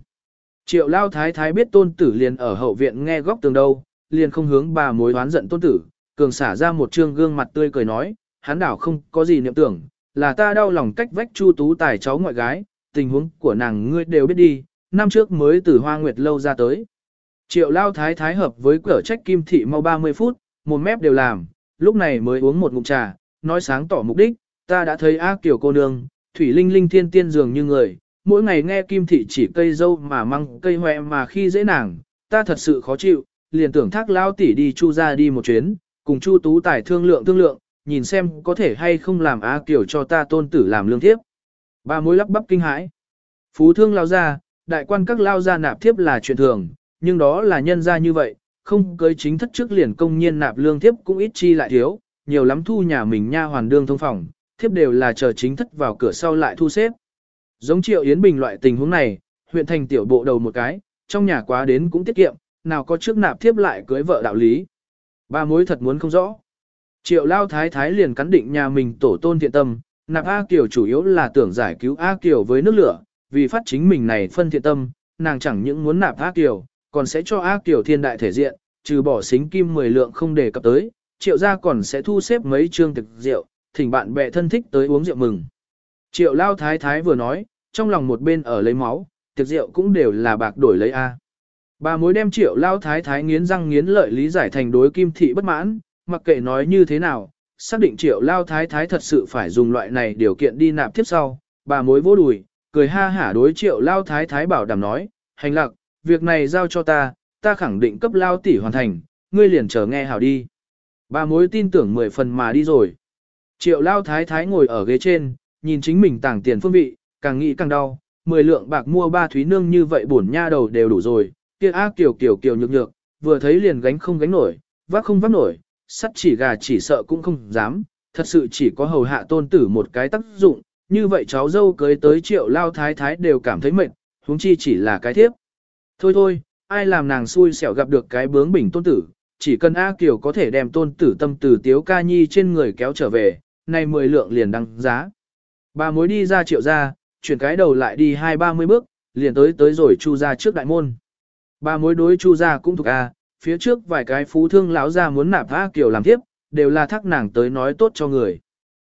Triệu lao thái thái biết tôn tử liền ở hậu viện nghe góc tường đâu, liền không hướng bà mối đoán giận tôn tử, cường xả ra một trương gương mặt tươi cười nói, hắn đảo không có gì niệm tưởng, là ta đau lòng cách vách chu tú tài cháu ngoại gái, tình huống của nàng ngươi đều biết đi, năm trước mới từ hoa nguyệt lâu ra tới. Triệu lao thái thái hợp với cửa trách kim thị mau 30 phút, một mép đều làm, lúc này mới uống một ngụm trà, nói sáng tỏ mục đích, ta đã thấy ác kiểu cô nương, thủy linh linh thiên tiên dường như người, mỗi ngày nghe kim thị chỉ cây dâu mà măng cây hoẹ mà khi dễ nàng, ta thật sự khó chịu, liền tưởng thác lao tỷ đi chu ra đi một chuyến, cùng chu tú tài thương lượng thương lượng, nhìn xem có thể hay không làm á kiểu cho ta tôn tử làm lương thiếp. Ba mối lắp bắp kinh hãi. Phú thương lao ra, đại quan các lao ra nạp thiếp là chuyện thường, nhưng đó là nhân ra như vậy, không cưới chính thất trước liền công nhiên nạp lương thiếp cũng ít chi lại thiếu, nhiều lắm thu nhà mình nha hoàn đương thông phòng, thiếp đều là chờ chính thất vào cửa sau lại thu xếp. Giống triệu Yến Bình loại tình huống này, huyện thành tiểu bộ đầu một cái, trong nhà quá đến cũng tiết kiệm, nào có trước nạp thiếp lại cưới vợ đạo lý. Ba mối thật muốn không rõ. Triệu lao thái thái liền cắn định nhà mình tổ tôn thiện tâm, Nạp A Kiều chủ yếu là tưởng giải cứu A Kiều với nước lửa, vì phát chính mình này phân thiện tâm, nàng chẳng những muốn nạp A Kiều, còn sẽ cho A Kiều thiên đại thể diện, trừ bỏ xính kim 10 lượng không đề cập tới, triệu gia còn sẽ thu xếp mấy trương thực rượu, thỉnh bạn bè thân thích tới uống rượu mừng. Triệu lao thái thái vừa nói, trong lòng một bên ở lấy máu, tiệc rượu cũng đều là bạc đổi lấy A. Bà mối đem triệu lao thái thái nghiến răng nghiến lợi lý giải thành đối kim thị bất mãn, mặc kệ nói như thế nào, xác định triệu lao thái thái thật sự phải dùng loại này điều kiện đi nạp tiếp sau, bà mối vô đùi, cười ha hả đối triệu lao thái thái bảo đảm nói, hành lạc, việc này giao cho ta, ta khẳng định cấp lao tỷ hoàn thành, ngươi liền chờ nghe hảo đi. Bà mối tin tưởng mười phần mà đi rồi. Triệu lao thái thái ngồi ở ghế trên, nhìn chính mình tảng tiền phương vị, càng nghĩ càng đau, mười lượng bạc mua ba thúy nương như vậy bổn nha đầu đều đủ rồi, kia ác kiểu kiểu kiểu nhược nhược, vừa thấy liền gánh không gánh nổi, vác không vác nổi, sắt chỉ gà chỉ sợ cũng không dám, thật sự chỉ có hầu hạ tôn tử một cái tác dụng, như vậy cháu dâu cưới tới triệu lao thái thái đều cảm thấy mệt, huống chi chỉ là cái thiếp. Thôi thôi, ai làm nàng xui xẻo gặp được cái bướng bỉnh tôn tử, chỉ cần A Kiều có thể đem tôn tử tâm từ tiếu ca nhi trên người kéo trở về, nay mười lượng liền đăng giá. Bà mối đi ra triệu ra, chuyển cái đầu lại đi hai ba mươi bước, liền tới tới rồi chu ra trước đại môn. Bà mối đối chu ra cũng thuộc A, phía trước vài cái phú thương lão ra muốn nạp A Kiều làm tiếp, đều là thắc nàng tới nói tốt cho người.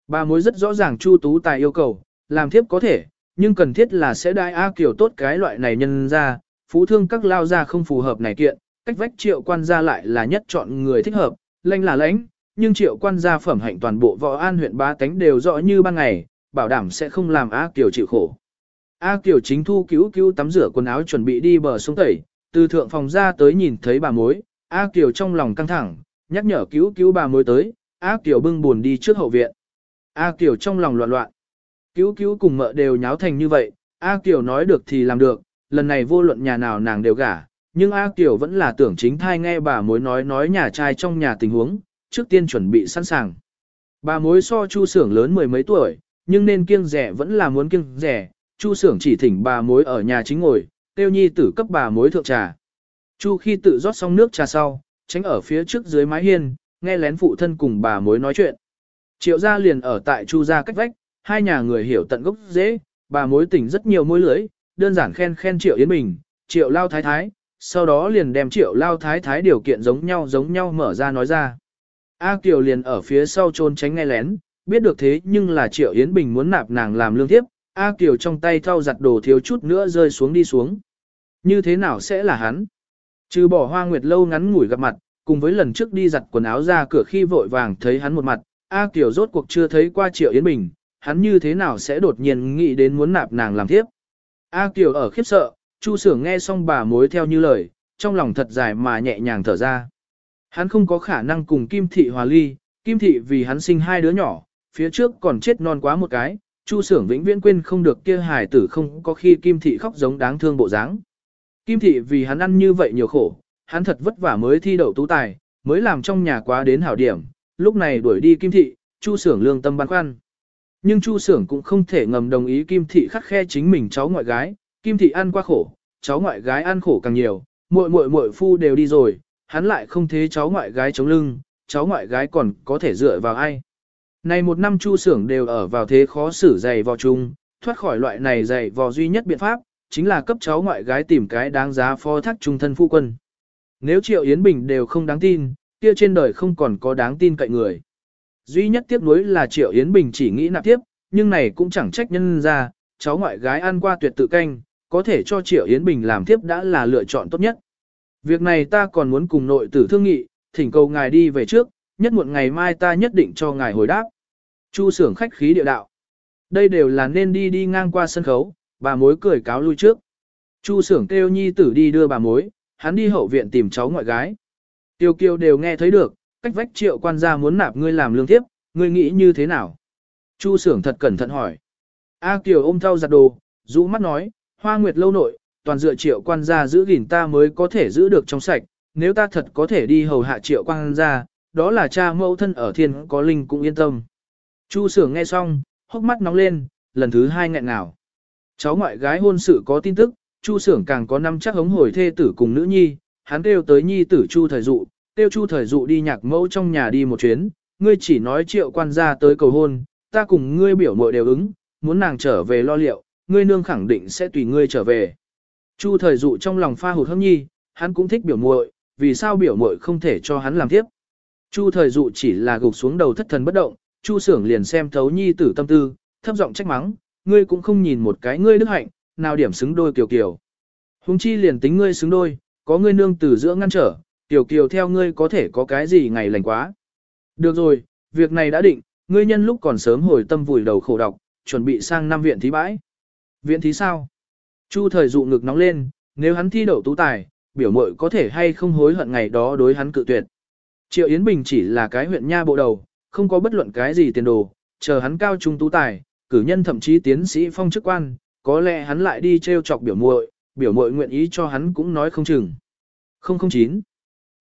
Bà mối rất rõ ràng chu tú tài yêu cầu, làm thiếp có thể, nhưng cần thiết là sẽ đai A Kiều tốt cái loại này nhân ra, phú thương các lao ra không phù hợp này kiện, cách vách triệu quan gia lại là nhất chọn người thích hợp, lãnh là lãnh, nhưng triệu quan gia phẩm hạnh toàn bộ võ an huyện ba tánh đều rõ như ban ngày, bảo đảm sẽ không làm A Kiều chịu khổ. A Kiều chính thu cứu cứu tắm rửa quần áo chuẩn bị đi bờ sông tẩy, từ thượng phòng ra tới nhìn thấy bà mối, A Kiều trong lòng căng thẳng, nhắc nhở cứu cứu bà mối tới, A Kiều bưng buồn đi trước hậu viện. A Kiều trong lòng loạn loạn. Cứu cứu cùng mợ đều nháo thành như vậy, A Kiều nói được thì làm được, lần này vô luận nhà nào nàng đều gả, nhưng A Kiều vẫn là tưởng chính thai nghe bà mối nói nói nhà trai trong nhà tình huống, trước tiên chuẩn bị sẵn sàng. Bà mối so chu sưởng lớn mười mấy tuổi, nhưng nên kiêng rẻ vẫn là muốn kiêng rẻ, chu sưởng chỉ thỉnh bà mối ở nhà chính ngồi, tiêu nhi tử cấp bà mối thượng trà. Chu khi tự rót xong nước trà sau, tránh ở phía trước dưới mái hiên, nghe lén phụ thân cùng bà mối nói chuyện. Triệu gia liền ở tại chu gia cách vách, hai nhà người hiểu tận gốc dễ, bà mối tỉnh rất nhiều môi lưới, đơn giản khen khen Triệu Yến Bình, Triệu Lao Thái Thái, sau đó liền đem Triệu Lao Thái Thái điều kiện giống nhau giống nhau mở ra nói ra. A Kiều liền ở phía sau trôn tránh nghe lén, biết được thế nhưng là Triệu Yến Bình muốn nạp nàng làm lương tiếp, A Kiều trong tay thao giặt đồ thiếu chút nữa rơi xuống đi xuống. Như thế nào sẽ là hắn? Trừ bỏ hoa nguyệt lâu ngắn ngủi gặp mặt, cùng với lần trước đi giặt quần áo ra cửa khi vội vàng thấy hắn một mặt, A Kiều rốt cuộc chưa thấy qua Triệu Yến Bình, hắn như thế nào sẽ đột nhiên nghĩ đến muốn nạp nàng làm tiếp? A Kiều ở khiếp sợ, Chu Sưởng nghe xong bà mối theo như lời, trong lòng thật dài mà nhẹ nhàng thở ra. Hắn không có khả năng cùng Kim Thị hòa ly, Kim Thị vì hắn sinh hai đứa nhỏ, phía trước còn chết non quá một cái, Chu Sưởng vĩnh viễn quên không được kia hài tử không có khi Kim Thị khóc giống đáng thương bộ dáng. Kim Thị vì hắn ăn như vậy nhiều khổ, hắn thật vất vả mới thi đậu tú tài, mới làm trong nhà quá đến hảo điểm, lúc này đuổi đi Kim Thị, Chu Sưởng lương tâm băn khoăn. Nhưng Chu Sưởng cũng không thể ngầm đồng ý Kim Thị khắc khe chính mình cháu ngoại gái, Kim Thị ăn qua khổ, cháu ngoại gái ăn khổ càng nhiều, muội muội muội phu đều đi rồi, hắn lại không thế cháu ngoại gái chống lưng, cháu ngoại gái còn có thể dựa vào ai. Này một năm Chu Sưởng đều ở vào thế khó xử dày vò chung, thoát khỏi loại này dày vò duy nhất biện pháp, chính là cấp cháu ngoại gái tìm cái đáng giá phó thác trung thân phu quân. Nếu Triệu Yến Bình đều không đáng tin, kia trên đời không còn có đáng tin cậy người. Duy nhất tiếc nuối là Triệu Yến Bình chỉ nghĩ nạp tiếp, nhưng này cũng chẳng trách nhân ra, cháu ngoại gái ăn qua tuyệt tự canh, có thể cho Triệu Yến Bình làm tiếp đã là lựa chọn tốt nhất. Việc này ta còn muốn cùng nội tử thương nghị, thỉnh cầu ngài đi về trước, nhất muộn ngày mai ta nhất định cho ngài hồi đáp. Chu sưởng khách khí địa đạo. Đây đều là nên đi đi ngang qua sân khấu, bà mối cười cáo lui trước. Chu sưởng kêu nhi tử đi đưa bà mối, hắn đi hậu viện tìm cháu ngoại gái. Tiêu kiều đều nghe thấy được, cách vách triệu quan gia muốn nạp ngươi làm lương tiếp, ngươi nghĩ như thế nào? Chu sưởng thật cẩn thận hỏi. A Kiều ôm thau giặt đồ, rũ mắt nói, hoa nguyệt lâu nội, toàn dựa triệu quan gia giữ gìn ta mới có thể giữ được trong sạch, nếu ta thật có thể đi hầu hạ triệu quan gia, đó là cha mẫu thân ở thiên có linh cũng yên tâm. Chu sưởng nghe xong, hốc mắt nóng lên, lần thứ hai nghẹn ngào. Cháu ngoại gái hôn sự có tin tức, Chu sưởng càng có năm chắc hống hồi thê tử cùng nữ nhi, hắn kêu tới nhi tử Chu thời dụ, kêu Chu thời dụ đi nhạc mẫu trong nhà đi một chuyến, ngươi chỉ nói triệu quan gia tới cầu hôn, ta cùng ngươi biểu mội đều ứng, muốn nàng trở về lo liệu, ngươi nương khẳng định sẽ tùy ngươi trở về. Chu thời dụ trong lòng pha hụt hâm nhi, hắn cũng thích biểu muội, vì sao biểu muội không thể cho hắn làm tiếp. Chu thời dụ chỉ là gục xuống đầu thất thần bất động, Chu sưởng liền xem thấu nhi tử tâm tư, thấp giọng trách mắng, ngươi cũng không nhìn một cái ngươi đức hạnh, nào điểm xứng đôi kiều kiều. Hùng chi liền tính ngươi xứng đôi, có ngươi nương tử giữa ngăn trở, tiểu kiều theo ngươi có thể có cái gì ngày lành quá. Được rồi, việc này đã định, ngươi nhân lúc còn sớm hồi tâm vùi đầu khổ độc, chuẩn bị sang năm viện thí bãi. Viện thí sao? Chu thời dụ ngực nóng lên, nếu hắn thi đậu tú tài, biểu mội có thể hay không hối hận ngày đó đối hắn cự tuyệt. Triệu Yến Bình chỉ là cái huyện nha bộ đầu, không có bất luận cái gì tiền đồ, chờ hắn cao trung tú tài, cử nhân thậm chí tiến sĩ phong chức quan, có lẽ hắn lại đi treo chọc biểu muội, biểu muội nguyện ý cho hắn cũng nói không chừng. 009.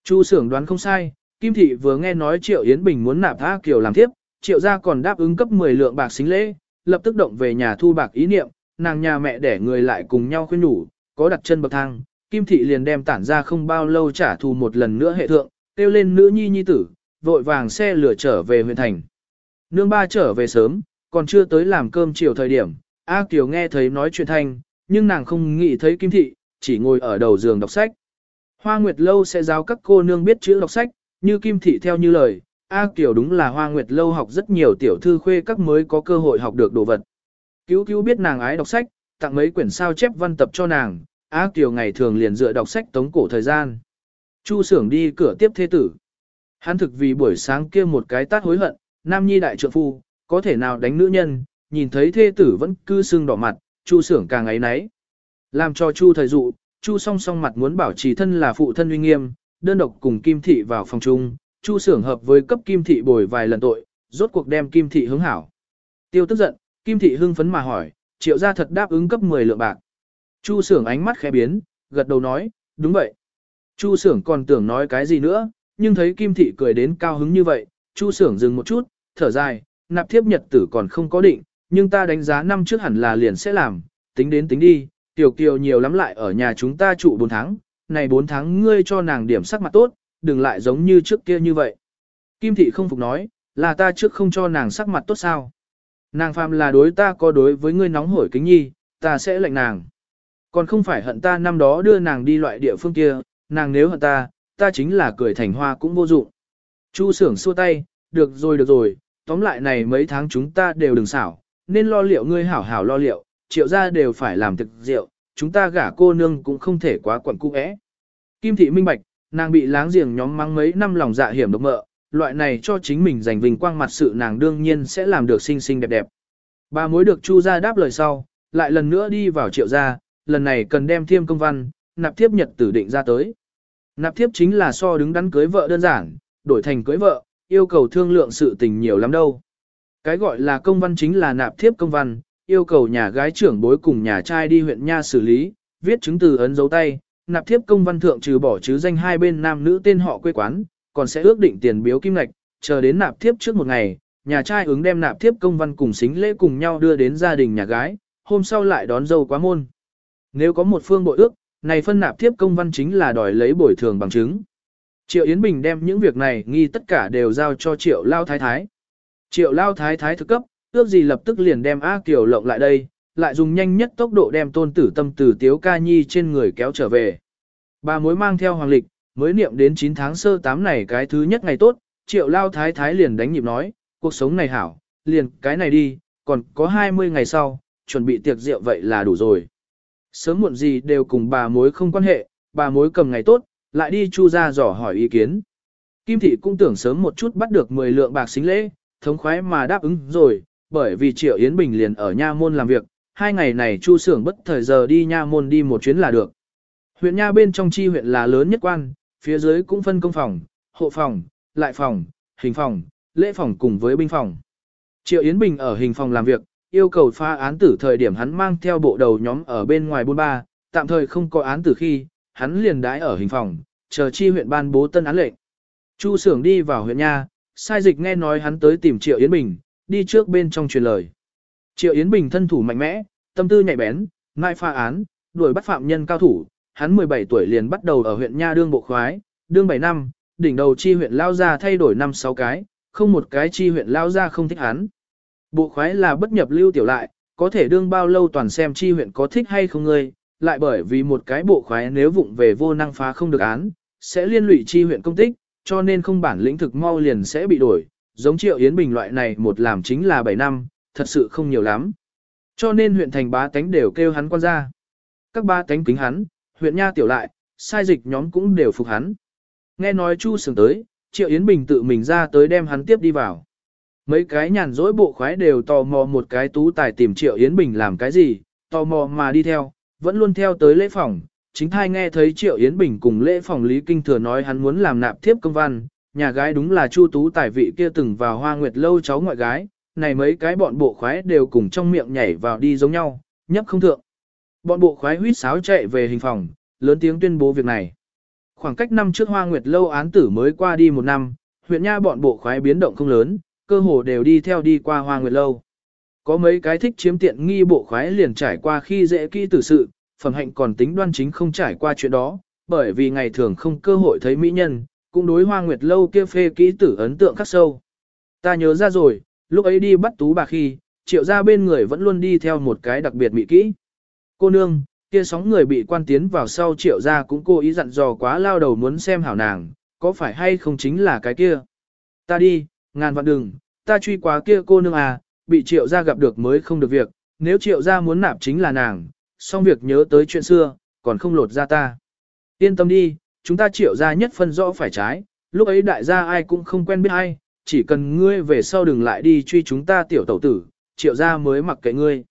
Chu Sưởng đoán không sai, Kim Thị vừa nghe nói Triệu Yến Bình muốn nạp A Kiều làm tiếp, Triệu gia còn đáp ứng cấp 10 lượng bạc xính lễ, lập tức động về nhà thu bạc ý niệm, nàng nhà mẹ để người lại cùng nhau khuyên nhủ, có đặt chân bậc thang, Kim Thị liền đem tản ra không bao lâu trả thù một lần nữa hệ thượng, kêu lên nữ nhi nhi tử, vội vàng xe lửa trở về huyện thành. Nương ba trở về sớm, còn chưa tới làm cơm chiều thời điểm, A Kiều nghe thấy nói chuyện thanh, nhưng nàng không nghĩ thấy Kim Thị, chỉ ngồi ở đầu giường đọc sách. Hoa Nguyệt Lâu sẽ giáo các cô nương biết chữ đọc sách, như Kim Thị theo như lời, A Kiều đúng là Hoa Nguyệt Lâu học rất nhiều tiểu thư khuê các mới có cơ hội học được đồ vật. Cứu cứu biết nàng ái đọc sách, tặng mấy quyển sao chép văn tập cho nàng, á tiểu ngày thường liền dựa đọc sách tống cổ thời gian. Chu sưởng đi cửa tiếp thế tử. Hắn thực vì buổi sáng kia một cái tát hối hận, nam nhi đại trượng phu, có thể nào đánh nữ nhân, nhìn thấy thê tử vẫn cư sưng đỏ mặt, chu sưởng càng ấy nấy. Làm cho chu thời dụ, chu song song mặt muốn bảo trì thân là phụ thân uy nghiêm, đơn độc cùng kim thị vào phòng chung, chu sưởng hợp với cấp kim thị bồi vài lần tội, rốt cuộc đem kim thị hướng hảo. Tiêu tức giận, kim thị hưng phấn mà hỏi, triệu gia thật đáp ứng cấp 10 lượng bạc. Chu sưởng ánh mắt khẽ biến, gật đầu nói, đúng vậy. Chu sưởng còn tưởng nói cái gì nữa, nhưng thấy kim thị cười đến cao hứng như vậy, chu sưởng dừng một chút, thở dài, nạp thiếp nhật tử còn không có định, nhưng ta đánh giá năm trước hẳn là liền sẽ làm, tính đến tính đi, tiểu kiều nhiều lắm lại ở nhà chúng ta trụ 4 tháng, này 4 tháng ngươi cho nàng điểm sắc mặt tốt, đừng lại giống như trước kia như vậy. Kim thị không phục nói, là ta trước không cho nàng sắc mặt tốt sao. Nàng phàm là đối ta có đối với ngươi nóng hổi kính nhi, ta sẽ lệnh nàng. Còn không phải hận ta năm đó đưa nàng đi loại địa phương kia, nàng nếu hận ta, ta chính là cười thành hoa cũng vô dụng. Chu sưởng xua tay, được rồi được rồi, tóm lại này mấy tháng chúng ta đều đừng xảo, nên lo liệu ngươi hảo hảo lo liệu, triệu gia đều phải làm thực rượu, chúng ta gả cô nương cũng không thể quá quẩn cung ẽ. Kim thị minh bạch, nàng bị láng giềng nhóm mắng mấy năm lòng dạ hiểm độc mợ, loại này cho chính mình giành vinh quang mặt sự nàng đương nhiên sẽ làm được xinh xinh đẹp đẹp. Bà mối được chu gia đáp lời sau, lại lần nữa đi vào triệu gia, lần này cần đem thiêm công văn, nạp thiếp nhật tử định ra tới. Nạp thiếp chính là so đứng đắn cưới vợ đơn giản, đổi thành cưới vợ, yêu cầu thương lượng sự tình nhiều lắm đâu. Cái gọi là công văn chính là nạp thiếp công văn, yêu cầu nhà gái trưởng bối cùng nhà trai đi huyện nha xử lý, viết chứng từ ấn dấu tay, nạp thiếp công văn thượng trừ bỏ chứ danh hai bên nam nữ tên họ quê quán, còn sẽ ước định tiền biếu kim ngạch, chờ đến nạp thiếp trước một ngày, nhà trai ứng đem nạp thiếp công văn cùng xính lễ cùng nhau đưa đến gia đình nhà gái, hôm sau lại đón dâu quá môn. Nếu có một phương bội ước, này phân nạp thiếp công văn chính là đòi lấy bồi thường bằng chứng. Triệu Yến Bình đem những việc này nghi tất cả đều giao cho Triệu Lao Thái Thái. Triệu Lao Thái Thái thực cấp, ước gì lập tức liền đem A Kiều lộng lại đây, lại dùng nhanh nhất tốc độ đem tôn tử tâm tử Tiếu Ca Nhi trên người kéo trở về. Bà mối mang theo hoàng lịch, mới niệm đến 9 tháng sơ 8 này cái thứ nhất ngày tốt, Triệu Lao Thái Thái liền đánh nhịp nói, cuộc sống này hảo, liền cái này đi, còn có 20 ngày sau, chuẩn bị tiệc rượu vậy là đủ rồi. Sớm muộn gì đều cùng bà mối không quan hệ, bà mối cầm ngày tốt, lại đi chu ra dò hỏi ý kiến. Kim thị cũng tưởng sớm một chút bắt được 10 lượng bạc xính lễ, thống khoái mà đáp ứng rồi, bởi vì Triệu Yến Bình liền ở nha môn làm việc, hai ngày này chu sưởng bất thời giờ đi nha môn đi một chuyến là được. Huyện nha bên trong chi huyện là lớn nhất quan, phía dưới cũng phân công phòng, hộ phòng, lại phòng, hình phòng, lễ phòng cùng với binh phòng. Triệu Yến Bình ở hình phòng làm việc, yêu cầu pha án tử thời điểm hắn mang theo bộ đầu nhóm ở bên ngoài buôn ba, tạm thời không có án tử khi, hắn liền đái ở hình phòng, chờ chi huyện ban bố tân án lệnh. Chu Sưởng đi vào huyện nha, sai dịch nghe nói hắn tới tìm Triệu Yến Bình, đi trước bên trong truyền lời. Triệu Yến Bình thân thủ mạnh mẽ, tâm tư nhạy bén, ngại pha án, đuổi bắt phạm nhân cao thủ, hắn 17 tuổi liền bắt đầu ở huyện nha đương bộ khoái, đương 7 năm, đỉnh đầu chi huyện lao ra thay đổi năm 6 cái, không một cái chi huyện lao ra không thích hắn. Bộ khoái là bất nhập lưu tiểu lại, có thể đương bao lâu toàn xem chi huyện có thích hay không ngươi, lại bởi vì một cái bộ khoái nếu vụng về vô năng phá không được án, sẽ liên lụy chi huyện công tích, cho nên không bản lĩnh thực mau liền sẽ bị đổi, giống Triệu Yến Bình loại này một làm chính là 7 năm, thật sự không nhiều lắm. Cho nên huyện thành bá tánh đều kêu hắn quan ra. Các ba tánh kính hắn, huyện nha tiểu lại, sai dịch nhóm cũng đều phục hắn. Nghe nói Chu Sường tới, Triệu Yến Bình tự mình ra tới đem hắn tiếp đi vào. Mấy cái nhàn rỗi bộ khoái đều tò mò một cái tú tài tìm Triệu Yến Bình làm cái gì, tò mò mà đi theo, vẫn luôn theo tới lễ phòng. Chính thai nghe thấy Triệu Yến Bình cùng lễ phòng Lý Kinh Thừa nói hắn muốn làm nạp thiếp công văn, nhà gái đúng là Chu Tú tài vị kia từng vào hoa nguyệt lâu cháu ngoại gái, này mấy cái bọn bộ khoái đều cùng trong miệng nhảy vào đi giống nhau, nhấp không thượng. Bọn bộ khoái huýt sáo chạy về hình phòng, lớn tiếng tuyên bố việc này. Khoảng cách năm trước hoa nguyệt lâu án tử mới qua đi một năm, huyện nha bọn bộ khoái biến động không lớn, cơ hồ đều đi theo đi qua hoa nguyệt lâu. Có mấy cái thích chiếm tiện nghi bộ khoái liền trải qua khi dễ kỹ tử sự, phẩm hạnh còn tính đoan chính không trải qua chuyện đó, bởi vì ngày thường không cơ hội thấy mỹ nhân, cũng đối hoa nguyệt lâu kia phê kỹ tử ấn tượng khắc sâu. Ta nhớ ra rồi, lúc ấy đi bắt tú bà khi, triệu ra bên người vẫn luôn đi theo một cái đặc biệt mỹ kỹ. Cô nương, kia sóng người bị quan tiến vào sau triệu ra cũng cố ý dặn dò quá lao đầu muốn xem hảo nàng, có phải hay không chính là cái kia. Ta đi, ngàn vạn đừng, ta truy quá kia cô nương à, bị triệu ra gặp được mới không được việc, nếu triệu ra muốn nạp chính là nàng, xong việc nhớ tới chuyện xưa, còn không lột ra ta. Yên tâm đi, chúng ta triệu ra nhất phân rõ phải trái, lúc ấy đại gia ai cũng không quen biết ai, chỉ cần ngươi về sau đừng lại đi truy chúng ta tiểu tẩu tử, triệu gia mới mặc kệ ngươi.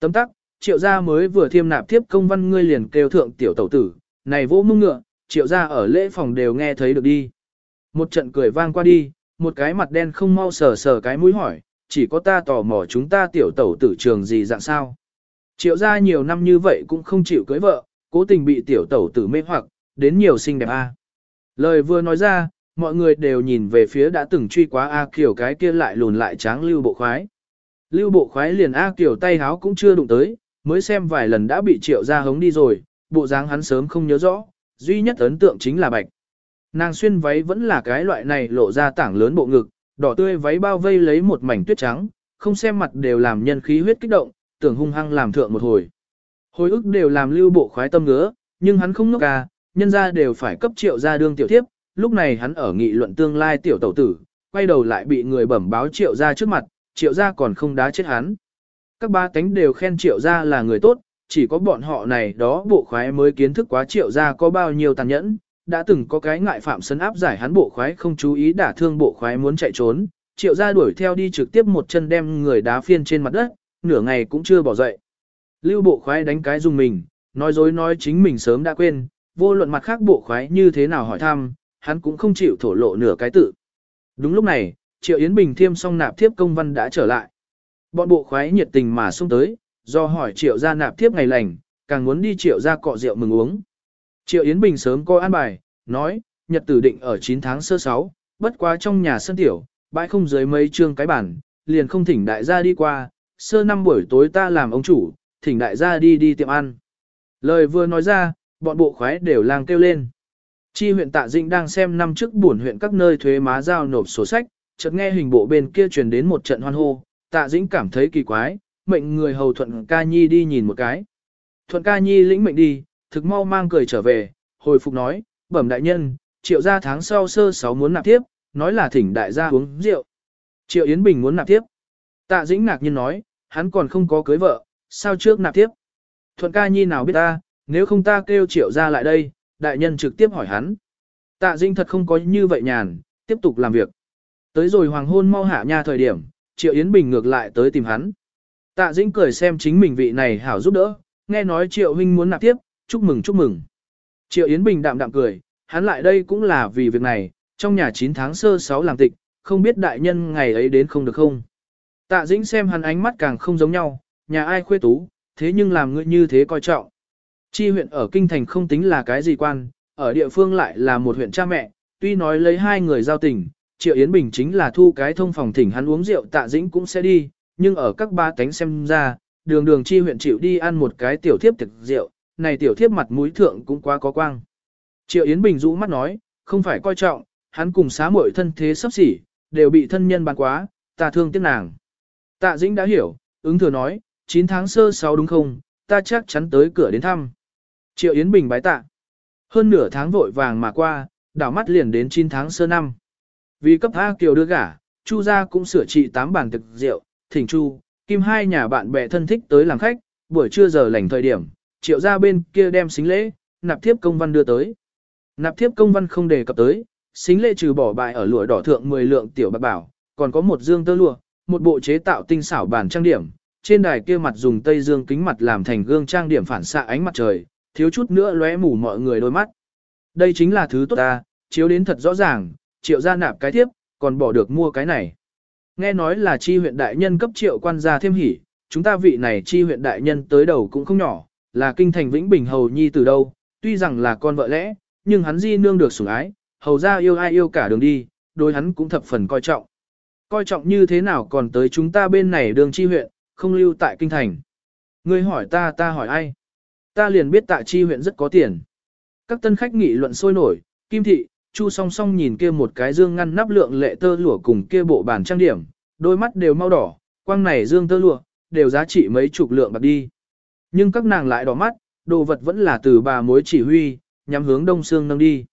Tấm tắc, triệu gia mới vừa thiêm nạp tiếp công văn ngươi liền kêu thượng tiểu tẩu tử, này vỗ mông ngựa, triệu gia ở lễ phòng đều nghe thấy được đi. Một trận cười vang qua đi, một cái mặt đen không mau sờ sờ cái mũi hỏi, chỉ có ta tò mò chúng ta tiểu tẩu tử trường gì dạng sao. Triệu gia nhiều năm như vậy cũng không chịu cưới vợ, cố tình bị tiểu tẩu tử mê hoặc, đến nhiều xinh đẹp a. Lời vừa nói ra, mọi người đều nhìn về phía đã từng truy quá A Kiều cái kia lại lùn lại tráng lưu bộ khoái. Lưu bộ khoái liền A Kiều tay háo cũng chưa đụng tới, mới xem vài lần đã bị triệu ra hống đi rồi, bộ dáng hắn sớm không nhớ rõ, duy nhất ấn tượng chính là bạch. Nàng xuyên váy vẫn là cái loại này lộ ra tảng lớn bộ ngực, đỏ tươi váy bao vây lấy một mảnh tuyết trắng, không xem mặt đều làm nhân khí huyết kích động, tưởng hung hăng làm thượng một hồi. Hồi ức đều làm lưu bộ khoái tâm ngứa, nhưng hắn không ngốc ca, nhân ra đều phải cấp triệu ra đương tiểu thiếp, lúc này hắn ở nghị luận tương lai tiểu tẩu tử, quay đầu lại bị người bẩm báo triệu ra trước mặt, triệu ra còn không đá chết hắn. Các ba tánh đều khen triệu gia là người tốt, chỉ có bọn họ này đó bộ khoái mới kiến thức quá triệu gia có bao nhiêu tàn nhẫn, đã từng có cái ngại phạm sấn áp giải hắn bộ khoái không chú ý đả thương bộ khoái muốn chạy trốn, triệu gia đuổi theo đi trực tiếp một chân đem người đá phiên trên mặt đất, nửa ngày cũng chưa bỏ dậy. Lưu bộ khoái đánh cái dùng mình, nói dối nói chính mình sớm đã quên, vô luận mặt khác bộ khoái như thế nào hỏi thăm, hắn cũng không chịu thổ lộ nửa cái tự. Đúng lúc này, Triệu Yến Bình thiêm xong nạp thiếp công văn đã trở lại. Bọn bộ khoái nhiệt tình mà xung tới, do hỏi Triệu gia nạp thiếp ngày lành, càng muốn đi Triệu gia cọ rượu mừng uống. Triệu Yến Bình sớm coi an bài, nói, nhật tử định ở 9 tháng sơ 6, bất quá trong nhà sân tiểu, bãi không dưới mấy trương cái bản, liền không thỉnh đại gia đi qua, sơ năm buổi tối ta làm ông chủ, thỉnh đại gia đi đi tiệm ăn. Lời vừa nói ra, bọn bộ khoái đều lang kêu lên. Chi huyện Tạ Dĩnh đang xem năm trước buồn huyện các nơi thuế má giao nộp sổ sách, chợt nghe hình bộ bên kia truyền đến một trận hoan hô, Tạ Dĩnh cảm thấy kỳ quái, mệnh người hầu Thuận Ca Nhi đi nhìn một cái. Thuận Ca Nhi lĩnh mệnh đi, thực mau mang cười trở về, hồi phục nói, bẩm đại nhân, triệu gia tháng sau sơ sáu muốn nạp tiếp, nói là thỉnh đại gia uống rượu. Triệu Yến Bình muốn nạp tiếp. Tạ Dĩnh ngạc nhiên nói, hắn còn không có cưới vợ, sao trước nạp tiếp. Thuận Ca Nhi nào biết ta, nếu không ta kêu triệu gia lại đây, đại nhân trực tiếp hỏi hắn. Tạ Dĩnh thật không có như vậy nhàn, tiếp tục làm việc. Tới rồi hoàng hôn mau hạ nha thời điểm, Triệu Yến Bình ngược lại tới tìm hắn. Tạ Dĩnh cười xem chính mình vị này hảo giúp đỡ, nghe nói Triệu huynh muốn nạp tiếp, chúc mừng chúc mừng. Triệu Yến Bình đạm đạm cười, hắn lại đây cũng là vì việc này, trong nhà 9 tháng sơ 6 làm tịch, không biết đại nhân ngày ấy đến không được không. Tạ Dĩnh xem hắn ánh mắt càng không giống nhau, nhà ai khuê tú, thế nhưng làm ngươi như thế coi trọng. Chi huyện ở kinh thành không tính là cái gì quan, ở địa phương lại là một huyện cha mẹ, tuy nói lấy hai người giao tình, Triệu Yến Bình chính là thu cái thông phòng thỉnh hắn uống rượu tạ dĩnh cũng sẽ đi, nhưng ở các ba tánh xem ra, đường đường chi huyện chịu đi ăn một cái tiểu thiếp thực rượu, này tiểu thiếp mặt mũi thượng cũng quá có quang. Triệu Yến Bình rũ mắt nói, không phải coi trọng, hắn cùng xá muội thân thế sắp xỉ, đều bị thân nhân bán quá, ta thương tiếc nàng. Tạ Dĩnh đã hiểu, ứng thừa nói, 9 tháng sơ 6 đúng không, ta chắc chắn tới cửa đến thăm. Triệu Yến Bình bái tạ. Hơn nửa tháng vội vàng mà qua, đảo mắt liền đến 9 tháng sơ năm. Vì cấp A Kiều đưa gả, Chu gia cũng sửa trị 8 bàn thực rượu, thỉnh Chu, Kim hai nhà bạn bè thân thích tới làm khách, buổi trưa giờ lành thời điểm, triệu gia bên kia đem xính lễ, nạp thiếp công văn đưa tới. Nạp thiếp công văn không đề cập tới, xính lễ trừ bỏ bài ở lụa đỏ thượng 10 lượng tiểu bạc bảo, còn có một dương tơ lụa, một bộ chế tạo tinh xảo bản trang điểm, trên đài kia mặt dùng tây dương kính mặt làm thành gương trang điểm phản xạ ánh mặt trời, thiếu chút nữa lóe mù mọi người đôi mắt. Đây chính là thứ tốt ta, chiếu đến thật rõ ràng, triệu gia nạp cái tiếp, còn bỏ được mua cái này. Nghe nói là chi huyện đại nhân cấp triệu quan gia thêm hỉ, chúng ta vị này chi huyện đại nhân tới đầu cũng không nhỏ, là kinh thành Vĩnh Bình hầu nhi từ đâu, tuy rằng là con vợ lẽ, nhưng hắn di nương được sủng ái, hầu ra yêu ai yêu cả đường đi, đối hắn cũng thập phần coi trọng. Coi trọng như thế nào còn tới chúng ta bên này đường chi huyện, không lưu tại kinh thành. Ngươi hỏi ta ta hỏi ai? Ta liền biết tại chi huyện rất có tiền. Các tân khách nghị luận sôi nổi, Kim Thị, Chu song song nhìn kia một cái dương ngăn nắp lượng lệ tơ lụa cùng kia bộ bàn trang điểm, đôi mắt đều mau đỏ, quang này dương tơ lụa, đều giá trị mấy chục lượng bạc đi. Nhưng các nàng lại đỏ mắt, đồ vật vẫn là từ bà mối chỉ huy, nhắm hướng đông xương nâng đi.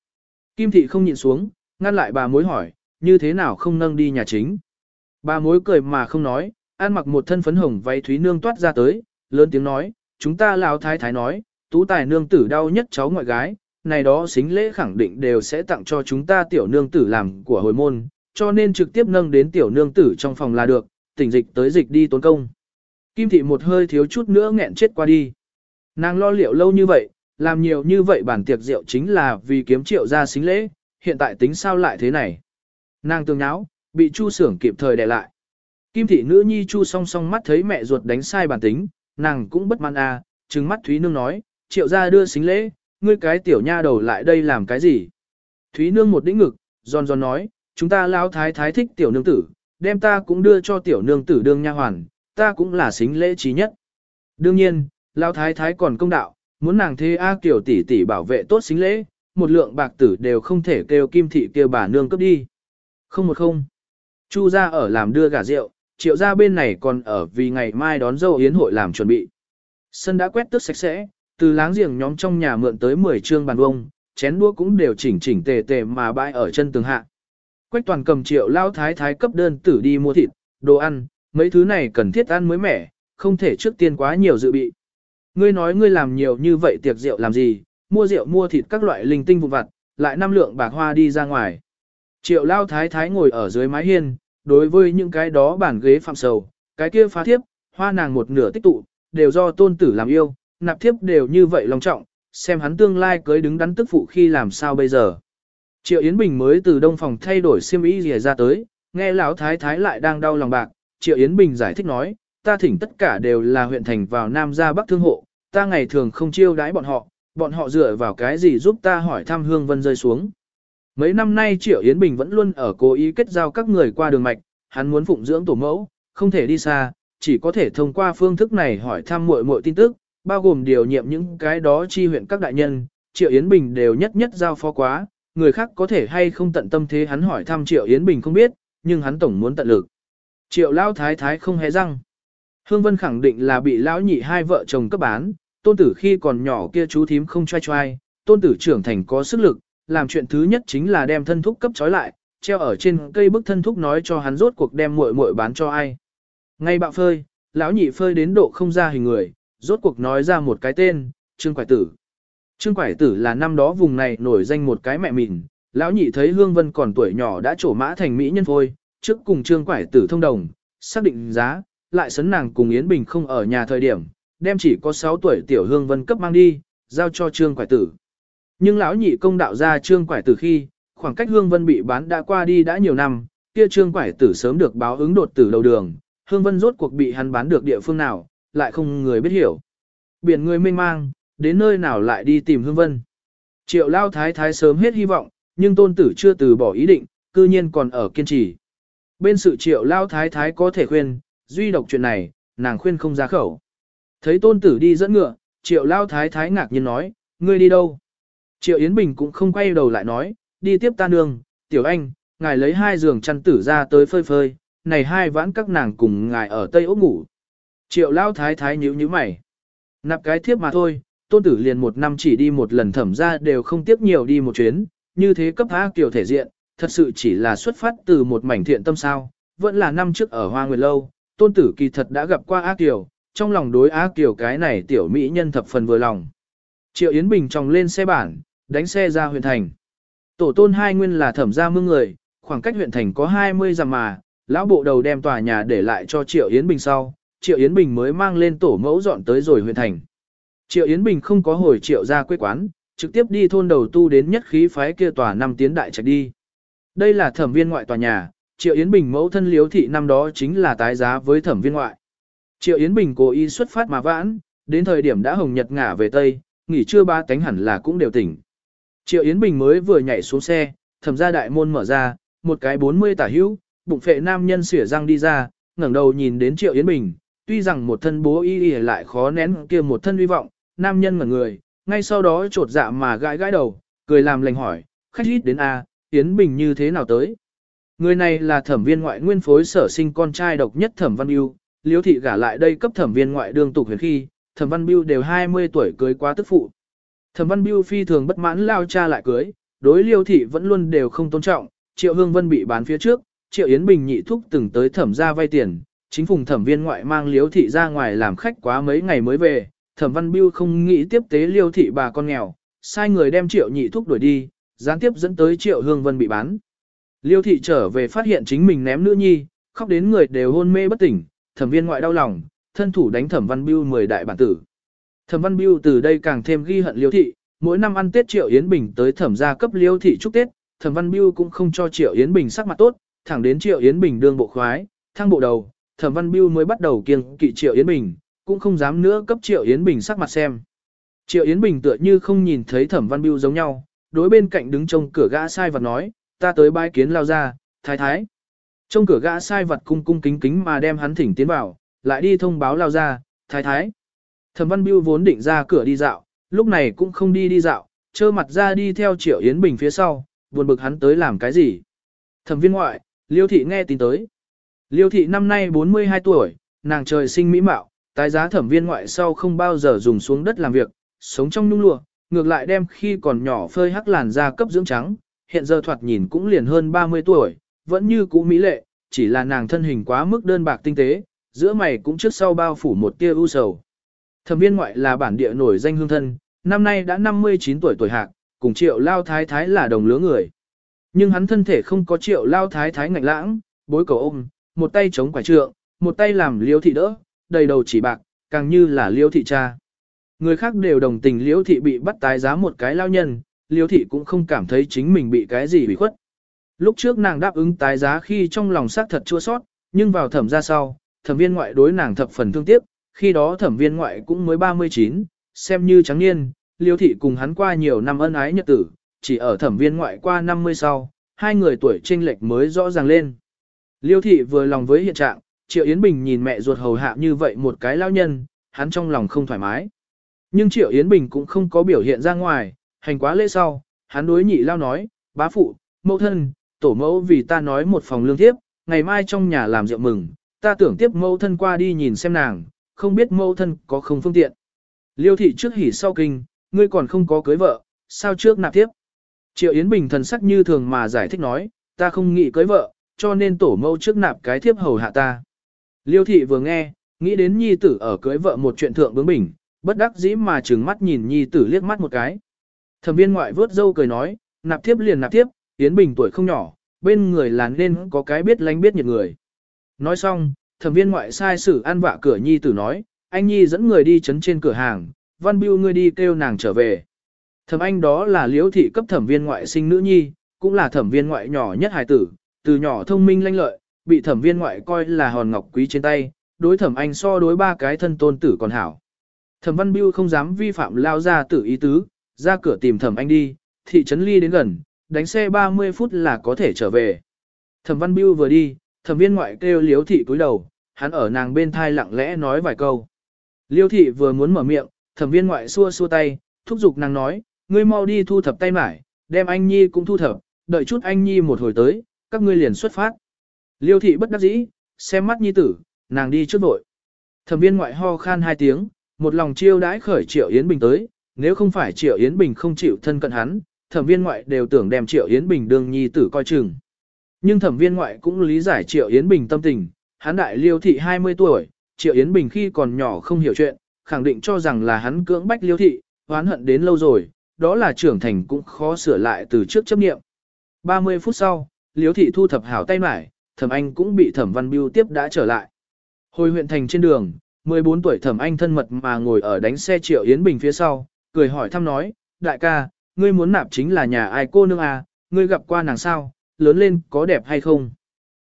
Kim thị không nhịn xuống, ngăn lại bà mối hỏi, như thế nào không nâng đi nhà chính. Bà mối cười mà không nói, ăn mặc một thân phấn hồng váy thúy nương toát ra tới, lớn tiếng nói, chúng ta lão thái thái nói, tú tài nương tử đau nhất cháu ngoại gái, này đó xính lễ khẳng định đều sẽ tặng cho chúng ta tiểu nương tử làm của hồi môn, cho nên trực tiếp nâng đến tiểu nương tử trong phòng là được, tỉnh dịch tới dịch đi tốn công. Kim thị một hơi thiếu chút nữa nghẹn chết qua đi. Nàng lo liệu lâu như vậy, làm nhiều như vậy bản tiệc rượu chính là vì kiếm triệu ra xính lễ, hiện tại tính sao lại thế này. Nàng tương nháo, bị chu sưởng kịp thời đè lại. Kim thị nữ nhi chu song song mắt thấy mẹ ruột đánh sai bản tính, nàng cũng bất mãn à, trừng mắt Thúy Nương nói, triệu ra đưa xính lễ, ngươi cái tiểu nha đầu lại đây làm cái gì? Thúy Nương một đĩnh ngực, giòn giòn nói, chúng ta lao thái thái thích tiểu nương tử, đem ta cũng đưa cho tiểu nương tử đương nha hoàn, ta cũng là xính lễ trí nhất. Đương nhiên, lao thái thái còn công đạo, muốn nàng thế A kiểu tỷ tỷ bảo vệ tốt xính lễ, một lượng bạc tử đều không thể kêu kim thị kêu bà nương cấp đi. Không một không. Chu ra ở làm đưa gà rượu, triệu ra bên này còn ở vì ngày mai đón dâu yến hội làm chuẩn bị. Sân đã quét tước sạch sẽ, từ láng giềng nhóm trong nhà mượn tới 10 trương bàn vông, chén đũa cũng đều chỉnh chỉnh tề tề mà bãi ở chân tường hạ. Quách toàn cầm triệu lao thái thái cấp đơn tử đi mua thịt, đồ ăn, mấy thứ này cần thiết ăn mới mẻ, không thể trước tiên quá nhiều dự bị. Ngươi nói ngươi làm nhiều như vậy tiệc rượu làm gì, mua rượu mua thịt các loại linh tinh vụn vặt, lại năm lượng bạc hoa đi ra ngoài. Triệu lao thái thái ngồi ở dưới mái hiên, đối với những cái đó bàn ghế phạm sầu, cái kia phá thiếp, hoa nàng một nửa tích tụ, đều do tôn tử làm yêu, nạp thiếp đều như vậy long trọng, xem hắn tương lai cưới đứng đắn tức phụ khi làm sao bây giờ. Triệu Yến Bình mới từ đông phòng thay đổi xiêm y rìa ra tới, nghe lão thái thái lại đang đau lòng bạc, Triệu Yến Bình giải thích nói, ta thỉnh tất cả đều là huyện thành vào Nam ra Bắc thương hộ, ta ngày thường không chiêu đãi bọn họ, bọn họ dựa vào cái gì giúp ta hỏi thăm hương vân rơi xuống. Mấy năm nay Triệu Yến Bình vẫn luôn ở cố ý kết giao các người qua đường mạch, hắn muốn phụng dưỡng tổ mẫu, không thể đi xa, chỉ có thể thông qua phương thức này hỏi thăm muội muội tin tức, bao gồm điều nhiệm những cái đó chi huyện các đại nhân, Triệu Yến Bình đều nhất nhất giao phó quá, người khác có thể hay không tận tâm thế hắn hỏi thăm Triệu Yến Bình không biết, nhưng hắn tổng muốn tận lực. Triệu Lao Thái Thái không hề răng. Hương Vân khẳng định là bị lão nhị hai vợ chồng cấp bán, tôn tử khi còn nhỏ kia chú thím không choai choai, tôn tử trưởng thành có sức lực, làm chuyện thứ nhất chính là đem thân thúc cấp trói lại, treo ở trên cây bức thân thúc nói cho hắn rốt cuộc đem muội muội bán cho ai. Ngay bạo phơi, lão nhị phơi đến độ không ra hình người, rốt cuộc nói ra một cái tên, Trương Quải Tử. Trương Quải Tử là năm đó vùng này nổi danh một cái mẹ mìn, lão nhị thấy Hương Vân còn tuổi nhỏ đã trổ mã thành mỹ nhân phôi, trước cùng Trương Quải Tử thông đồng, xác định giá, lại sấn nàng cùng Yến Bình không ở nhà thời điểm, đem chỉ có 6 tuổi tiểu Hương Vân cấp mang đi, giao cho Trương Quải Tử. Nhưng lão nhị công đạo ra Trương Quải Tử khi, khoảng cách Hương Vân bị bán đã qua đi đã nhiều năm, kia Trương Quải Tử sớm được báo ứng đột tử đầu đường, Hương Vân rốt cuộc bị hắn bán được địa phương nào, lại không người biết hiểu. Biển người mênh mang, đến nơi nào lại đi tìm Hương Vân. Triệu Lao Thái Thái sớm hết hy vọng, nhưng tôn tử chưa từ bỏ ý định, cư nhiên còn ở kiên trì. Bên sự Triệu Lao Thái Thái có thể khuyên, duy độc chuyện này, nàng khuyên không ra khẩu. Thấy tôn tử đi dẫn ngựa, Triệu Lao Thái Thái ngạc nhiên nói, ngươi đi đâu? Triệu Yến Bình cũng không quay đầu lại nói, đi tiếp ta nương, tiểu anh, ngài lấy hai giường chăn tử ra tới phơi phơi, này hai vãn các nàng cùng ngài ở Tây Ốc ngủ. Triệu lao thái thái nhíu nhíu mày. Nạp cái thiếp mà thôi, tôn tử liền một năm chỉ đi một lần thẩm ra đều không tiếp nhiều đi một chuyến, như thế cấp A kiểu thể diện, thật sự chỉ là xuất phát từ một mảnh thiện tâm sao, vẫn là năm trước ở Hoa Nguyệt Lâu, tôn tử kỳ thật đã gặp qua A kiểu, trong lòng đối A kiểu cái này tiểu mỹ nhân thập phần vừa lòng. Triệu Yến Bình tròng lên xe bản, đánh xe ra huyện thành. Tổ tôn hai nguyên là thẩm gia mương người, khoảng cách huyện thành có 20 dặm mà, lão bộ đầu đem tòa nhà để lại cho Triệu Yến Bình sau, Triệu Yến Bình mới mang lên tổ mẫu dọn tới rồi huyện thành. Triệu Yến Bình không có hồi Triệu ra quê quán, trực tiếp đi thôn đầu tu đến nhất khí phái kia tòa năm tiến đại trạch đi. Đây là thẩm viên ngoại tòa nhà, Triệu Yến Bình mẫu thân liếu thị năm đó chính là tái giá với thẩm viên ngoại. Triệu Yến Bình cố ý xuất phát mà vãn, đến thời điểm đã hồng nhật ngả về Tây, nghỉ trưa ba tánh hẳn là cũng đều tỉnh. Triệu Yến Bình mới vừa nhảy xuống xe, thẩm ra đại môn mở ra, một cái 40 tả hữu, bụng phệ nam nhân xỉa răng đi ra, ngẩng đầu nhìn đến Triệu Yến Bình, tuy rằng một thân bố y y lại khó nén kia một thân hy vọng, nam nhân ngẩn người, ngay sau đó trột dạ mà gãi gãi đầu, cười làm lành hỏi, khách ít đến A, Yến Bình như thế nào tới? Người này là thẩm viên ngoại nguyên phối sở sinh con trai độc nhất thẩm văn yêu, liếu thị gả lại đây cấp thẩm viên ngoại đương tục huyền khi, thẩm văn biêu đều 20 tuổi cưới quá tức phụ. Thẩm văn biêu phi thường bất mãn lao cha lại cưới, đối liêu thị vẫn luôn đều không tôn trọng, triệu hương vân bị bán phía trước, triệu yến bình nhị thúc từng tới thẩm ra vay tiền, chính phùng thẩm viên ngoại mang liêu thị ra ngoài làm khách quá mấy ngày mới về, thẩm văn biêu không nghĩ tiếp tế liêu thị bà con nghèo, sai người đem triệu nhị thúc đuổi đi, gián tiếp dẫn tới triệu hương vân bị bán. Liêu thị trở về phát hiện chính mình ném nữ nhi, khóc đến người đều hôn mê bất tỉnh, thẩm viên ngoại đau lòng, thân thủ đánh thẩm văn biêu 10 đại bản tử. Thẩm văn biêu từ đây càng thêm ghi hận liêu thị, mỗi năm ăn Tết Triệu Yến Bình tới thẩm gia cấp liêu thị chúc Tết, thẩm văn biêu cũng không cho Triệu Yến Bình sắc mặt tốt, thẳng đến Triệu Yến Bình đương bộ khoái, thăng bộ đầu, thẩm văn biêu mới bắt đầu kiêng kỵ Triệu Yến Bình, cũng không dám nữa cấp Triệu Yến Bình sắc mặt xem. Triệu Yến Bình tựa như không nhìn thấy thẩm văn biêu giống nhau, đối bên cạnh đứng trông cửa gã sai vật nói, ta tới bái kiến lao ra, thái thái. Trông cửa gã sai vật cung cung kính kính mà đem hắn thỉnh tiến vào, lại đi thông báo lao ra, thái thái. Thẩm Văn Biêu vốn định ra cửa đi dạo, lúc này cũng không đi đi dạo, trơ mặt ra đi theo Triệu Yến Bình phía sau, buồn bực hắn tới làm cái gì. Thẩm viên ngoại, Liêu Thị nghe tin tới. Liêu Thị năm nay 42 tuổi, nàng trời sinh mỹ mạo, tái giá thẩm viên ngoại sau không bao giờ dùng xuống đất làm việc, sống trong nhung lụa, ngược lại đem khi còn nhỏ phơi hắc làn da cấp dưỡng trắng, hiện giờ thoạt nhìn cũng liền hơn 30 tuổi, vẫn như cũ mỹ lệ, chỉ là nàng thân hình quá mức đơn bạc tinh tế, giữa mày cũng trước sau bao phủ một tia u sầu. Thẩm viên ngoại là bản địa nổi danh hương thân, năm nay đã 59 tuổi tuổi hạc, cùng triệu lao thái thái là đồng lứa người. Nhưng hắn thân thể không có triệu lao thái thái ngạnh lãng, bối cầu ôm, một tay chống quải trượng, một tay làm liêu thị đỡ, đầy đầu chỉ bạc, càng như là liêu thị cha. Người khác đều đồng tình liêu thị bị bắt tái giá một cái lao nhân, liêu thị cũng không cảm thấy chính mình bị cái gì bị khuất. Lúc trước nàng đáp ứng tái giá khi trong lòng xác thật chua sót, nhưng vào thẩm ra sau, thẩm viên ngoại đối nàng thập phần thương tiếc, khi đó thẩm viên ngoại cũng mới 39, xem như trắng niên, liêu thị cùng hắn qua nhiều năm ân ái nhật tử, chỉ ở thẩm viên ngoại qua 50 sau, hai người tuổi chênh lệch mới rõ ràng lên. Liêu thị vừa lòng với hiện trạng, Triệu Yến Bình nhìn mẹ ruột hầu hạ như vậy một cái lao nhân, hắn trong lòng không thoải mái. Nhưng Triệu Yến Bình cũng không có biểu hiện ra ngoài, hành quá lễ sau, hắn đối nhị lao nói, bá phụ, mẫu thân, tổ mẫu vì ta nói một phòng lương tiếp, ngày mai trong nhà làm rượu mừng, ta tưởng tiếp mẫu thân qua đi nhìn xem nàng, không biết mẫu thân có không phương tiện. Liêu thị trước hỉ sau kinh, ngươi còn không có cưới vợ, sao trước nạp tiếp. Triệu Yến Bình thần sắc như thường mà giải thích nói, ta không nghĩ cưới vợ, cho nên tổ mẫu trước nạp cái thiếp hầu hạ ta. Liêu thị vừa nghe, nghĩ đến nhi tử ở cưới vợ một chuyện thượng bướng bỉnh, bất đắc dĩ mà trừng mắt nhìn nhi tử liếc mắt một cái. Thẩm viên ngoại vớt dâu cười nói, nạp thiếp liền nạp thiếp, Yến Bình tuổi không nhỏ, bên người là nên có cái biết lánh biết nhiệt người. Nói xong, thẩm viên ngoại sai sử ăn vạ cửa nhi tử nói, anh nhi dẫn người đi chấn trên cửa hàng, văn biêu ngươi đi kêu nàng trở về. Thẩm anh đó là liễu thị cấp thẩm viên ngoại sinh nữ nhi, cũng là thẩm viên ngoại nhỏ nhất hài tử, từ nhỏ thông minh lanh lợi, bị thẩm viên ngoại coi là hòn ngọc quý trên tay, đối thẩm anh so đối ba cái thân tôn tử còn hảo. Thẩm văn biêu không dám vi phạm lao ra tử ý tứ, ra cửa tìm thẩm anh đi, thị trấn ly đến gần, đánh xe 30 phút là có thể trở về. Thẩm văn biêu vừa đi, thẩm viên ngoại kêu liếu thị cúi đầu, hắn ở nàng bên thai lặng lẽ nói vài câu. Liêu thị vừa muốn mở miệng, thẩm viên ngoại xua xua tay, thúc giục nàng nói, ngươi mau đi thu thập tay mải, đem anh Nhi cũng thu thập, đợi chút anh Nhi một hồi tới, các ngươi liền xuất phát. Liêu thị bất đắc dĩ, xem mắt nhi tử, nàng đi trước vội. Thẩm viên ngoại ho khan hai tiếng, một lòng chiêu đãi khởi Triệu Yến Bình tới, nếu không phải Triệu Yến Bình không chịu thân cận hắn, thẩm viên ngoại đều tưởng đem Triệu Yến Bình đương nhi tử coi chừng. Nhưng thẩm viên ngoại cũng lý giải Triệu Yến Bình tâm tình, hắn đại liêu thị 20 tuổi, Triệu Yến Bình khi còn nhỏ không hiểu chuyện, khẳng định cho rằng là hắn cưỡng bách liêu thị, oán hận đến lâu rồi, đó là trưởng thành cũng khó sửa lại từ trước chấp nghiệm. 30 phút sau, liêu thị thu thập hảo tay mải, thẩm anh cũng bị thẩm văn biêu tiếp đã trở lại. Hồi huyện thành trên đường, 14 tuổi thẩm anh thân mật mà ngồi ở đánh xe Triệu Yến Bình phía sau, cười hỏi thăm nói, đại ca, ngươi muốn nạp chính là nhà ai cô nương à, ngươi gặp qua nàng sao, lớn lên có đẹp hay không?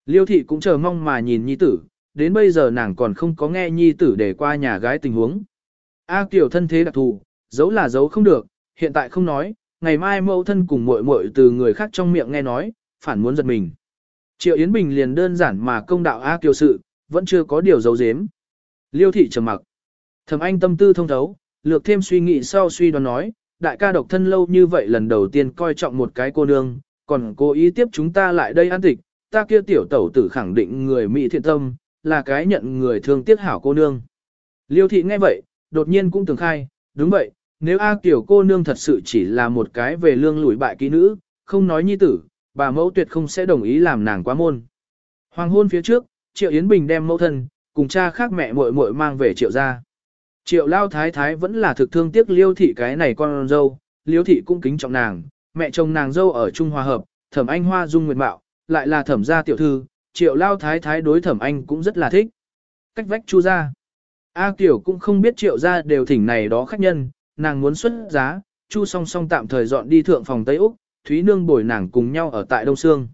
Liêu thị cũng chờ mong mà nhìn nhi tử, đến bây giờ nàng còn không có nghe nhi tử để qua nhà gái tình huống. A Tiểu thân thế đặc thù, giấu là giấu không được, hiện tại không nói, ngày mai mẫu thân cùng muội muội từ người khác trong miệng nghe nói, phản muốn giật mình. Triệu Yến Bình liền đơn giản mà công đạo A Kiều sự, vẫn chưa có điều giấu giếm. Liêu thị trầm mặc. Thẩm Anh tâm tư thông thấu, lược thêm suy nghĩ sau suy đoán nói, đại ca độc thân lâu như vậy lần đầu tiên coi trọng một cái cô nương, còn cố ý tiếp chúng ta lại đây an tịch, ta kia tiểu tẩu tử khẳng định người mỹ thiện tâm, là cái nhận người thương tiếc hảo cô nương. Liêu thị nghe vậy, đột nhiên cũng tưởng khai, đúng vậy, nếu A Kiều cô nương thật sự chỉ là một cái về lương lủi bại kỹ nữ, không nói nhi tử, bà mẫu tuyệt không sẽ đồng ý làm nàng quá môn. Hoàng hôn phía trước, Triệu Yến Bình đem mẫu thân, cùng cha khác mẹ muội muội mang về Triệu gia. Triệu Lao Thái Thái vẫn là thực thương tiếc Liêu thị cái này con dâu, Liêu thị cũng kính trọng nàng, mẹ chồng nàng dâu ở Trung Hòa Hợp, thẩm anh hoa dung nguyệt mạo, lại là thẩm gia tiểu thư, Triệu Lao Thái Thái đối thẩm anh cũng rất là thích. Cách vách chu ra. A Kiều cũng không biết triệu gia đều thỉnh này đó khách nhân, nàng muốn xuất giá, chu song song tạm thời dọn đi thượng phòng Tây Úc, Thúy Nương bồi nàng cùng nhau ở tại Đông Sương.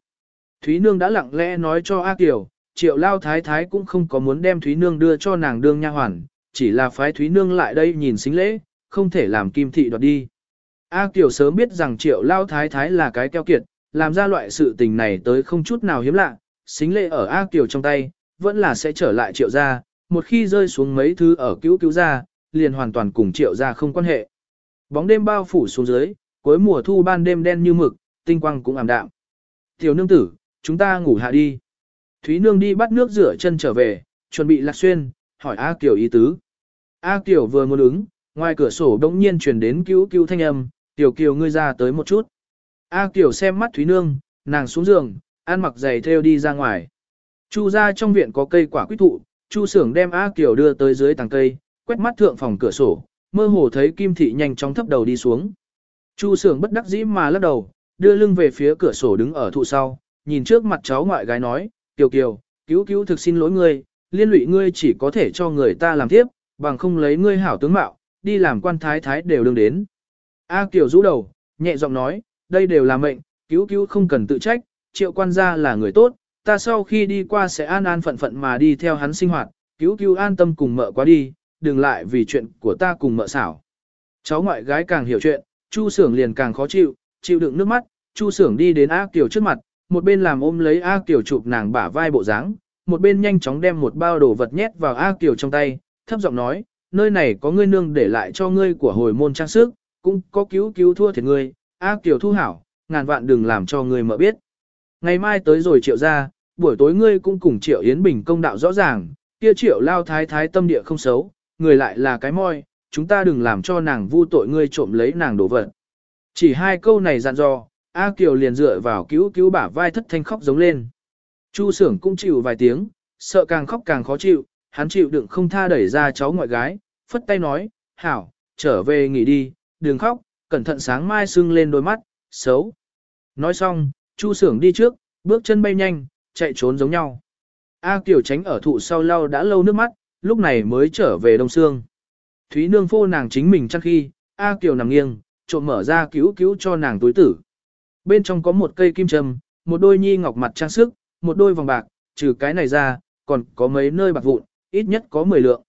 Thúy Nương đã lặng lẽ nói cho A Kiều, triệu lao thái thái cũng không có muốn đem Thúy Nương đưa cho nàng đương nha hoàn, chỉ là phái Thúy Nương lại đây nhìn xính lễ, không thể làm kim thị đoạt đi. A Kiều sớm biết rằng triệu lao thái thái là cái keo kiệt, làm ra loại sự tình này tới không chút nào hiếm lạ, xính lễ ở A Kiều trong tay, vẫn là sẽ trở lại triệu gia, một khi rơi xuống mấy thứ ở cứu cứu gia, liền hoàn toàn cùng triệu gia không quan hệ. Bóng đêm bao phủ xuống dưới, cuối mùa thu ban đêm đen như mực, tinh quang cũng ảm đạm. Tiểu nương tử, chúng ta ngủ hạ đi. Thúy nương đi bắt nước rửa chân trở về, chuẩn bị lạc xuyên, hỏi A Kiều ý tứ. A Kiều vừa muốn ứng, ngoài cửa sổ đống nhiên truyền đến cứu cứu thanh âm, Tiểu Kiều ngươi ra tới một chút. A Kiều xem mắt Thúy nương, nàng xuống giường, ăn mặc giày theo đi ra ngoài. Chu ra trong viện có cây quả quýt thụ, Chu Sưởng đem A Kiều đưa tới dưới tàng cây, quét mắt thượng phòng cửa sổ, mơ hồ thấy Kim Thị nhanh chóng thấp đầu đi xuống. Chu Sưởng bất đắc dĩ mà lắc đầu, đưa lưng về phía cửa sổ đứng ở thụ sau, nhìn trước mặt cháu ngoại gái nói, Kiều Kiều, cứu cứu thực xin lỗi ngươi, liên lụy ngươi chỉ có thể cho người ta làm tiếp, bằng không lấy ngươi hảo tướng mạo, đi làm quan thái thái đều đương đến. A Kiều rũ đầu, nhẹ giọng nói, đây đều là mệnh, cứu cứu không cần tự trách, triệu quan gia là người tốt, ta sau khi đi qua sẽ an an phận phận mà đi theo hắn sinh hoạt, cứu cứu an tâm cùng mợ qua đi, đừng lại vì chuyện của ta cùng mợ xảo. Cháu ngoại gái càng hiểu chuyện, Chu Sưởng liền càng khó chịu, chịu đựng nước mắt, Chu Sưởng đi đến A Kiều trước mặt, một bên làm ôm lấy A Kiều chụp nàng bả vai bộ dáng, một bên nhanh chóng đem một bao đồ vật nhét vào A Kiều trong tay, thấp giọng nói, nơi này có ngươi nương để lại cho ngươi của hồi môn trang sức, cũng có cứu cứu thua thiệt ngươi, A Kiều thu hảo, ngàn vạn đừng làm cho ngươi mợ biết. Ngày mai tới rồi triệu ra, buổi tối ngươi cũng cùng triệu Yến Bình công đạo rõ ràng, kia triệu lao thái thái tâm địa không xấu, người lại là cái moi, chúng ta đừng làm cho nàng vu tội ngươi trộm lấy nàng đồ vật. Chỉ hai câu này dặn dò, A Kiều liền dựa vào cứu cứu bả vai thất thanh khóc giống lên. Chu sưởng cũng chịu vài tiếng, sợ càng khóc càng khó chịu, hắn chịu đựng không tha đẩy ra cháu ngoại gái, phất tay nói, hảo, trở về nghỉ đi, đừng khóc, cẩn thận sáng mai sưng lên đôi mắt, xấu. Nói xong, Chu sưởng đi trước, bước chân bay nhanh, chạy trốn giống nhau. A Kiều tránh ở thụ sau lau đã lâu nước mắt, lúc này mới trở về Đông Sương. Thúy nương phô nàng chính mình chắc khi, A Kiều nằm nghiêng, trộm mở ra cứu cứu cho nàng túi tử. Bên trong có một cây kim châm, một đôi nhi ngọc mặt trang sức, một đôi vòng bạc, trừ cái này ra, còn có mấy nơi bạc vụn, ít nhất có 10 lượng.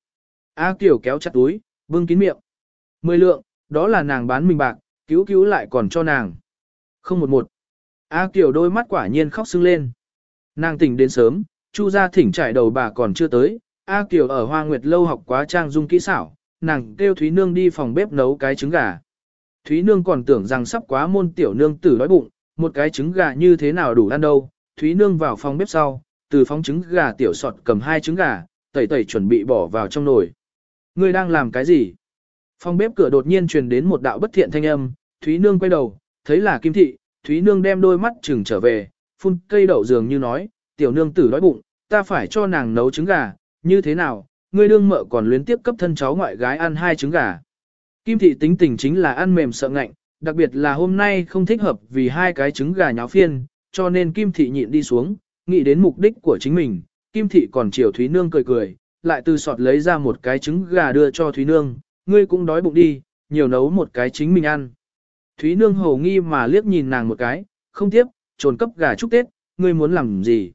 A Kiều kéo chặt túi, bưng kín miệng. 10 lượng, đó là nàng bán mình bạc, cứu cứu lại còn cho nàng. Không một một. A Kiều đôi mắt quả nhiên khóc sưng lên. Nàng tỉnh đến sớm, Chu gia thỉnh trải đầu bà còn chưa tới, A Kiều ở Hoa Nguyệt lâu học quá trang dung kỹ xảo, nàng kêu Thúy Nương đi phòng bếp nấu cái trứng gà. Thúy Nương còn tưởng rằng sắp quá môn tiểu nương tử đói bụng, một cái trứng gà như thế nào đủ ăn đâu. Thúy Nương vào phòng bếp sau, từ phóng trứng gà tiểu sọt cầm hai trứng gà, tẩy tẩy chuẩn bị bỏ vào trong nồi. Ngươi đang làm cái gì? Phòng bếp cửa đột nhiên truyền đến một đạo bất thiện thanh âm, Thúy Nương quay đầu, thấy là Kim Thị, Thúy Nương đem đôi mắt chừng trở về, phun cây đậu dường như nói, tiểu nương tử đói bụng, ta phải cho nàng nấu trứng gà, như thế nào, ngươi đương mợ còn luyến tiếp cấp thân cháu ngoại gái ăn hai trứng gà. Kim Thị tính tình chính là ăn mềm sợ ngạnh, đặc biệt là hôm nay không thích hợp vì hai cái trứng gà nháo phiên, cho nên Kim Thị nhịn đi xuống, nghĩ đến mục đích của chính mình, Kim Thị còn chiều Thúy Nương cười cười, lại từ sọt lấy ra một cái trứng gà đưa cho Thúy Nương, ngươi cũng đói bụng đi, nhiều nấu một cái chính mình ăn. Thúy Nương hầu nghi mà liếc nhìn nàng một cái, không tiếp, trồn cấp gà chúc Tết, ngươi muốn làm gì?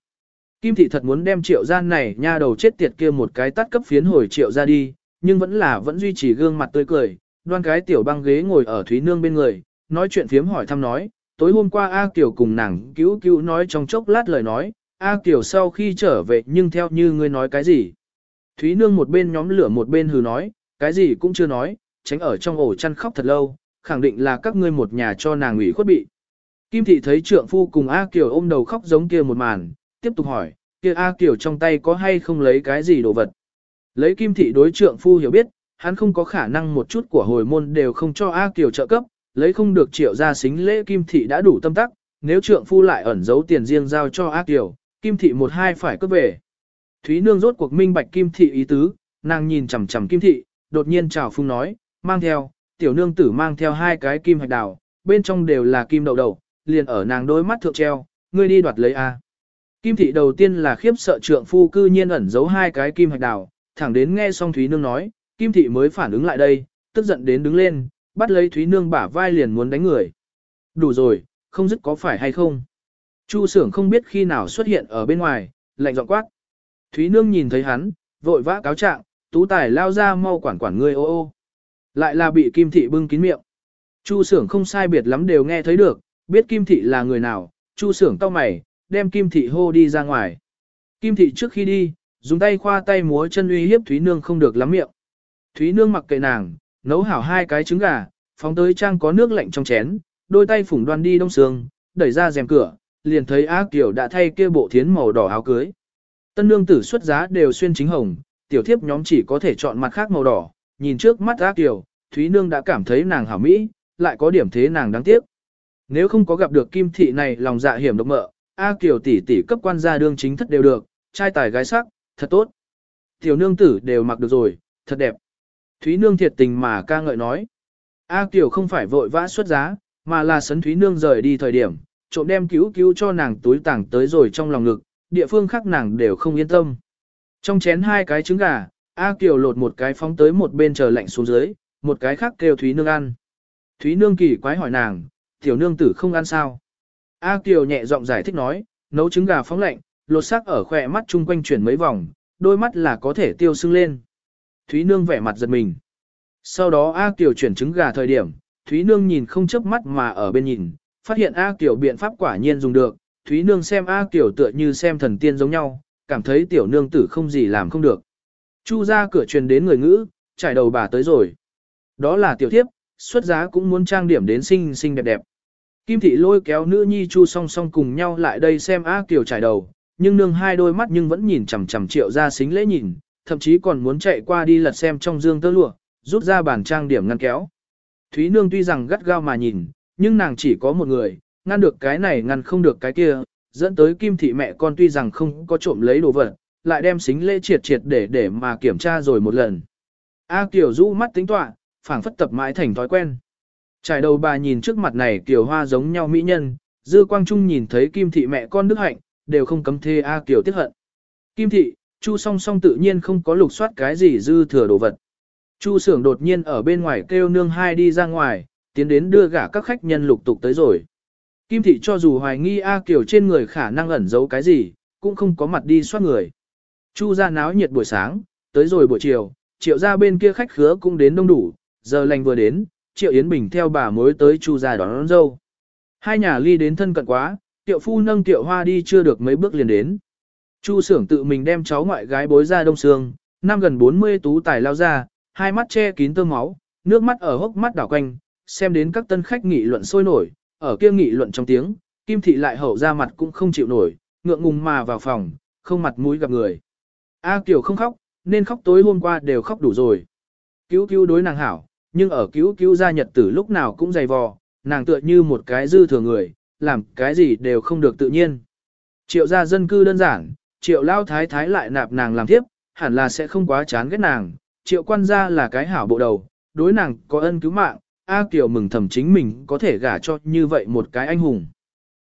Kim Thị thật muốn đem triệu gian này nha đầu chết tiệt kia một cái tắt cấp phiến hồi triệu ra đi, nhưng vẫn là vẫn duy trì gương mặt tươi cười, đoan cái tiểu băng ghế ngồi ở Thúy Nương bên người, nói chuyện phiếm hỏi thăm nói, tối hôm qua A Kiều cùng nàng cứu cứu nói trong chốc lát lời nói, A Kiều sau khi trở về nhưng theo như ngươi nói cái gì. Thúy Nương một bên nhóm lửa một bên hừ nói, cái gì cũng chưa nói, tránh ở trong ổ chăn khóc thật lâu, khẳng định là các ngươi một nhà cho nàng ủy khuất bị. Kim thị thấy trượng phu cùng A Kiều ôm đầu khóc giống kia một màn, tiếp tục hỏi, kia A Kiều trong tay có hay không lấy cái gì đồ vật. Lấy Kim thị đối trượng phu hiểu biết, hắn không có khả năng một chút của hồi môn đều không cho A Kiều trợ cấp, lấy không được triệu ra xính lễ Kim thị đã đủ tâm tắc, nếu trượng phu lại ẩn giấu tiền riêng giao cho A Kiều, Kim thị một hai phải cướp về. Thúy Nương rốt cuộc minh bạch Kim thị ý tứ, nàng nhìn chằm chằm Kim thị, đột nhiên chào phung nói, mang theo, tiểu nương tử mang theo hai cái kim hạch đào, bên trong đều là kim đậu đậu, liền ở nàng đôi mắt thượng treo, ngươi đi đoạt lấy a. Kim thị đầu tiên là khiếp sợ trượng phu cư nhiên ẩn giấu hai cái kim hạch đào, thẳng đến nghe xong Thúy Nương nói, Kim thị mới phản ứng lại đây, tức giận đến đứng lên, bắt lấy Thúy Nương bả vai liền muốn đánh người. Đủ rồi, không dứt có phải hay không. Chu sưởng không biết khi nào xuất hiện ở bên ngoài, lạnh giọng quát. Thúy Nương nhìn thấy hắn, vội vã cáo trạng, tú tài lao ra mau quản quản ngươi ô ô. Lại là bị Kim thị bưng kín miệng. Chu sưởng không sai biệt lắm đều nghe thấy được, biết Kim thị là người nào, Chu sưởng cau mày, đem Kim thị hô đi ra ngoài. Kim thị trước khi đi, dùng tay khoa tay múa chân uy hiếp Thúy Nương không được lắm miệng. Thúy Nương mặc kệ nàng, nấu hảo hai cái trứng gà, phóng tới trang có nước lạnh trong chén, đôi tay phủng đoan đi đông sương, đẩy ra rèm cửa, liền thấy Á Kiều đã thay kia bộ thiến màu đỏ áo cưới. Tân nương tử xuất giá đều xuyên chính hồng, tiểu thiếp nhóm chỉ có thể chọn mặt khác màu đỏ, nhìn trước mắt Á Kiều, Thúy Nương đã cảm thấy nàng hảo mỹ, lại có điểm thế nàng đáng tiếc. Nếu không có gặp được kim thị này lòng dạ hiểm độc mợ, A Kiều tỷ tỷ cấp quan gia đương chính thất đều được, trai tài gái sắc, thật tốt. Tiểu nương tử đều mặc được rồi, thật đẹp. Thúy Nương thiệt tình mà ca ngợi nói. A Kiều không phải vội vã xuất giá, mà là sấn Thúy Nương rời đi thời điểm, trộm đem cứu cứu cho nàng túi tảng tới rồi trong lòng ngực, địa phương khác nàng đều không yên tâm. Trong chén hai cái trứng gà, A Kiều lột một cái phóng tới một bên chờ lạnh xuống dưới, một cái khác kêu Thúy Nương ăn. Thúy Nương kỳ quái hỏi nàng, tiểu nương tử không ăn sao? A Kiều nhẹ giọng giải thích nói, nấu trứng gà phóng lạnh, lột xác ở khỏe mắt chung quanh chuyển mấy vòng, đôi mắt là có thể tiêu sưng lên. Thúy Nương vẻ mặt giật mình. Sau đó A Kiều chuyển trứng gà thời điểm, Thúy Nương nhìn không chớp mắt mà ở bên nhìn, phát hiện A Kiều biện pháp quả nhiên dùng được, Thúy Nương xem A Kiều tựa như xem thần tiên giống nhau, cảm thấy tiểu nương tử không gì làm không được. Chu ra cửa truyền đến người ngữ, trải đầu bà tới rồi. Đó là tiểu thiếp, xuất giá cũng muốn trang điểm đến xinh xinh đẹp đẹp. Kim thị lôi kéo nữ nhi Chu song song cùng nhau lại đây xem A Kiều trải đầu, nhưng nương hai đôi mắt nhưng vẫn nhìn chằm chằm triệu ra xính lễ nhìn, thậm chí còn muốn chạy qua đi lật xem trong dương tơ lụa, rút ra bản trang điểm ngăn kéo. Thúy nương tuy rằng gắt gao mà nhìn, nhưng nàng chỉ có một người, ngăn được cái này ngăn không được cái kia, dẫn tới kim thị mẹ con tuy rằng không có trộm lấy đồ vật, lại đem xính lễ triệt triệt để để mà kiểm tra rồi một lần. A Kiều rũ mắt tính tọa, phảng phất tập mãi thành thói quen. Trải đầu bà nhìn trước mặt này kiểu Hoa giống nhau mỹ nhân, Dư Quang Trung nhìn thấy Kim thị mẹ con Đức Hạnh, đều không cấm thê A kiểu tiếc hận. Kim thị, Chu song song tự nhiên không có lục soát cái gì dư thừa đồ vật. Chu sưởng đột nhiên ở bên ngoài kêu nương hai đi ra ngoài, tiến đến đưa gả các khách nhân lục tục tới rồi. Kim thị cho dù hoài nghi A kiểu trên người khả năng ẩn giấu cái gì, cũng không có mặt đi soát người. Chu ra náo nhiệt buổi sáng, tới rồi buổi chiều, triệu ra bên kia khách khứa cũng đến đông đủ, giờ lành vừa đến, triệu Yến Bình theo bà mối tới chu Gia đón, đón dâu. Hai nhà ly đến thân cận quá, tiệu phu nâng tiệu hoa đi chưa được mấy bước liền đến. Chu sưởng tự mình đem cháu ngoại gái bối ra đông sương, năm gần 40 tú tài lao ra, hai mắt che kín tơ máu, nước mắt ở hốc mắt đảo quanh, xem đến các tân khách nghị luận sôi nổi, ở kia nghị luận trong tiếng, Kim thị lại hậu ra mặt cũng không chịu nổi, ngượng ngùng mà vào phòng, không mặt mũi gặp người. A Kiều không khóc, nên khóc tối hôm qua đều khóc đủ rồi. Cứu cứu đối nàng hảo, nhưng ở cứu cứu gia nhật tử lúc nào cũng dày vò, nàng tựa như một cái dư thừa người, làm cái gì đều không được tự nhiên. Triệu gia dân cư đơn giản, triệu lao thái thái lại nạp nàng làm tiếp, hẳn là sẽ không quá chán ghét nàng. Triệu quan gia là cái hảo bộ đầu, đối nàng có ân cứu mạng, A Kiều mừng thầm chính mình có thể gả cho như vậy một cái anh hùng.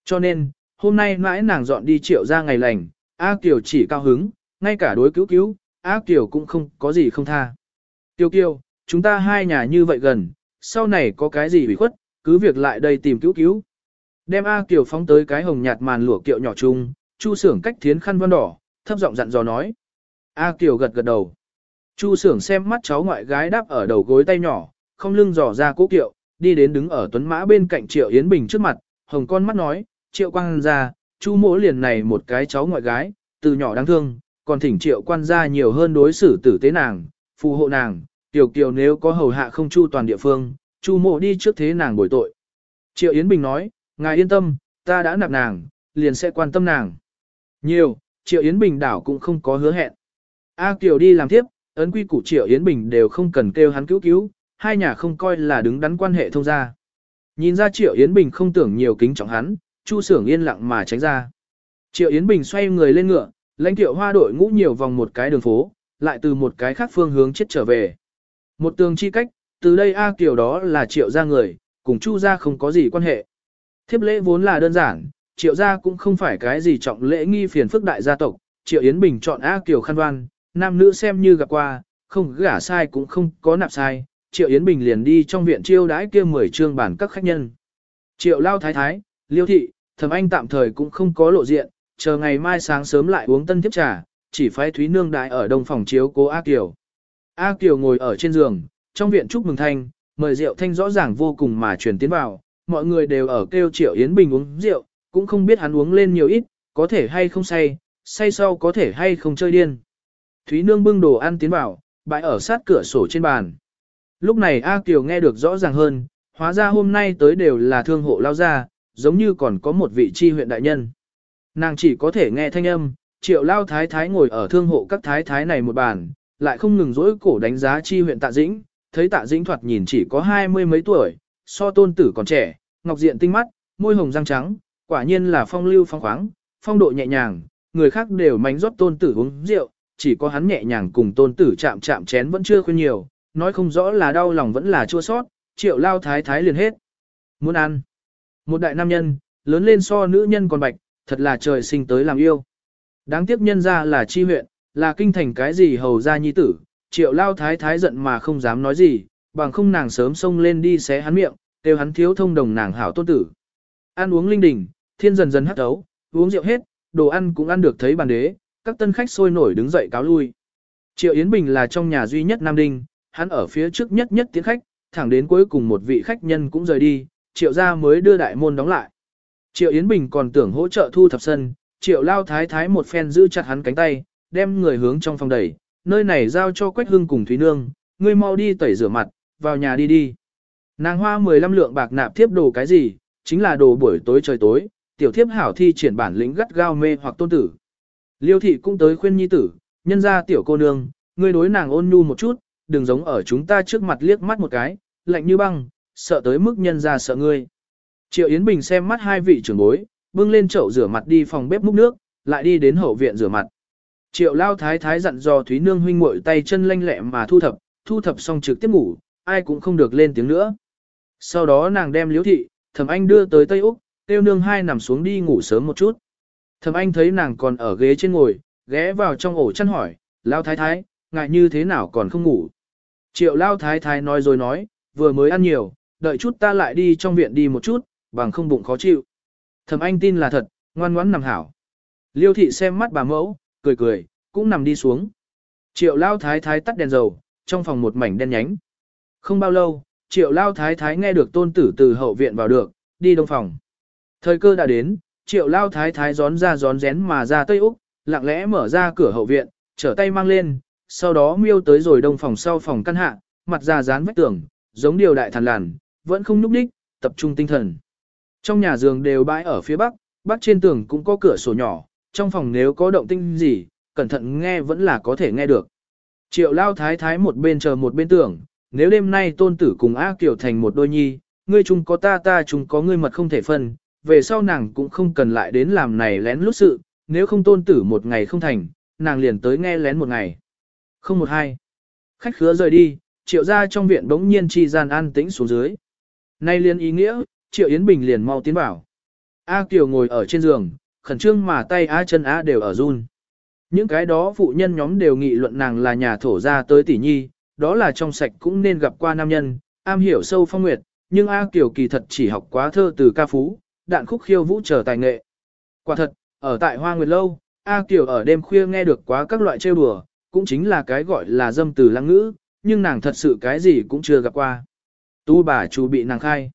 Cho nên, hôm nay mãi nàng dọn đi triệu ra ngày lành, A Kiều chỉ cao hứng, ngay cả đối cứu cứu, A Kiều cũng không có gì không tha. Kiều Kiều, chúng ta hai nhà như vậy gần, sau này có cái gì bị khuất, cứ việc lại đây tìm cứu cứu. Đem A Kiều phóng tới cái hồng nhạt màn lụa kiệu nhỏ chung, Chu Sưởng cách thiến khăn văn đỏ, thấp giọng dặn dò nói. A Kiều gật gật đầu. Chu Sưởng xem mắt cháu ngoại gái đáp ở đầu gối tay nhỏ, không lưng dò ra cố kiệu, đi đến đứng ở tuấn mã bên cạnh Triệu Yến Bình trước mặt, hồng con mắt nói, Triệu Quang ra, Chu mỗ liền này một cái cháu ngoại gái, từ nhỏ đáng thương, còn thỉnh Triệu Quan gia nhiều hơn đối xử tử tế nàng, phù hộ nàng, Tiểu Kiều nếu có hầu hạ không chu toàn địa phương, Chu mộ đi trước thế nàng bồi tội. Triệu Yến Bình nói, ngài yên tâm, ta đã nạp nàng, liền sẽ quan tâm nàng. Nhiều, Triệu Yến Bình đảo cũng không có hứa hẹn. A Kiều đi làm tiếp, ấn quy củ Triệu Yến Bình đều không cần kêu hắn cứu cứu, hai nhà không coi là đứng đắn quan hệ thông gia. Nhìn ra Triệu Yến Bình không tưởng nhiều kính trọng hắn, Chu Sưởng yên lặng mà tránh ra. Triệu Yến Bình xoay người lên ngựa, lãnh tiệu hoa đội ngũ nhiều vòng một cái đường phố, lại từ một cái khác phương hướng chết trở về. Một tường chi cách, từ đây A Kiều đó là Triệu gia người, cùng Chu gia không có gì quan hệ. Thiếp lễ vốn là đơn giản, Triệu gia cũng không phải cái gì trọng lễ nghi phiền phức đại gia tộc, Triệu Yến Bình chọn A Kiều khăn đoan, nam nữ xem như gặp qua, không gả sai cũng không có nạp sai, Triệu Yến Bình liền đi trong viện chiêu đãi kia 10 trương bản các khách nhân. Triệu Lao Thái Thái, Liêu Thị, Thẩm Anh tạm thời cũng không có lộ diện, chờ ngày mai sáng sớm lại uống tân tiếp trà, chỉ phái Thúy Nương đại ở đông phòng chiếu cố A Kiều. A Kiều ngồi ở trên giường, trong viện chúc mừng thanh, mời rượu thanh rõ ràng vô cùng mà truyền tiến vào, mọi người đều ở kêu Triệu Yến Bình uống rượu, cũng không biết hắn uống lên nhiều ít, có thể hay không say, say sau có thể hay không chơi điên. Thúy Nương bưng đồ ăn tiến vào, bãi ở sát cửa sổ trên bàn. Lúc này A Kiều nghe được rõ ràng hơn, hóa ra hôm nay tới đều là thương hộ lao ra, giống như còn có một vị Tri huyện đại nhân. Nàng chỉ có thể nghe thanh âm, triệu lao thái thái ngồi ở thương hộ các thái thái này một bàn, lại không ngừng dỗi cổ đánh giá chi huyện tạ dĩnh, thấy tạ dĩnh thoạt nhìn chỉ có hai mươi mấy tuổi, so tôn tử còn trẻ, ngọc diện tinh mắt, môi hồng răng trắng, quả nhiên là phong lưu phong khoáng, phong độ nhẹ nhàng, người khác đều mánh rót tôn tử uống rượu, chỉ có hắn nhẹ nhàng cùng tôn tử chạm chạm chén vẫn chưa khuyên nhiều, nói không rõ là đau lòng vẫn là chua sót, triệu lao thái thái liền hết. Muốn ăn. Một đại nam nhân, lớn lên so nữ nhân còn bạch, thật là trời sinh tới làm yêu. Đáng tiếc nhân ra là chi huyện, là kinh thành cái gì hầu ra nhi tử, triệu lao thái thái giận mà không dám nói gì, bằng không nàng sớm xông lên đi xé hắn miệng, kêu hắn thiếu thông đồng nàng hảo tôn tử. Ăn uống linh đình, thiên dần dần hắt đấu, uống rượu hết, đồ ăn cũng ăn được thấy bàn đế, các tân khách sôi nổi đứng dậy cáo lui. Triệu Yến Bình là trong nhà duy nhất Nam Đinh, hắn ở phía trước nhất nhất tiến khách, thẳng đến cuối cùng một vị khách nhân cũng rời đi, triệu gia mới đưa đại môn đóng lại. Triệu Yến Bình còn tưởng hỗ trợ thu thập sân, triệu lao thái thái một phen giữ chặt hắn cánh tay, đem người hướng trong phòng đẩy, nơi này giao cho Quách Hưng cùng Thúy Nương, ngươi mau đi tẩy rửa mặt, vào nhà đi đi. Nàng hoa 15 lượng bạc nạp thiếp đồ cái gì, chính là đồ buổi tối trời tối, tiểu thiếp hảo thi triển bản lĩnh gắt gao mê hoặc tôn tử. Liêu thị cũng tới khuyên nhi tử, nhân ra tiểu cô nương, ngươi đối nàng ôn nhu một chút, đừng giống ở chúng ta trước mặt liếc mắt một cái, lạnh như băng, sợ tới mức nhân ra sợ ngươi. Triệu Yến Bình xem mắt hai vị trưởng bối, bưng lên chậu rửa mặt đi phòng bếp múc nước, lại đi đến hậu viện rửa mặt. Triệu Lao Thái Thái dặn dò Thúy Nương huynh muội tay chân lanh lẹ mà thu thập, thu thập xong trực tiếp ngủ, ai cũng không được lên tiếng nữa. Sau đó nàng đem Liễu thị, Thẩm Anh đưa tới Tây Úc, tiêu nương hai nằm xuống đi ngủ sớm một chút. Thẩm Anh thấy nàng còn ở ghế trên ngồi, ghé vào trong ổ chăn hỏi, Lao Thái Thái, ngại như thế nào còn không ngủ. Triệu Lao Thái Thái nói rồi nói, vừa mới ăn nhiều, đợi chút ta lại đi trong viện đi một chút, bằng không bụng khó chịu. Thẩm Anh tin là thật, ngoan ngoãn nằm hảo. Liêu thị xem mắt bà mẫu, cười cười, cũng nằm đi xuống. Triệu Lao Thái Thái tắt đèn dầu, trong phòng một mảnh đen nhánh. Không bao lâu, Triệu Lao Thái Thái nghe được tôn tử từ hậu viện vào được, đi đông phòng. Thời cơ đã đến, Triệu Lao Thái Thái gión ra gión rén mà ra Tây Úc, lặng lẽ mở ra cửa hậu viện, trở tay mang lên, sau đó miêu tới rồi đông phòng sau phòng căn hạ, mặt ra dán vách tường, giống điều đại thần làn, vẫn không núp đích, tập trung tinh thần. Trong nhà giường đều bãi ở phía bắc, bắc trên tường cũng có cửa sổ nhỏ, trong phòng nếu có động tinh gì, cẩn thận nghe vẫn là có thể nghe được. Triệu lao thái thái một bên chờ một bên tưởng, nếu đêm nay tôn tử cùng A Kiều thành một đôi nhi, ngươi chung có ta ta chung có ngươi mật không thể phân, về sau nàng cũng không cần lại đến làm này lén lút sự, nếu không tôn tử một ngày không thành, nàng liền tới nghe lén một ngày. Không một hai. Khách khứa rời đi, triệu ra trong viện bỗng nhiên chi gian an tĩnh xuống dưới. Nay liền ý nghĩa, triệu Yến Bình liền mau tiến vào. A Kiều ngồi ở trên giường, khẩn trương mà tay A chân A đều ở run. Những cái đó phụ nhân nhóm đều nghị luận nàng là nhà thổ ra tới tỷ nhi, đó là trong sạch cũng nên gặp qua nam nhân, am hiểu sâu phong nguyệt, nhưng A Kiều kỳ thật chỉ học quá thơ từ ca phú, đạn khúc khiêu vũ trở tài nghệ. Quả thật, ở tại Hoa Nguyệt Lâu, A Kiều ở đêm khuya nghe được quá các loại trêu đùa, cũng chính là cái gọi là dâm từ lăng ngữ, nhưng nàng thật sự cái gì cũng chưa gặp qua. Tu bà chủ bị nàng khai.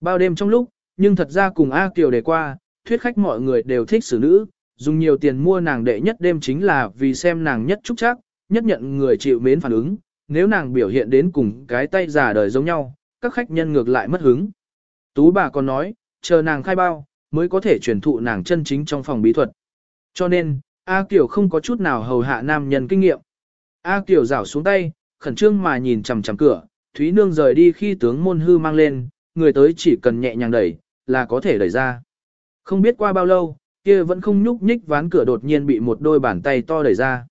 Bao đêm trong lúc, nhưng thật ra cùng A Kiều đề qua, thuyết khách mọi người đều thích xử nữ, dùng nhiều tiền mua nàng đệ nhất đêm chính là vì xem nàng nhất trúc chắc, nhất nhận người chịu mến phản ứng, nếu nàng biểu hiện đến cùng cái tay giả đời giống nhau, các khách nhân ngược lại mất hứng. Tú bà còn nói, chờ nàng khai bao, mới có thể truyền thụ nàng chân chính trong phòng bí thuật. Cho nên, A Kiều không có chút nào hầu hạ nam nhân kinh nghiệm. A Kiều rảo xuống tay, khẩn trương mà nhìn chằm chằm cửa, Thúy Nương rời đi khi tướng môn hư mang lên, người tới chỉ cần nhẹ nhàng đẩy, là có thể đẩy ra. Không biết qua bao lâu, kia vẫn không nhúc nhích ván cửa đột nhiên bị một đôi bàn tay to đẩy ra.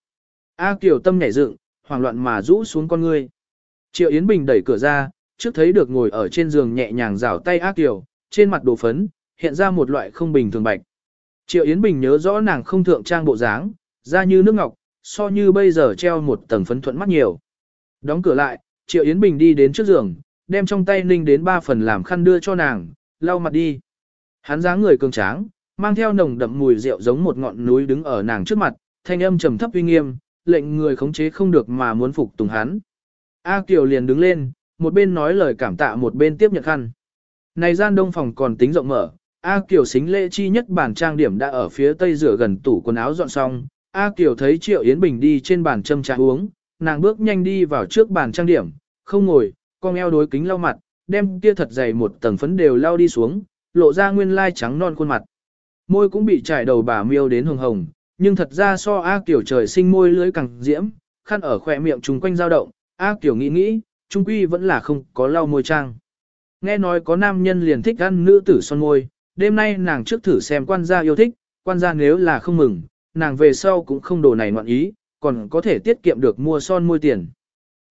A Kiều tâm nhảy dựng, hoảng loạn mà rũ xuống con ngươi. Triệu Yến Bình đẩy cửa ra, trước thấy được ngồi ở trên giường nhẹ nhàng rảo tay A Kiều, trên mặt đồ phấn, hiện ra một loại không bình thường bạch. Triệu Yến Bình nhớ rõ nàng không thượng trang bộ dáng, da như nước ngọc, so như bây giờ treo một tầng phấn thuận mắt nhiều. Đóng cửa lại, Triệu Yến Bình đi đến trước giường, đem trong tay ninh đến ba phần làm khăn đưa cho nàng, lau mặt đi. Hắn dáng người cường tráng, mang theo nồng đậm mùi rượu giống một ngọn núi đứng ở nàng trước mặt, thanh âm trầm thấp uy nghiêm, lệnh người khống chế không được mà muốn phục tùng hắn. A Kiều liền đứng lên, một bên nói lời cảm tạ một bên tiếp nhận khăn. Này gian đông phòng còn tính rộng mở, A Kiều xính lễ chi nhất bản trang điểm đã ở phía tây rửa gần tủ quần áo dọn xong. A Kiều thấy Triệu Yến Bình đi trên bàn châm trà uống, nàng bước nhanh đi vào trước bàn trang điểm, không ngồi, con eo đối kính lau mặt, đem kia thật dày một tầng phấn đều lau đi xuống, lộ ra nguyên lai trắng non khuôn mặt. Môi cũng bị trải đầu bà miêu đến hồng hồng, nhưng thật ra so A Kiều trời sinh môi lưới càng diễm, khăn ở khỏe miệng trùng quanh dao động, A Kiều nghĩ nghĩ, trung quy vẫn là không có lau môi trang. Nghe nói có nam nhân liền thích ăn nữ tử son môi, đêm nay nàng trước thử xem quan gia yêu thích, quan gia nếu là không mừng, nàng về sau cũng không đồ này ngoạn ý, còn có thể tiết kiệm được mua son môi tiền.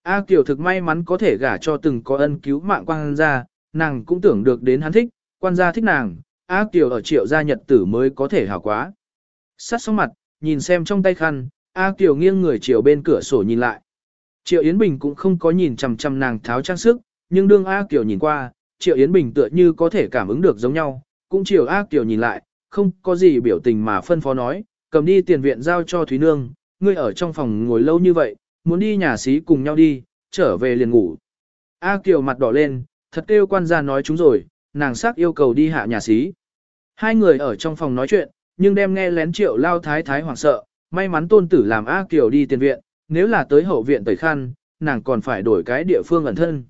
A Kiều thực may mắn có thể gả cho từng có ân cứu mạng quan gia, nàng cũng tưởng được đến hắn thích, quan gia thích nàng, A Kiều ở triệu gia nhật tử mới có thể hảo quá. Sát sóng mặt, nhìn xem trong tay khăn, A Kiều nghiêng người chiều bên cửa sổ nhìn lại. Triệu Yến Bình cũng không có nhìn chằm chằm nàng tháo trang sức, nhưng đương A Kiều nhìn qua, Triệu Yến Bình tựa như có thể cảm ứng được giống nhau, cũng chiều A Kiều nhìn lại, không có gì biểu tình mà phân phó nói, cầm đi tiền viện giao cho Thúy Nương, ngươi ở trong phòng ngồi lâu như vậy, muốn đi nhà xí cùng nhau đi, trở về liền ngủ. A Kiều mặt đỏ lên, thật kêu quan gia nói chúng rồi, nàng sắc yêu cầu đi hạ nhà xí. Hai người ở trong phòng nói chuyện, nhưng đem nghe lén triệu lao thái thái hoảng sợ, may mắn tôn tử làm A Kiều đi tiền viện, nếu là tới hậu viện tẩy khăn, nàng còn phải đổi cái địa phương ẩn thân.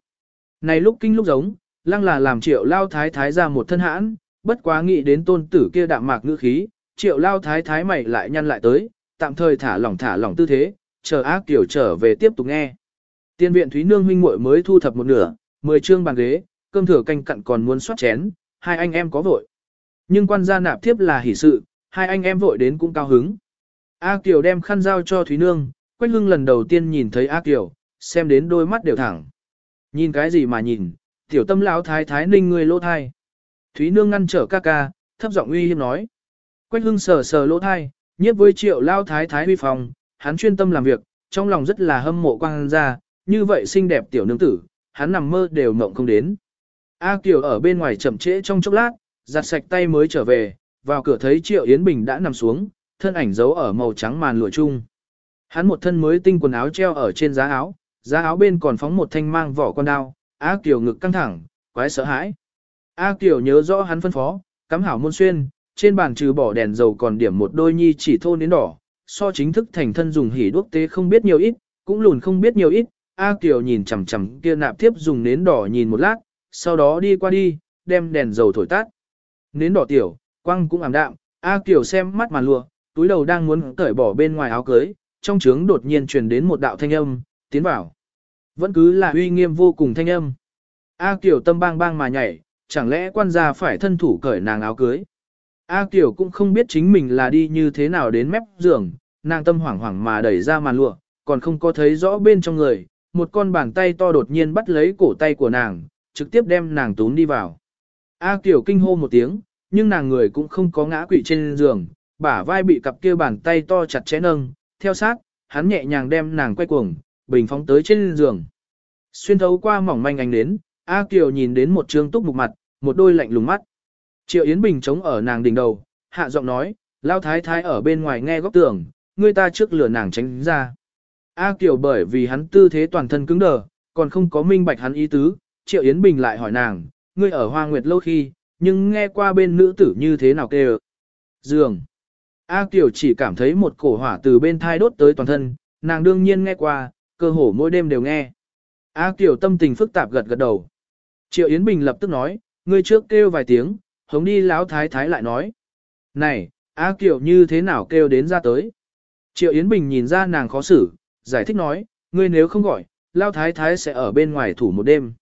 Này lúc kinh lúc giống, lăng là làm triệu lao thái thái ra một thân hãn, bất quá nghĩ đến tôn tử kia đạm mạc ngữ khí, triệu lao thái thái mày lại nhăn lại tới, tạm thời thả lỏng thả lỏng tư thế, chờ ác kiều trở về tiếp tục nghe. Tiên viện Thúy Nương huynh muội mới thu thập một nửa, mười chương bàn ghế, cơm thừa canh cặn còn muốn soát chén, hai anh em có vội. Nhưng quan gia nạp tiếp là hỷ sự, hai anh em vội đến cũng cao hứng. A Kiều đem khăn giao cho Thúy Nương, Quách Hưng lần đầu tiên nhìn thấy A Kiều, xem đến đôi mắt đều thẳng. Nhìn cái gì mà nhìn, tiểu tâm lão thái thái ninh người lỗ thai. Thúy Nương ngăn trở ca ca, thấp giọng uy hiếp nói. Quách Hưng sờ sờ lỗ thai, nhiếp với triệu lao thái thái huy phòng, hắn chuyên tâm làm việc, trong lòng rất là hâm mộ quang gia, như vậy xinh đẹp tiểu nương tử, hắn nằm mơ đều mộng không đến. A Kiều ở bên ngoài chậm trễ trong chốc lát, giặt sạch tay mới trở về, vào cửa thấy Triệu Yến Bình đã nằm xuống, thân ảnh giấu ở màu trắng màn lụa chung. Hắn một thân mới tinh quần áo treo ở trên giá áo, giá áo bên còn phóng một thanh mang vỏ con đao, A Kiều ngực căng thẳng, quái sợ hãi. A Kiều nhớ rõ hắn phân phó, cắm hảo môn xuyên, trên bàn trừ bỏ đèn dầu còn điểm một đôi nhi chỉ thôn đến đỏ, so chính thức thành thân dùng hỉ đuốc tế không biết nhiều ít, cũng lùn không biết nhiều ít. A Kiều nhìn chằm chằm kia nạp tiếp dùng nến đỏ nhìn một lát, sau đó đi qua đi, đem đèn dầu thổi tắt. Nến đỏ tiểu, quăng cũng ảm đạm, A Kiều xem mắt màn lụa, túi đầu đang muốn cởi bỏ bên ngoài áo cưới, trong trướng đột nhiên truyền đến một đạo thanh âm, tiến vào. Vẫn cứ là uy nghiêm vô cùng thanh âm. A Kiều tâm bang bang mà nhảy, chẳng lẽ quan gia phải thân thủ cởi nàng áo cưới. A Kiều cũng không biết chính mình là đi như thế nào đến mép giường, nàng tâm hoảng hoảng mà đẩy ra màn lụa, còn không có thấy rõ bên trong người, một con bàn tay to đột nhiên bắt lấy cổ tay của nàng, trực tiếp đem nàng tún đi vào. A Kiều kinh hô một tiếng, nhưng nàng người cũng không có ngã quỵ trên giường, bả vai bị cặp kia bàn tay to chặt chẽ nâng, theo sát, hắn nhẹ nhàng đem nàng quay cuồng, bình phóng tới trên giường. Xuyên thấu qua mỏng manh ánh đến, A Kiều nhìn đến một trương túc mục mặt, một đôi lạnh lùng mắt. Triệu Yến Bình chống ở nàng đỉnh đầu, hạ giọng nói, lao thái thái ở bên ngoài nghe góc tường, người ta trước lửa nàng tránh ra. A Kiều bởi vì hắn tư thế toàn thân cứng đờ, còn không có minh bạch hắn ý tứ, Triệu Yến Bình lại hỏi nàng, ngươi ở Hoa Nguyệt lâu khi, nhưng nghe qua bên nữ tử như thế nào kêu. Dường. A Kiều chỉ cảm thấy một cổ hỏa từ bên thai đốt tới toàn thân, nàng đương nhiên nghe qua, cơ hồ mỗi đêm đều nghe. A Kiều tâm tình phức tạp gật gật đầu. Triệu Yến Bình lập tức nói, ngươi trước kêu vài tiếng, hống đi lão thái thái lại nói. Này, A Kiều như thế nào kêu đến ra tới? Triệu Yến Bình nhìn ra nàng khó xử, giải thích nói, ngươi nếu không gọi, lão thái thái sẽ ở bên ngoài thủ một đêm.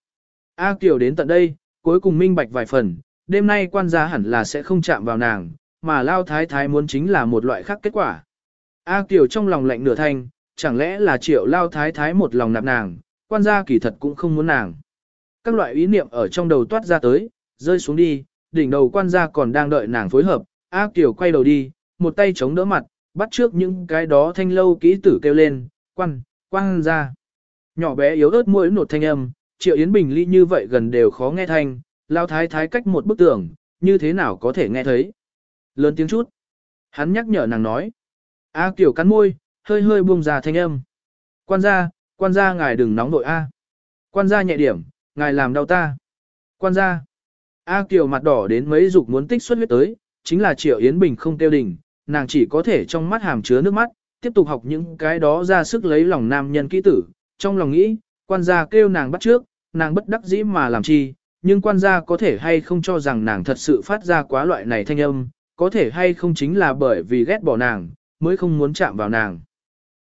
A Kiều đến tận đây, cuối cùng minh bạch vài phần, đêm nay quan gia hẳn là sẽ không chạm vào nàng, mà lao thái thái muốn chính là một loại khác kết quả. A Kiều trong lòng lạnh nửa thanh, chẳng lẽ là triệu lao thái thái một lòng nạp nàng, quan gia kỳ thật cũng không muốn nàng. Các loại ý niệm ở trong đầu toát ra tới, rơi xuống đi, đỉnh đầu quan gia còn đang đợi nàng phối hợp, A Kiều quay đầu đi, một tay chống đỡ mặt, bắt trước những cái đó thanh lâu kỹ tử kêu lên, quan, quan gia. Nhỏ bé yếu ớt mũi nột thanh âm, triệu Yến Bình ly như vậy gần đều khó nghe thanh, lao thái thái cách một bức tường, như thế nào có thể nghe thấy. Lớn tiếng chút. Hắn nhắc nhở nàng nói. A Kiều cắn môi, hơi hơi buông ra thanh âm. Quan gia, quan gia ngài đừng nóng nội A. Quan gia nhẹ điểm, ngài làm đau ta. Quan gia. A Kiều mặt đỏ đến mấy dục muốn tích xuất huyết tới, chính là Triệu Yến Bình không tiêu đỉnh, nàng chỉ có thể trong mắt hàm chứa nước mắt, tiếp tục học những cái đó ra sức lấy lòng nam nhân kỹ tử. Trong lòng nghĩ, quan gia kêu nàng bắt trước, nàng bất đắc dĩ mà làm chi, nhưng quan gia có thể hay không cho rằng nàng thật sự phát ra quá loại này thanh âm, có thể hay không chính là bởi vì ghét bỏ nàng, mới không muốn chạm vào nàng.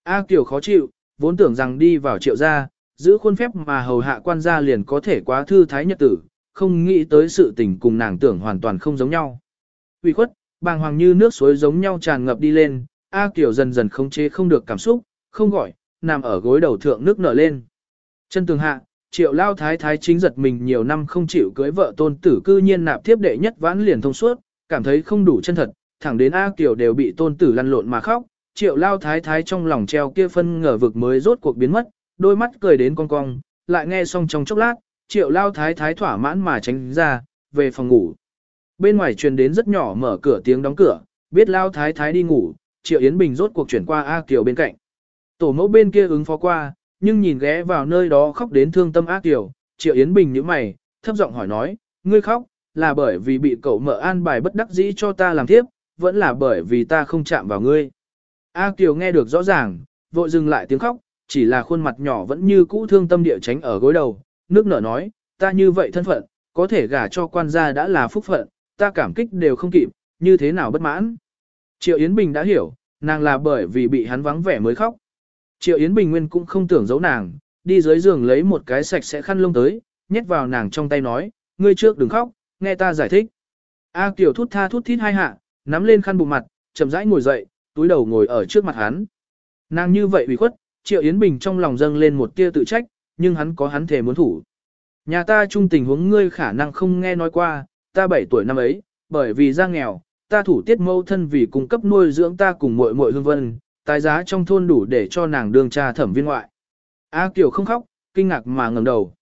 A Kiều khó chịu, vốn tưởng rằng đi vào triệu gia, giữ khuôn phép mà hầu hạ quan gia liền có thể quá thư thái nhật tử, không nghĩ tới sự tình cùng nàng tưởng hoàn toàn không giống nhau. Vì khuất, bàng hoàng như nước suối giống nhau tràn ngập đi lên, A Kiều dần dần không chế không được cảm xúc, không gọi, nằm ở gối đầu thượng nước nở lên. Chân tường hạ, triệu lao thái thái chính giật mình nhiều năm không chịu cưới vợ tôn tử cư nhiên nạp tiếp đệ nhất vãn liền thông suốt, cảm thấy không đủ chân thật, thẳng đến A Kiều đều bị tôn tử lăn lộn mà khóc, triệu lao thái thái trong lòng treo kia phân ngờ vực mới rốt cuộc biến mất, đôi mắt cười đến cong cong, lại nghe xong trong chốc lát, triệu lao thái thái thỏa mãn mà tránh ra, về phòng ngủ. Bên ngoài truyền đến rất nhỏ mở cửa tiếng đóng cửa, biết lao thái thái đi ngủ, triệu Yến Bình rốt cuộc chuyển qua A Kiều bên cạnh. Tổ mẫu bên kia ứng phó qua, nhưng nhìn ghé vào nơi đó khóc đến thương tâm A tiểu triệu Yến Bình như mày, thấp giọng hỏi nói, ngươi khóc, là bởi vì bị cậu mợ an bài bất đắc dĩ cho ta làm tiếp, vẫn là bởi vì ta không chạm vào ngươi. A Kiều nghe được rõ ràng, vội dừng lại tiếng khóc, chỉ là khuôn mặt nhỏ vẫn như cũ thương tâm địa tránh ở gối đầu, nước nở nói, ta như vậy thân phận, có thể gả cho quan gia đã là phúc phận, ta cảm kích đều không kịp, như thế nào bất mãn. Triệu Yến Bình đã hiểu, nàng là bởi vì bị hắn vắng vẻ mới khóc. Triệu Yến Bình nguyên cũng không tưởng giấu nàng, đi dưới giường lấy một cái sạch sẽ khăn lông tới, nhét vào nàng trong tay nói, ngươi trước đừng khóc, nghe ta giải thích. A Kiều thút tha thút thít hai hạ, nắm lên khăn bụng mặt, chậm rãi ngồi dậy, túi đầu ngồi ở trước mặt hắn. Nàng như vậy ủy khuất, Triệu Yến Bình trong lòng dâng lên một tia tự trách, nhưng hắn có hắn thể muốn thủ. Nhà ta chung tình huống ngươi khả năng không nghe nói qua, ta 7 tuổi năm ấy, bởi vì ra nghèo, ta thủ tiết mâu thân vì cung cấp nuôi dưỡng ta cùng muội muội hương vân, tài giá trong thôn đủ để cho nàng đương cha thẩm viên ngoại. A Kiều không khóc, kinh ngạc mà ngẩng đầu.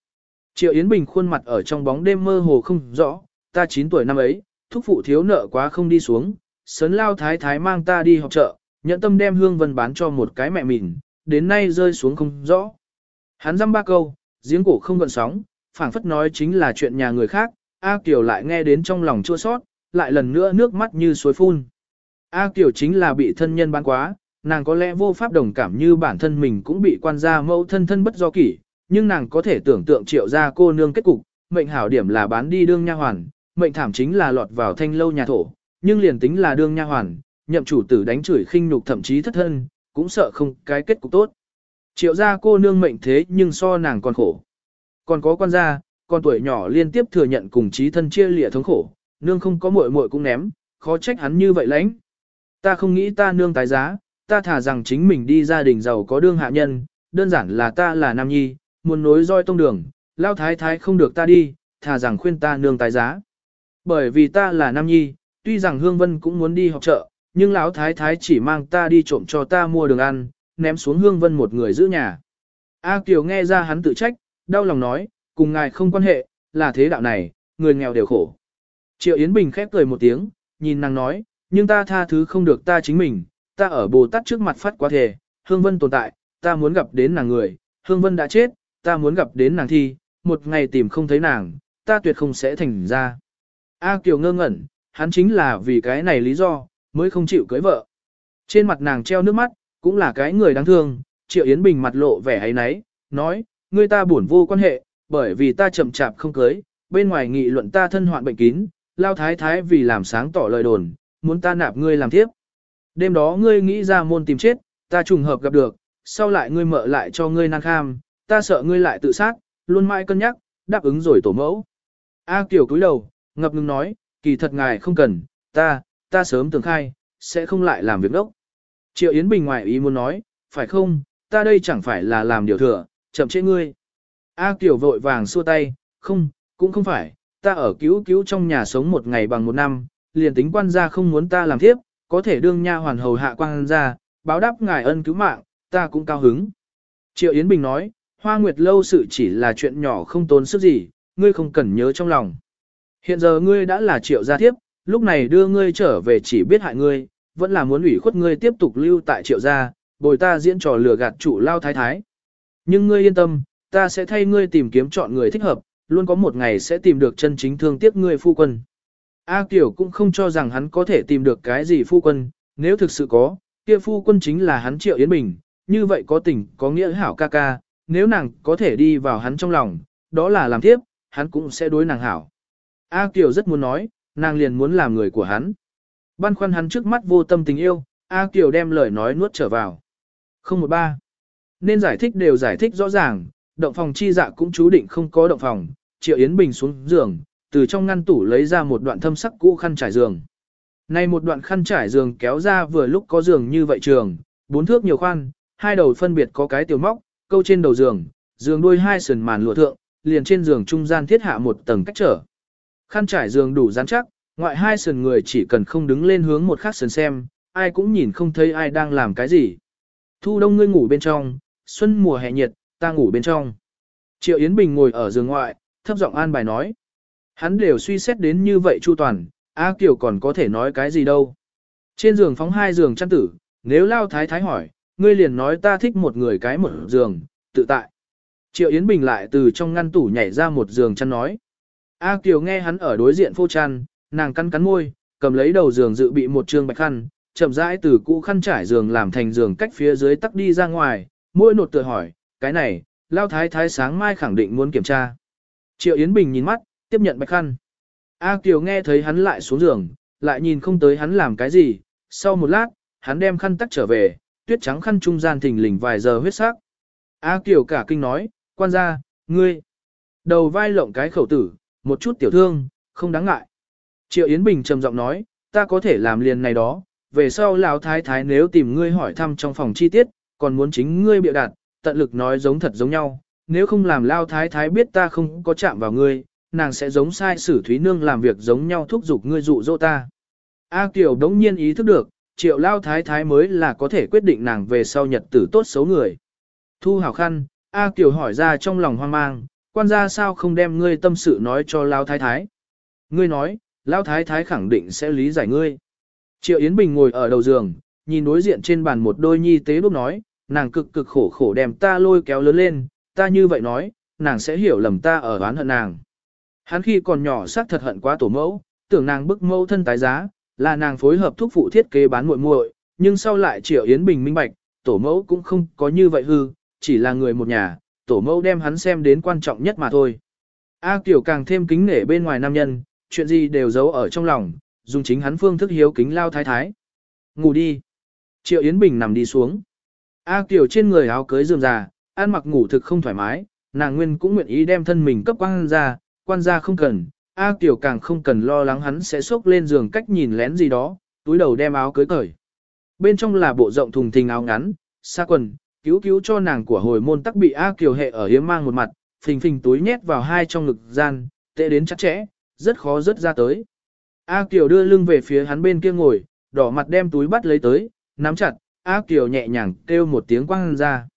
Triệu Yến Bình khuôn mặt ở trong bóng đêm mơ hồ không rõ, ta 9 tuổi năm ấy, thúc phụ thiếu nợ quá không đi xuống, sấn lao thái thái mang ta đi học chợ, nhận tâm đem hương vân bán cho một cái mẹ mình, đến nay rơi xuống không rõ. Hắn dăm ba câu, giếng cổ không gợn sóng, phảng phất nói chính là chuyện nhà người khác, A Kiều lại nghe đến trong lòng chua sót, lại lần nữa nước mắt như suối phun. A Kiều chính là bị thân nhân bán quá, nàng có lẽ vô pháp đồng cảm như bản thân mình cũng bị quan gia mẫu thân thân bất do kỷ, nhưng nàng có thể tưởng tượng triệu ra cô nương kết cục, mệnh hảo điểm là bán đi đương nha hoàn, mệnh thảm chính là lọt vào thanh lâu nhà thổ, nhưng liền tính là đương nha hoàn, nhậm chủ tử đánh chửi khinh nhục thậm chí thất thân, cũng sợ không cái kết cục tốt. Triệu gia cô nương mệnh thế nhưng so nàng còn khổ. Còn có quan gia, con tuổi nhỏ liên tiếp thừa nhận cùng chí thân chia lịa thống khổ, nương không có muội muội cũng ném, khó trách hắn như vậy lãnh. Ta không nghĩ ta nương tái giá, ta thả rằng chính mình đi gia đình giàu có đương hạ nhân, đơn giản là ta là nam nhi, muốn nối roi tông đường, lao thái thái không được ta đi, thả rằng khuyên ta nương tái giá. Bởi vì ta là nam nhi, tuy rằng Hương Vân cũng muốn đi học chợ, nhưng lão thái thái chỉ mang ta đi trộm cho ta mua đường ăn, ném xuống Hương Vân một người giữ nhà. A Kiều nghe ra hắn tự trách, đau lòng nói, cùng ngài không quan hệ, là thế đạo này, người nghèo đều khổ. Triệu Yến Bình khép cười một tiếng, nhìn nàng nói, nhưng ta tha thứ không được ta chính mình, ta ở Bồ Tát trước mặt phát quá thể, Hương Vân tồn tại, ta muốn gặp đến nàng người, Hương Vân đã chết, ta muốn gặp đến nàng thi, một ngày tìm không thấy nàng, ta tuyệt không sẽ thành ra. A Kiều ngơ ngẩn, hắn chính là vì cái này lý do, mới không chịu cưới vợ. Trên mặt nàng treo nước mắt, cũng là cái người đáng thương, Triệu Yến Bình mặt lộ vẻ ấy nấy, nói, ngươi ta buồn vô quan hệ, bởi vì ta chậm chạp không cưới, bên ngoài nghị luận ta thân hoạn bệnh kín, lao thái thái vì làm sáng tỏ lời đồn, muốn ta nạp ngươi làm tiếp. Đêm đó ngươi nghĩ ra môn tìm chết, ta trùng hợp gặp được, sau lại ngươi mợ lại cho ngươi năng kham, ta sợ ngươi lại tự sát, luôn mãi cân nhắc, đáp ứng rồi tổ mẫu. A Kiều cúi đầu, ngập ngừng nói, kỳ thật ngài không cần, ta, ta sớm tưởng khai, sẽ không lại làm việc đốc. Triệu Yến Bình ngoài ý muốn nói, phải không, ta đây chẳng phải là làm điều thừa, chậm chế ngươi. A Kiều vội vàng xua tay, không, cũng không phải, ta ở cứu cứu trong nhà sống một ngày bằng một năm, liền tính quan gia không muốn ta làm tiếp, có thể đương nha hoàn hầu hạ quan gia, báo đáp ngài ân cứu mạng, ta cũng cao hứng. Triệu Yến Bình nói, Hoa Nguyệt lâu sự chỉ là chuyện nhỏ không tốn sức gì, ngươi không cần nhớ trong lòng. Hiện giờ ngươi đã là triệu gia thiếp, lúc này đưa ngươi trở về chỉ biết hại ngươi, vẫn là muốn ủy khuất ngươi tiếp tục lưu tại triệu gia, bồi ta diễn trò lừa gạt chủ lao thái thái. Nhưng ngươi yên tâm, ta sẽ thay ngươi tìm kiếm chọn người thích hợp, luôn có một ngày sẽ tìm được chân chính thương tiếc ngươi phu quân. A Kiều cũng không cho rằng hắn có thể tìm được cái gì phu quân, nếu thực sự có, kia phu quân chính là hắn Triệu Yến Bình, như vậy có tình, có nghĩa hảo ca ca, nếu nàng có thể đi vào hắn trong lòng, đó là làm tiếp, hắn cũng sẽ đối nàng hảo. A Kiều rất muốn nói, nàng liền muốn làm người của hắn. Băn khoăn hắn trước mắt vô tâm tình yêu, A Kiều đem lời nói nuốt trở vào. Không một ba. Nên giải thích đều giải thích rõ ràng, động phòng chi dạ cũng chú định không có động phòng, Triệu Yến Bình xuống giường, từ trong ngăn tủ lấy ra một đoạn thâm sắc cũ khăn trải giường. Này một đoạn khăn trải giường kéo ra vừa lúc có giường như vậy trường, bốn thước nhiều khoan, hai đầu phân biệt có cái tiểu móc, câu trên đầu giường, giường đuôi hai sườn màn lụa thượng, liền trên giường trung gian thiết hạ một tầng cách trở. Khăn trải giường đủ rắn chắc, ngoại hai sườn người chỉ cần không đứng lên hướng một khác sườn xem, ai cũng nhìn không thấy ai đang làm cái gì. Thu đông ngươi ngủ bên trong, xuân mùa hè nhiệt, ta ngủ bên trong. Triệu Yến Bình ngồi ở giường ngoại, thấp giọng an bài nói. Hắn đều suy xét đến như vậy chu toàn, A Kiều còn có thể nói cái gì đâu. Trên giường phóng hai giường chăn tử, nếu Lao Thái Thái hỏi, ngươi liền nói ta thích một người cái một giường, tự tại. Triệu Yến Bình lại từ trong ngăn tủ nhảy ra một giường chăn nói. A Kiều nghe hắn ở đối diện phô chăn, nàng cắn cắn môi, cầm lấy đầu giường dự bị một trương bạch khăn, chậm rãi từ cũ khăn trải giường làm thành giường cách phía dưới tắc đi ra ngoài, môi nột tự hỏi, cái này, Lao Thái Thái sáng mai khẳng định muốn kiểm tra. Triệu Yến Bình nhìn mắt, tiếp nhận bạch khăn. A Kiều nghe thấy hắn lại xuống giường, lại nhìn không tới hắn làm cái gì, sau một lát, hắn đem khăn tắt trở về, tuyết trắng khăn trung gian thình lình vài giờ huyết sắc. A Kiều cả kinh nói, quan gia, ngươi, đầu vai lộng cái khẩu tử, một chút tiểu thương, không đáng ngại. Triệu Yến Bình trầm giọng nói, ta có thể làm liền này đó, về sau lão thái thái nếu tìm ngươi hỏi thăm trong phòng chi tiết, còn muốn chính ngươi bịa đặt, tận lực nói giống thật giống nhau, nếu không làm lao thái thái biết ta không có chạm vào ngươi, nàng sẽ giống sai sử Thúy Nương làm việc giống nhau thúc giục ngươi dụ dỗ ta. A Kiều đống nhiên ý thức được, triệu lao thái thái mới là có thể quyết định nàng về sau nhật tử tốt xấu người. Thu hảo khăn, A Kiều hỏi ra trong lòng hoang mang, quan gia sao không đem ngươi tâm sự nói cho lao thái thái. Ngươi nói, lao thái thái khẳng định sẽ lý giải ngươi. Triệu Yến Bình ngồi ở đầu giường, nhìn đối diện trên bàn một đôi nhi tế đúc nói, nàng cực cực khổ khổ đem ta lôi kéo lớn lên, ta như vậy nói, nàng sẽ hiểu lầm ta ở oán hận nàng. Hắn khi còn nhỏ xác thật hận quá tổ mẫu, tưởng nàng bức mẫu thân tái giá, là nàng phối hợp thúc phụ thiết kế bán muội muội, nhưng sau lại Triệu Yến Bình minh bạch, tổ mẫu cũng không có như vậy hư, chỉ là người một nhà, tổ mẫu đem hắn xem đến quan trọng nhất mà thôi. A Kiều càng thêm kính nể bên ngoài nam nhân, chuyện gì đều giấu ở trong lòng, dùng chính hắn phương thức hiếu kính lao thái thái. Ngủ đi. Triệu Yến Bình nằm đi xuống. A Kiều trên người áo cưới rườm rà, ăn mặc ngủ thực không thoải mái, nàng nguyên cũng nguyện ý đem thân mình cấp quang ra, quan gia không cần, A Kiều càng không cần lo lắng hắn sẽ xốc lên giường cách nhìn lén gì đó, túi đầu đem áo cưới cởi. Bên trong là bộ rộng thùng thình áo ngắn, xa quần, cứu cứu cho nàng của hồi môn tắc bị A Kiều hệ ở hiếm mang một mặt, phình phình túi nhét vào hai trong ngực gian, tệ đến chắc chẽ, rất khó rớt ra tới. A Kiều đưa lưng về phía hắn bên kia ngồi, đỏ mặt đem túi bắt lấy tới, nắm chặt, A Kiều nhẹ nhàng kêu một tiếng quang ra.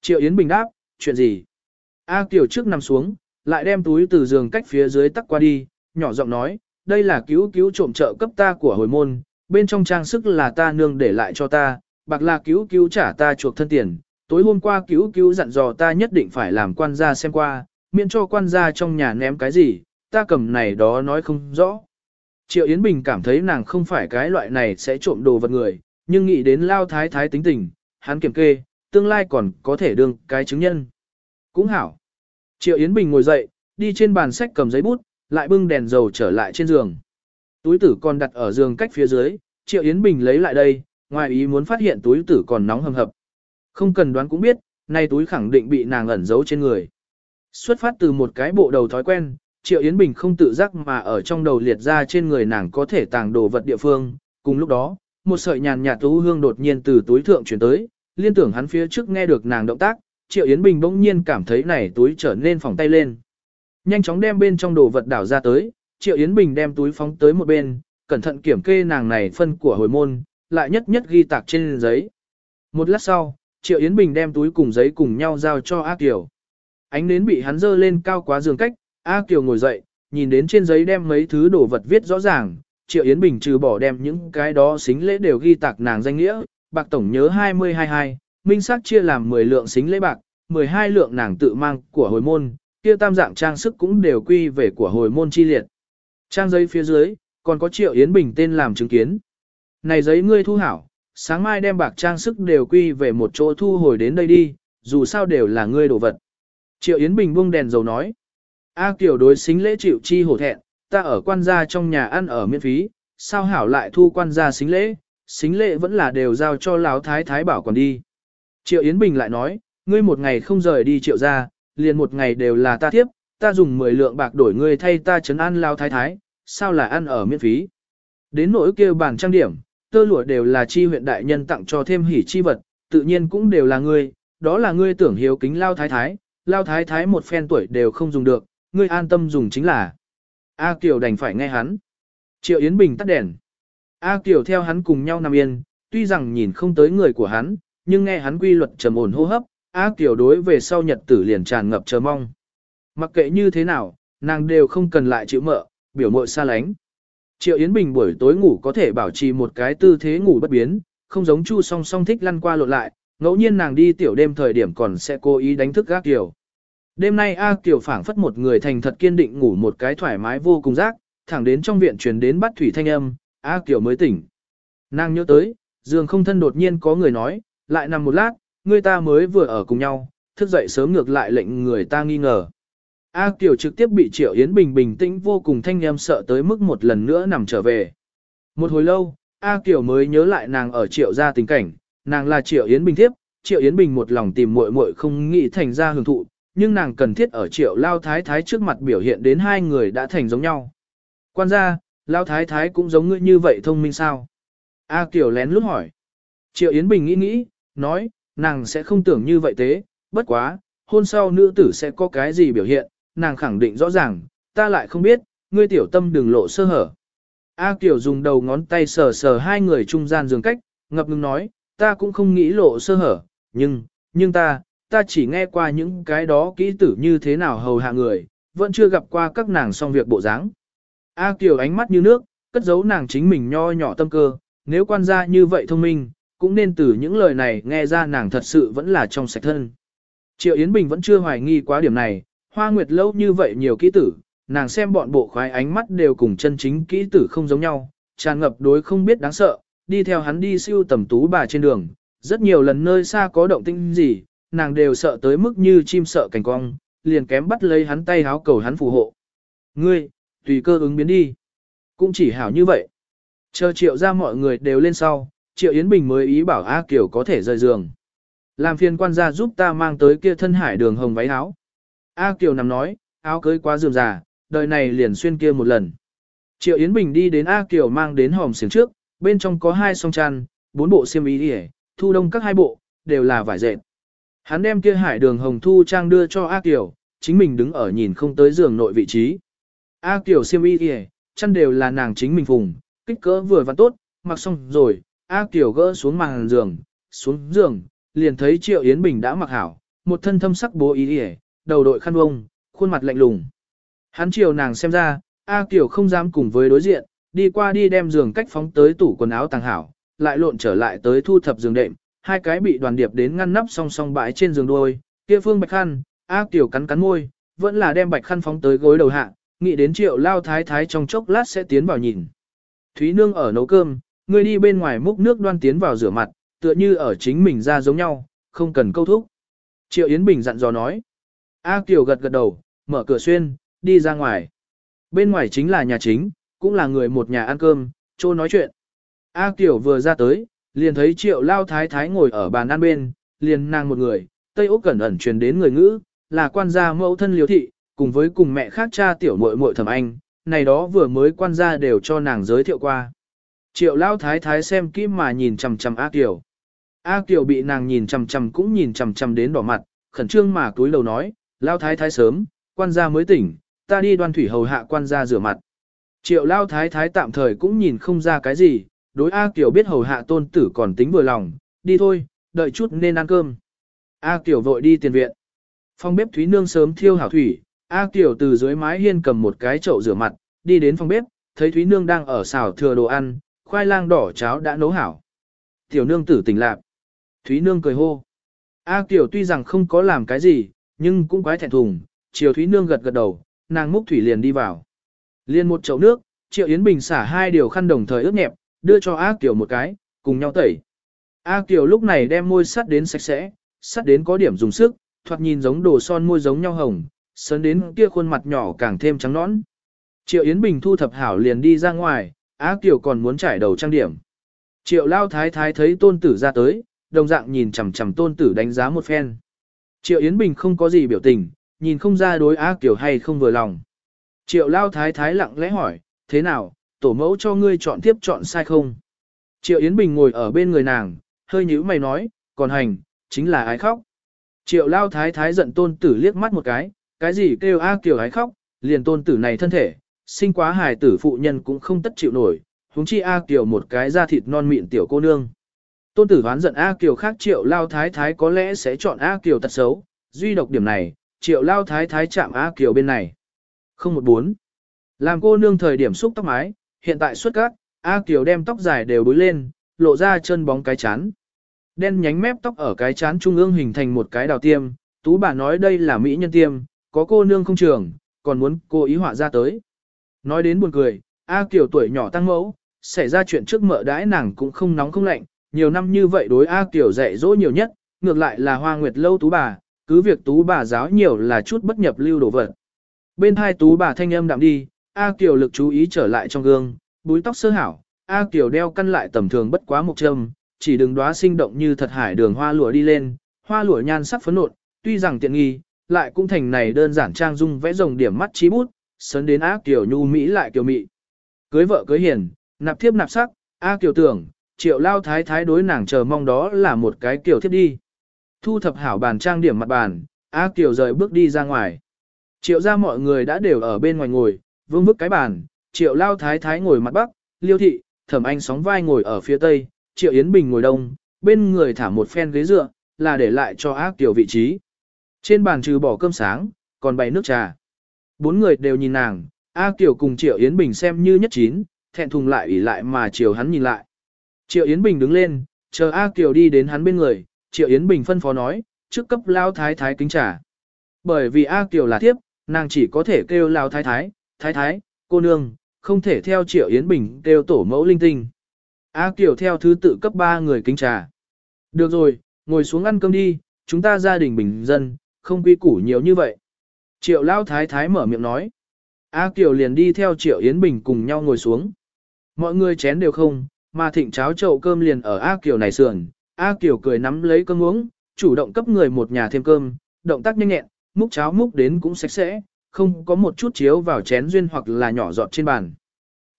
Triệu Yến Bình đáp, chuyện gì? A Kiều trước nằm xuống, lại đem túi từ giường cách phía dưới tắc qua đi, nhỏ giọng nói, đây là cứu cứu trộm trợ cấp ta của hồi môn, bên trong trang sức là ta nương để lại cho ta, bạc là cứu cứu trả ta chuộc thân tiền, tối hôm qua cứu cứu dặn dò ta nhất định phải làm quan gia xem qua, miễn cho quan gia trong nhà ném cái gì, ta cầm này đó nói không rõ. Triệu Yến Bình cảm thấy nàng không phải cái loại này sẽ trộm đồ vật người, nhưng nghĩ đến lao thái thái tính tình, hắn kiểm kê, tương lai còn có thể đương cái chứng nhân. Cũng hảo. Triệu Yến Bình ngồi dậy, đi trên bàn sách cầm giấy bút, lại bưng đèn dầu trở lại trên giường. Túi tử còn đặt ở giường cách phía dưới, Triệu Yến Bình lấy lại đây, ngoài ý muốn phát hiện túi tử còn nóng hầm hập. Không cần đoán cũng biết, nay túi khẳng định bị nàng ẩn giấu trên người. Xuất phát từ một cái bộ đầu thói quen, Triệu Yến Bình không tự giác mà ở trong đầu liệt ra trên người nàng có thể tàng đồ vật địa phương. Cùng lúc đó, một sợi nhàn nhạt tú hương đột nhiên từ túi thượng chuyển tới, liên tưởng hắn phía trước nghe được nàng động tác, Triệu Yến Bình bỗng nhiên cảm thấy này túi trở nên phòng tay lên. Nhanh chóng đem bên trong đồ vật đảo ra tới, Triệu Yến Bình đem túi phóng tới một bên, cẩn thận kiểm kê nàng này phân của hồi môn, lại nhất nhất ghi tạc trên giấy. Một lát sau, Triệu Yến Bình đem túi cùng giấy cùng nhau giao cho A Kiều. Ánh nến bị hắn dơ lên cao quá giường cách, A Kiều ngồi dậy, nhìn đến trên giấy đem mấy thứ đồ vật viết rõ ràng, Triệu Yến Bình trừ bỏ đem những cái đó xính lễ đều ghi tạc nàng danh nghĩa, bạc tổng nhớ 2022, minh sắc chia làm 10 lượng xính lễ bạc, 12 lượng nàng tự mang của hồi môn, kia tam dạng trang sức cũng đều quy về của hồi môn chi liệt. Trang giấy phía dưới, còn có Triệu Yến Bình tên làm chứng kiến. Này giấy ngươi thu hảo, sáng mai đem bạc trang sức đều quy về một chỗ thu hồi đến đây đi, dù sao đều là ngươi đồ vật. Triệu Yến Bình buông đèn dầu nói. A Kiều đối xính lễ chịu chi hổ thẹn, ta ở quan gia trong nhà ăn ở miễn phí, sao hảo lại thu quan gia xính lễ, xính lễ vẫn là đều giao cho lão thái thái bảo còn đi. Triệu Yến Bình lại nói, ngươi một ngày không rời đi triệu gia, liền một ngày đều là ta tiếp, ta dùng 10 lượng bạc đổi ngươi thay ta chấn ăn lao thái thái, sao là ăn ở miễn phí. Đến nỗi kêu bản trang điểm, tơ lụa đều là chi huyện đại nhân tặng cho thêm hỉ chi vật, tự nhiên cũng đều là ngươi, đó là ngươi tưởng hiếu kính lao thái thái, lao thái thái một phen tuổi đều không dùng được, ngươi an tâm dùng chính là. A Kiều đành phải nghe hắn. Triệu Yến Bình tắt đèn. A Kiều theo hắn cùng nhau nằm yên, tuy rằng nhìn không tới người của hắn, nhưng nghe hắn quy luật trầm ổn hô hấp, A Kiều đối về sau nhật tử liền tràn ngập chờ mong. Mặc kệ như thế nào, nàng đều không cần lại chịu mợ, biểu mội xa lánh. Triệu Yến Bình buổi tối ngủ có thể bảo trì một cái tư thế ngủ bất biến, không giống Chu song song thích lăn qua lộn lại, ngẫu nhiên nàng đi tiểu đêm thời điểm còn sẽ cố ý đánh thức A Kiều. Đêm nay A Kiều phảng phất một người thành thật kiên định ngủ một cái thoải mái vô cùng giác, thẳng đến trong viện truyền đến bắt thủy thanh âm, A Kiều mới tỉnh. Nàng nhớ tới, giường không thân đột nhiên có người nói, lại nằm một lát, người ta mới vừa ở cùng nhau, thức dậy sớm ngược lại lệnh người ta nghi ngờ. A Kiều trực tiếp bị Triệu Yến Bình bình tĩnh vô cùng thanh em sợ tới mức một lần nữa nằm trở về. Một hồi lâu, A Kiều mới nhớ lại nàng ở Triệu gia tình cảnh, nàng là Triệu Yến Bình thiếp, Triệu Yến Bình một lòng tìm muội muội không nghĩ thành ra hưởng thụ, nhưng nàng cần thiết ở Triệu Lao Thái Thái trước mặt biểu hiện đến hai người đã thành giống nhau. Quan gia, Lao Thái Thái cũng giống ngươi như vậy thông minh sao? A Kiều lén lút hỏi. Triệu Yến Bình nghĩ nghĩ, nói, nàng sẽ không tưởng như vậy thế, bất quá, hôn sau nữ tử sẽ có cái gì biểu hiện, nàng khẳng định rõ ràng, ta lại không biết, ngươi tiểu tâm đừng lộ sơ hở. A Kiều dùng đầu ngón tay sờ sờ hai người trung gian giường cách, ngập ngừng nói, ta cũng không nghĩ lộ sơ hở, nhưng, nhưng ta, ta chỉ nghe qua những cái đó kỹ tử như thế nào hầu hạ người, vẫn chưa gặp qua các nàng xong việc bộ dáng. A Kiều ánh mắt như nước, cất giấu nàng chính mình nho nhỏ tâm cơ, nếu quan gia như vậy thông minh, cũng nên từ những lời này nghe ra nàng thật sự vẫn là trong sạch thân. Triệu Yến Bình vẫn chưa hoài nghi quá điểm này, hoa nguyệt lâu như vậy nhiều kỹ tử, nàng xem bọn bộ khoái ánh mắt đều cùng chân chính kỹ tử không giống nhau, tràn ngập đối không biết đáng sợ, đi theo hắn đi siêu tầm tú bà trên đường, rất nhiều lần nơi xa có động tĩnh gì, nàng đều sợ tới mức như chim sợ cảnh cong, liền kém bắt lấy hắn tay háo cầu hắn phù hộ. Ngươi, tùy cơ ứng biến đi. Cũng chỉ hảo như vậy. Chờ triệu ra mọi người đều lên sau, Triệu Yến Bình mới ý bảo A Kiều có thể rời giường. Làm phiền quan gia giúp ta mang tới kia thân hải đường hồng váy áo. A Kiều nằm nói, áo cưới quá dườm già, đời này liền xuyên kia một lần. Triệu Yến Bình đi đến A Kiều mang đến hòm xiềng trước, bên trong có hai song chăn, bốn bộ xiêm y đi thu đông các hai bộ, đều là vải dệt. Hắn đem kia hải đường hồng thu trang đưa cho A Kiều, chính mình đứng ở nhìn không tới giường nội vị trí. A Kiều xiêm y đi chăn đều là nàng chính mình phùng, kích cỡ vừa và tốt, mặc xong rồi, A Kiều gỡ xuống màn giường, xuống giường, liền thấy Triệu Yến Bình đã mặc hảo, một thân thâm sắc bố ý đi đầu đội khăn vông, khuôn mặt lạnh lùng. Hắn chiều nàng xem ra, A Kiều không dám cùng với đối diện, đi qua đi đem giường cách phóng tới tủ quần áo tàng hảo, lại lộn trở lại tới thu thập giường đệm, hai cái bị đoàn điệp đến ngăn nắp song song bãi trên giường đôi, kia phương bạch khăn, A Kiều cắn cắn môi, vẫn là đem bạch khăn phóng tới gối đầu hạ, nghĩ đến triệu lao thái thái trong chốc lát sẽ tiến vào nhìn. Thúy Nương ở nấu cơm, người đi bên ngoài múc nước đoan tiến vào rửa mặt, tựa như ở chính mình ra giống nhau, không cần câu thúc. Triệu Yến Bình dặn dò nói. A Kiều gật gật đầu, mở cửa xuyên, đi ra ngoài. Bên ngoài chính là nhà chính, cũng là người một nhà ăn cơm, trô nói chuyện. A Kiều vừa ra tới, liền thấy triệu lao thái thái ngồi ở bàn ăn bên, liền nàng một người, Tây Úc cẩn ẩn truyền đến người ngữ, là quan gia mẫu thân liếu thị, cùng với cùng mẹ khác cha tiểu muội muội Thẩm anh, này đó vừa mới quan gia đều cho nàng giới thiệu qua. Triệu lao thái thái xem kỹ mà nhìn chằm chằm A Kiều. A Kiều bị nàng nhìn chằm chằm cũng nhìn chằm chằm đến đỏ mặt, khẩn trương mà túi lầu nói, lao thái thái sớm, quan gia mới tỉnh, ta đi đoan thủy hầu hạ quan gia rửa mặt. Triệu lao thái thái tạm thời cũng nhìn không ra cái gì, đối A Kiều biết hầu hạ tôn tử còn tính vừa lòng, đi thôi, đợi chút nên ăn cơm. A Kiều vội đi tiền viện. Phòng bếp Thúy Nương sớm thiêu hảo thủy, A Kiều từ dưới mái hiên cầm một cái chậu rửa mặt, đi đến phòng bếp, thấy Thúy Nương đang ở xào thừa đồ ăn, khoai lang đỏ cháo đã nấu hảo. Tiểu nương tử tỉnh lạc. Thúy Nương cười hô. A tiểu tuy rằng không có làm cái gì, nhưng cũng quái thẹn thùng, chiều Thúy Nương gật gật đầu, nàng múc thủy liền đi vào. Liên một chậu nước, Triệu Yến Bình xả hai điều khăn đồng thời ướt nhẹp, đưa cho A tiểu một cái, cùng nhau tẩy. A tiểu lúc này đem môi sắt đến sạch sẽ, sắt đến có điểm dùng sức, thoạt nhìn giống đồ son môi giống nhau hồng, sớn đến kia khuôn mặt nhỏ càng thêm trắng nõn. Triệu Yến Bình thu thập hảo liền đi ra ngoài, Á Kiều còn muốn trải đầu trang điểm. Triệu Lao Thái Thái thấy tôn tử ra tới, đồng dạng nhìn chằm chằm tôn tử đánh giá một phen. Triệu Yến Bình không có gì biểu tình, nhìn không ra đối Á Kiều hay không vừa lòng. Triệu Lao Thái Thái lặng lẽ hỏi, thế nào, tổ mẫu cho ngươi chọn tiếp chọn sai không? Triệu Yến Bình ngồi ở bên người nàng, hơi nhíu mày nói, còn hành, chính là ái khóc. Triệu Lao Thái Thái giận tôn tử liếc mắt một cái, cái gì kêu A Kiều ái khóc, liền tôn tử này thân thể, sinh quá hài tử phụ nhân cũng không tất chịu nổi, huống chi A Kiều một cái da thịt non mịn tiểu cô nương. Tôn tử hoán giận A Kiều khác Triệu Lao Thái Thái có lẽ sẽ chọn A Kiều tật xấu, duy độc điểm này, Triệu Lao Thái Thái chạm A Kiều bên này. Không một bốn. Làm cô nương thời điểm xúc tóc mái, hiện tại xuất cát, A Kiều đem tóc dài đều búi lên, lộ ra chân bóng cái chán. Đen nhánh mép tóc ở cái chán trung ương hình thành một cái đào tiêm, tú bà nói đây là mỹ nhân tiêm, có cô nương không trường, còn muốn cô ý họa ra tới. Nói đến buồn cười, A Kiều tuổi nhỏ tăng mẫu, xảy ra chuyện trước mợ đãi nàng cũng không nóng không lạnh, nhiều năm như vậy đối A Kiều dạy dỗ nhiều nhất, ngược lại là hoa nguyệt lâu tú bà, cứ việc tú bà giáo nhiều là chút bất nhập lưu đồ vật. Bên hai tú bà thanh âm đạm đi, A Kiều lực chú ý trở lại trong gương, búi tóc sơ hảo, A Kiều đeo căn lại tầm thường bất quá một châm, chỉ đừng đóa sinh động như thật hải đường hoa lụa đi lên, hoa lụa nhan sắc phấn nộn, tuy rằng tiện nghi, lại cũng thành này đơn giản trang dung vẽ rồng điểm mắt trí bút, sấn đến ác kiểu nhu mỹ lại kiểu mị. Cưới vợ cưới hiền, nạp thiếp nạp sắc, A kiểu tưởng, triệu lao thái thái đối nàng chờ mong đó là một cái kiểu thiếp đi. Thu thập hảo bàn trang điểm mặt bàn, A kiểu rời bước đi ra ngoài. Triệu ra mọi người đã đều ở bên ngoài ngồi, vương bức cái bàn, triệu lao thái thái ngồi mặt bắc, liêu thị, thẩm anh sóng vai ngồi ở phía tây, triệu yến bình ngồi đông, bên người thả một phen ghế dựa, là để lại cho ác tiểu vị trí. Trên bàn trừ bỏ cơm sáng, còn bày nước trà. Bốn người đều nhìn nàng, A Kiều cùng Triệu Yến Bình xem như nhất chín, thẹn thùng lại ủy lại mà Triệu hắn nhìn lại. Triệu Yến Bình đứng lên, chờ A Kiều đi đến hắn bên người, Triệu Yến Bình phân phó nói, trước cấp lao thái thái kính trà. Bởi vì A Kiều là tiếp, nàng chỉ có thể kêu lao thái thái, thái thái, cô nương, không thể theo Triệu Yến Bình kêu tổ mẫu linh tinh. A Kiều theo thứ tự cấp ba người kính trà. Được rồi, ngồi xuống ăn cơm đi, chúng ta gia đình bình dân, không quy củ nhiều như vậy. Triệu Lao Thái Thái mở miệng nói. A Kiều liền đi theo Triệu Yến Bình cùng nhau ngồi xuống. Mọi người chén đều không, mà thịnh cháo chậu cơm liền ở A Kiều này sườn, A Kiều cười nắm lấy cơm uống, chủ động cấp người một nhà thêm cơm, động tác nhanh nhẹn, múc cháo múc đến cũng sạch sẽ, không có một chút chiếu vào chén duyên hoặc là nhỏ giọt trên bàn.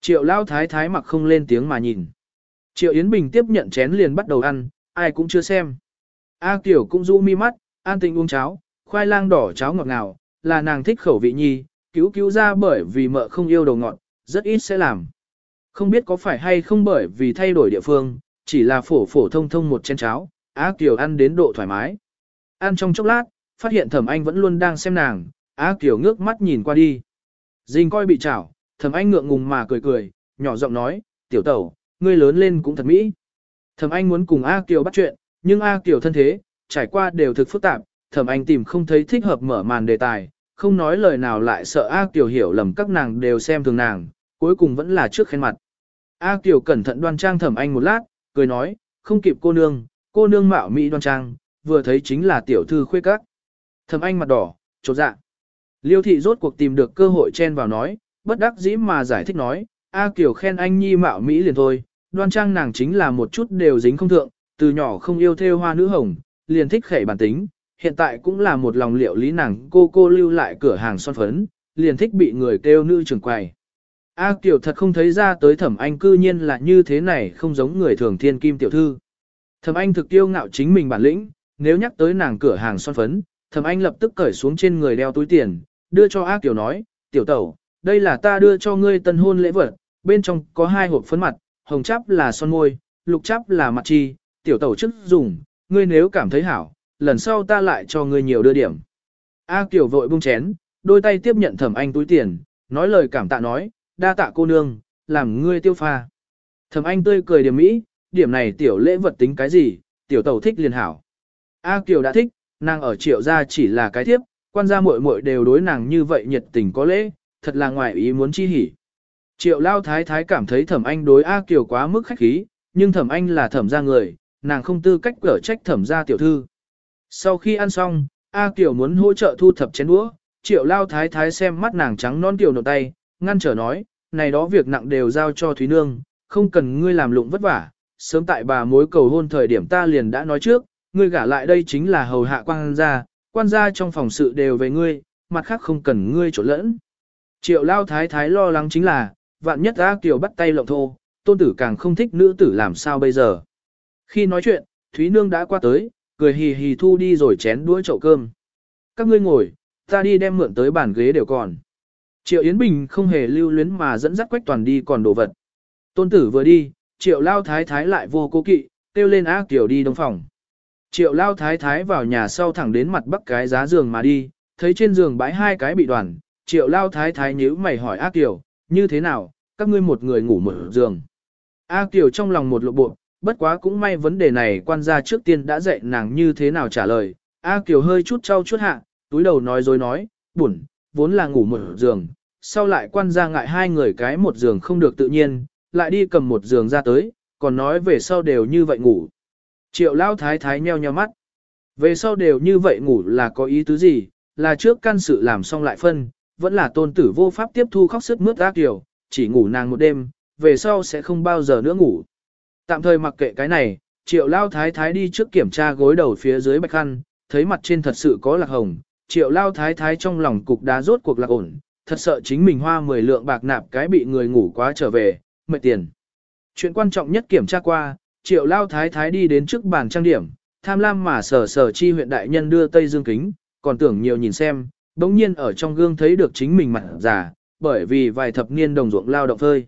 Triệu lao thái thái mặc không lên tiếng mà nhìn. Triệu Yến Bình tiếp nhận chén liền bắt đầu ăn, ai cũng chưa xem. A Kiều cũng rũ mi mắt, an tình uống cháo, khoai lang đỏ cháo ngọt ngào, là nàng thích khẩu vị nhi, cứu cứu ra bởi vì mợ không yêu đồ ngọt, rất ít sẽ làm. Không biết có phải hay không bởi vì thay đổi địa phương, chỉ là phổ phổ thông thông một chén cháo, Á Kiều ăn đến độ thoải mái. Ăn trong chốc lát, phát hiện thẩm anh vẫn luôn đang xem nàng, Á Kiều ngước mắt nhìn qua đi. Dình coi bị chảo, thẩm anh ngượng ngùng mà cười cười, nhỏ giọng nói, tiểu tẩu, ngươi lớn lên cũng thật mỹ. Thẩm anh muốn cùng A Kiều bắt chuyện, nhưng A Kiều thân thế, trải qua đều thực phức tạp, thẩm anh tìm không thấy thích hợp mở màn đề tài, không nói lời nào lại sợ A Kiều hiểu lầm các nàng đều xem thường nàng, cuối cùng vẫn là trước khen mặt. A Kiều cẩn thận đoan trang thẩm anh một lát, cười nói, không kịp cô nương, cô nương mạo mỹ đoan trang, vừa thấy chính là tiểu thư khuê các. Thẩm anh mặt đỏ, chột dạ. Liêu thị rốt cuộc tìm được cơ hội chen vào nói, bất đắc dĩ mà giải thích nói, A Kiều khen anh nhi mạo mỹ liền thôi, đoan trang nàng chính là một chút đều dính không thượng, từ nhỏ không yêu theo hoa nữ hồng, liền thích khẩy bản tính, hiện tại cũng là một lòng liệu lý nàng cô cô lưu lại cửa hàng son phấn, liền thích bị người kêu nữ trưởng quầy. A Kiều thật không thấy ra tới thẩm anh cư nhiên là như thế này không giống người thường thiên kim tiểu thư. Thẩm anh thực tiêu ngạo chính mình bản lĩnh, nếu nhắc tới nàng cửa hàng son phấn, thẩm anh lập tức cởi xuống trên người đeo túi tiền, đưa cho A Kiều nói, tiểu tẩu, đây là ta đưa cho ngươi tân hôn lễ vật, bên trong có hai hộp phấn mặt, hồng chắp là son môi, lục chắp là mặt chi, tiểu tẩu chức dùng, ngươi nếu cảm thấy hảo, lần sau ta lại cho ngươi nhiều đưa điểm. A Kiều vội bung chén, đôi tay tiếp nhận thẩm anh túi tiền, nói lời cảm tạ nói, đa tạ cô nương, làm ngươi tiêu pha. Thẩm anh tươi cười điểm mỹ, điểm này tiểu lễ vật tính cái gì, tiểu tẩu thích liền hảo. A Kiều đã thích, nàng ở triệu gia chỉ là cái thiếp, quan gia muội muội đều đối nàng như vậy nhiệt tình có lễ, thật là ngoài ý muốn chi hỉ. Triệu lao thái thái cảm thấy thẩm anh đối A Kiều quá mức khách khí, nhưng thẩm anh là thẩm gia người, nàng không tư cách cở trách thẩm gia tiểu thư. Sau khi ăn xong, A Kiều muốn hỗ trợ thu thập chén đũa, triệu lao thái thái xem mắt nàng trắng non tiểu nộp tay, ngăn trở nói, này đó việc nặng đều giao cho Thúy Nương, không cần ngươi làm lụng vất vả, sớm tại bà mối cầu hôn thời điểm ta liền đã nói trước, ngươi gả lại đây chính là hầu hạ quan gia, quan gia trong phòng sự đều về ngươi, mặt khác không cần ngươi trộn lẫn. Triệu lao thái thái lo lắng chính là, vạn nhất A Kiều bắt tay lộng thô, tôn tử càng không thích nữ tử làm sao bây giờ. Khi nói chuyện, Thúy Nương đã qua tới, cười hì hì thu đi rồi chén đũa chậu cơm. Các ngươi ngồi, ta đi đem mượn tới bàn ghế đều còn. Triệu Yến Bình không hề lưu luyến mà dẫn dắt Quách Toàn đi còn đồ vật. Tôn tử vừa đi, Triệu Lao Thái Thái lại vô cố kỵ, kêu lên ác tiểu đi đông phòng. Triệu Lao Thái Thái vào nhà sau thẳng đến mặt bắc cái giá giường mà đi, thấy trên giường bãi hai cái bị đoàn. Triệu Lao Thái Thái nhíu mày hỏi ác tiểu, như thế nào, các ngươi một người ngủ một giường. Ác tiểu trong lòng một lộ bộ, bất quá cũng may vấn đề này quan gia trước tiên đã dạy nàng như thế nào trả lời. A Kiều hơi chút trau chút hạ, túi đầu nói dối nói, buồn, vốn là ngủ một giường, sau lại quan gia ngại hai người cái một giường không được tự nhiên, lại đi cầm một giường ra tới, còn nói về sau đều như vậy ngủ. Triệu lao thái thái nheo nheo mắt. Về sau đều như vậy ngủ là có ý tứ gì, là trước căn sự làm xong lại phân, vẫn là tôn tử vô pháp tiếp thu khóc sức mướt ác điều chỉ ngủ nàng một đêm, về sau sẽ không bao giờ nữa ngủ. Tạm thời mặc kệ cái này, triệu lao thái thái đi trước kiểm tra gối đầu phía dưới bạch khăn, thấy mặt trên thật sự có lạc hồng, triệu lao thái thái trong lòng cục đá rốt cuộc lạc ổn, thật sợ chính mình hoa 10 lượng bạc nạp cái bị người ngủ quá trở về, mệt tiền. Chuyện quan trọng nhất kiểm tra qua, triệu lao thái thái đi đến trước bàn trang điểm, tham lam mà sở sở chi huyện đại nhân đưa Tây Dương kính, còn tưởng nhiều nhìn xem, bỗng nhiên ở trong gương thấy được chính mình mặt già, bởi vì vài thập niên đồng ruộng lao động phơi.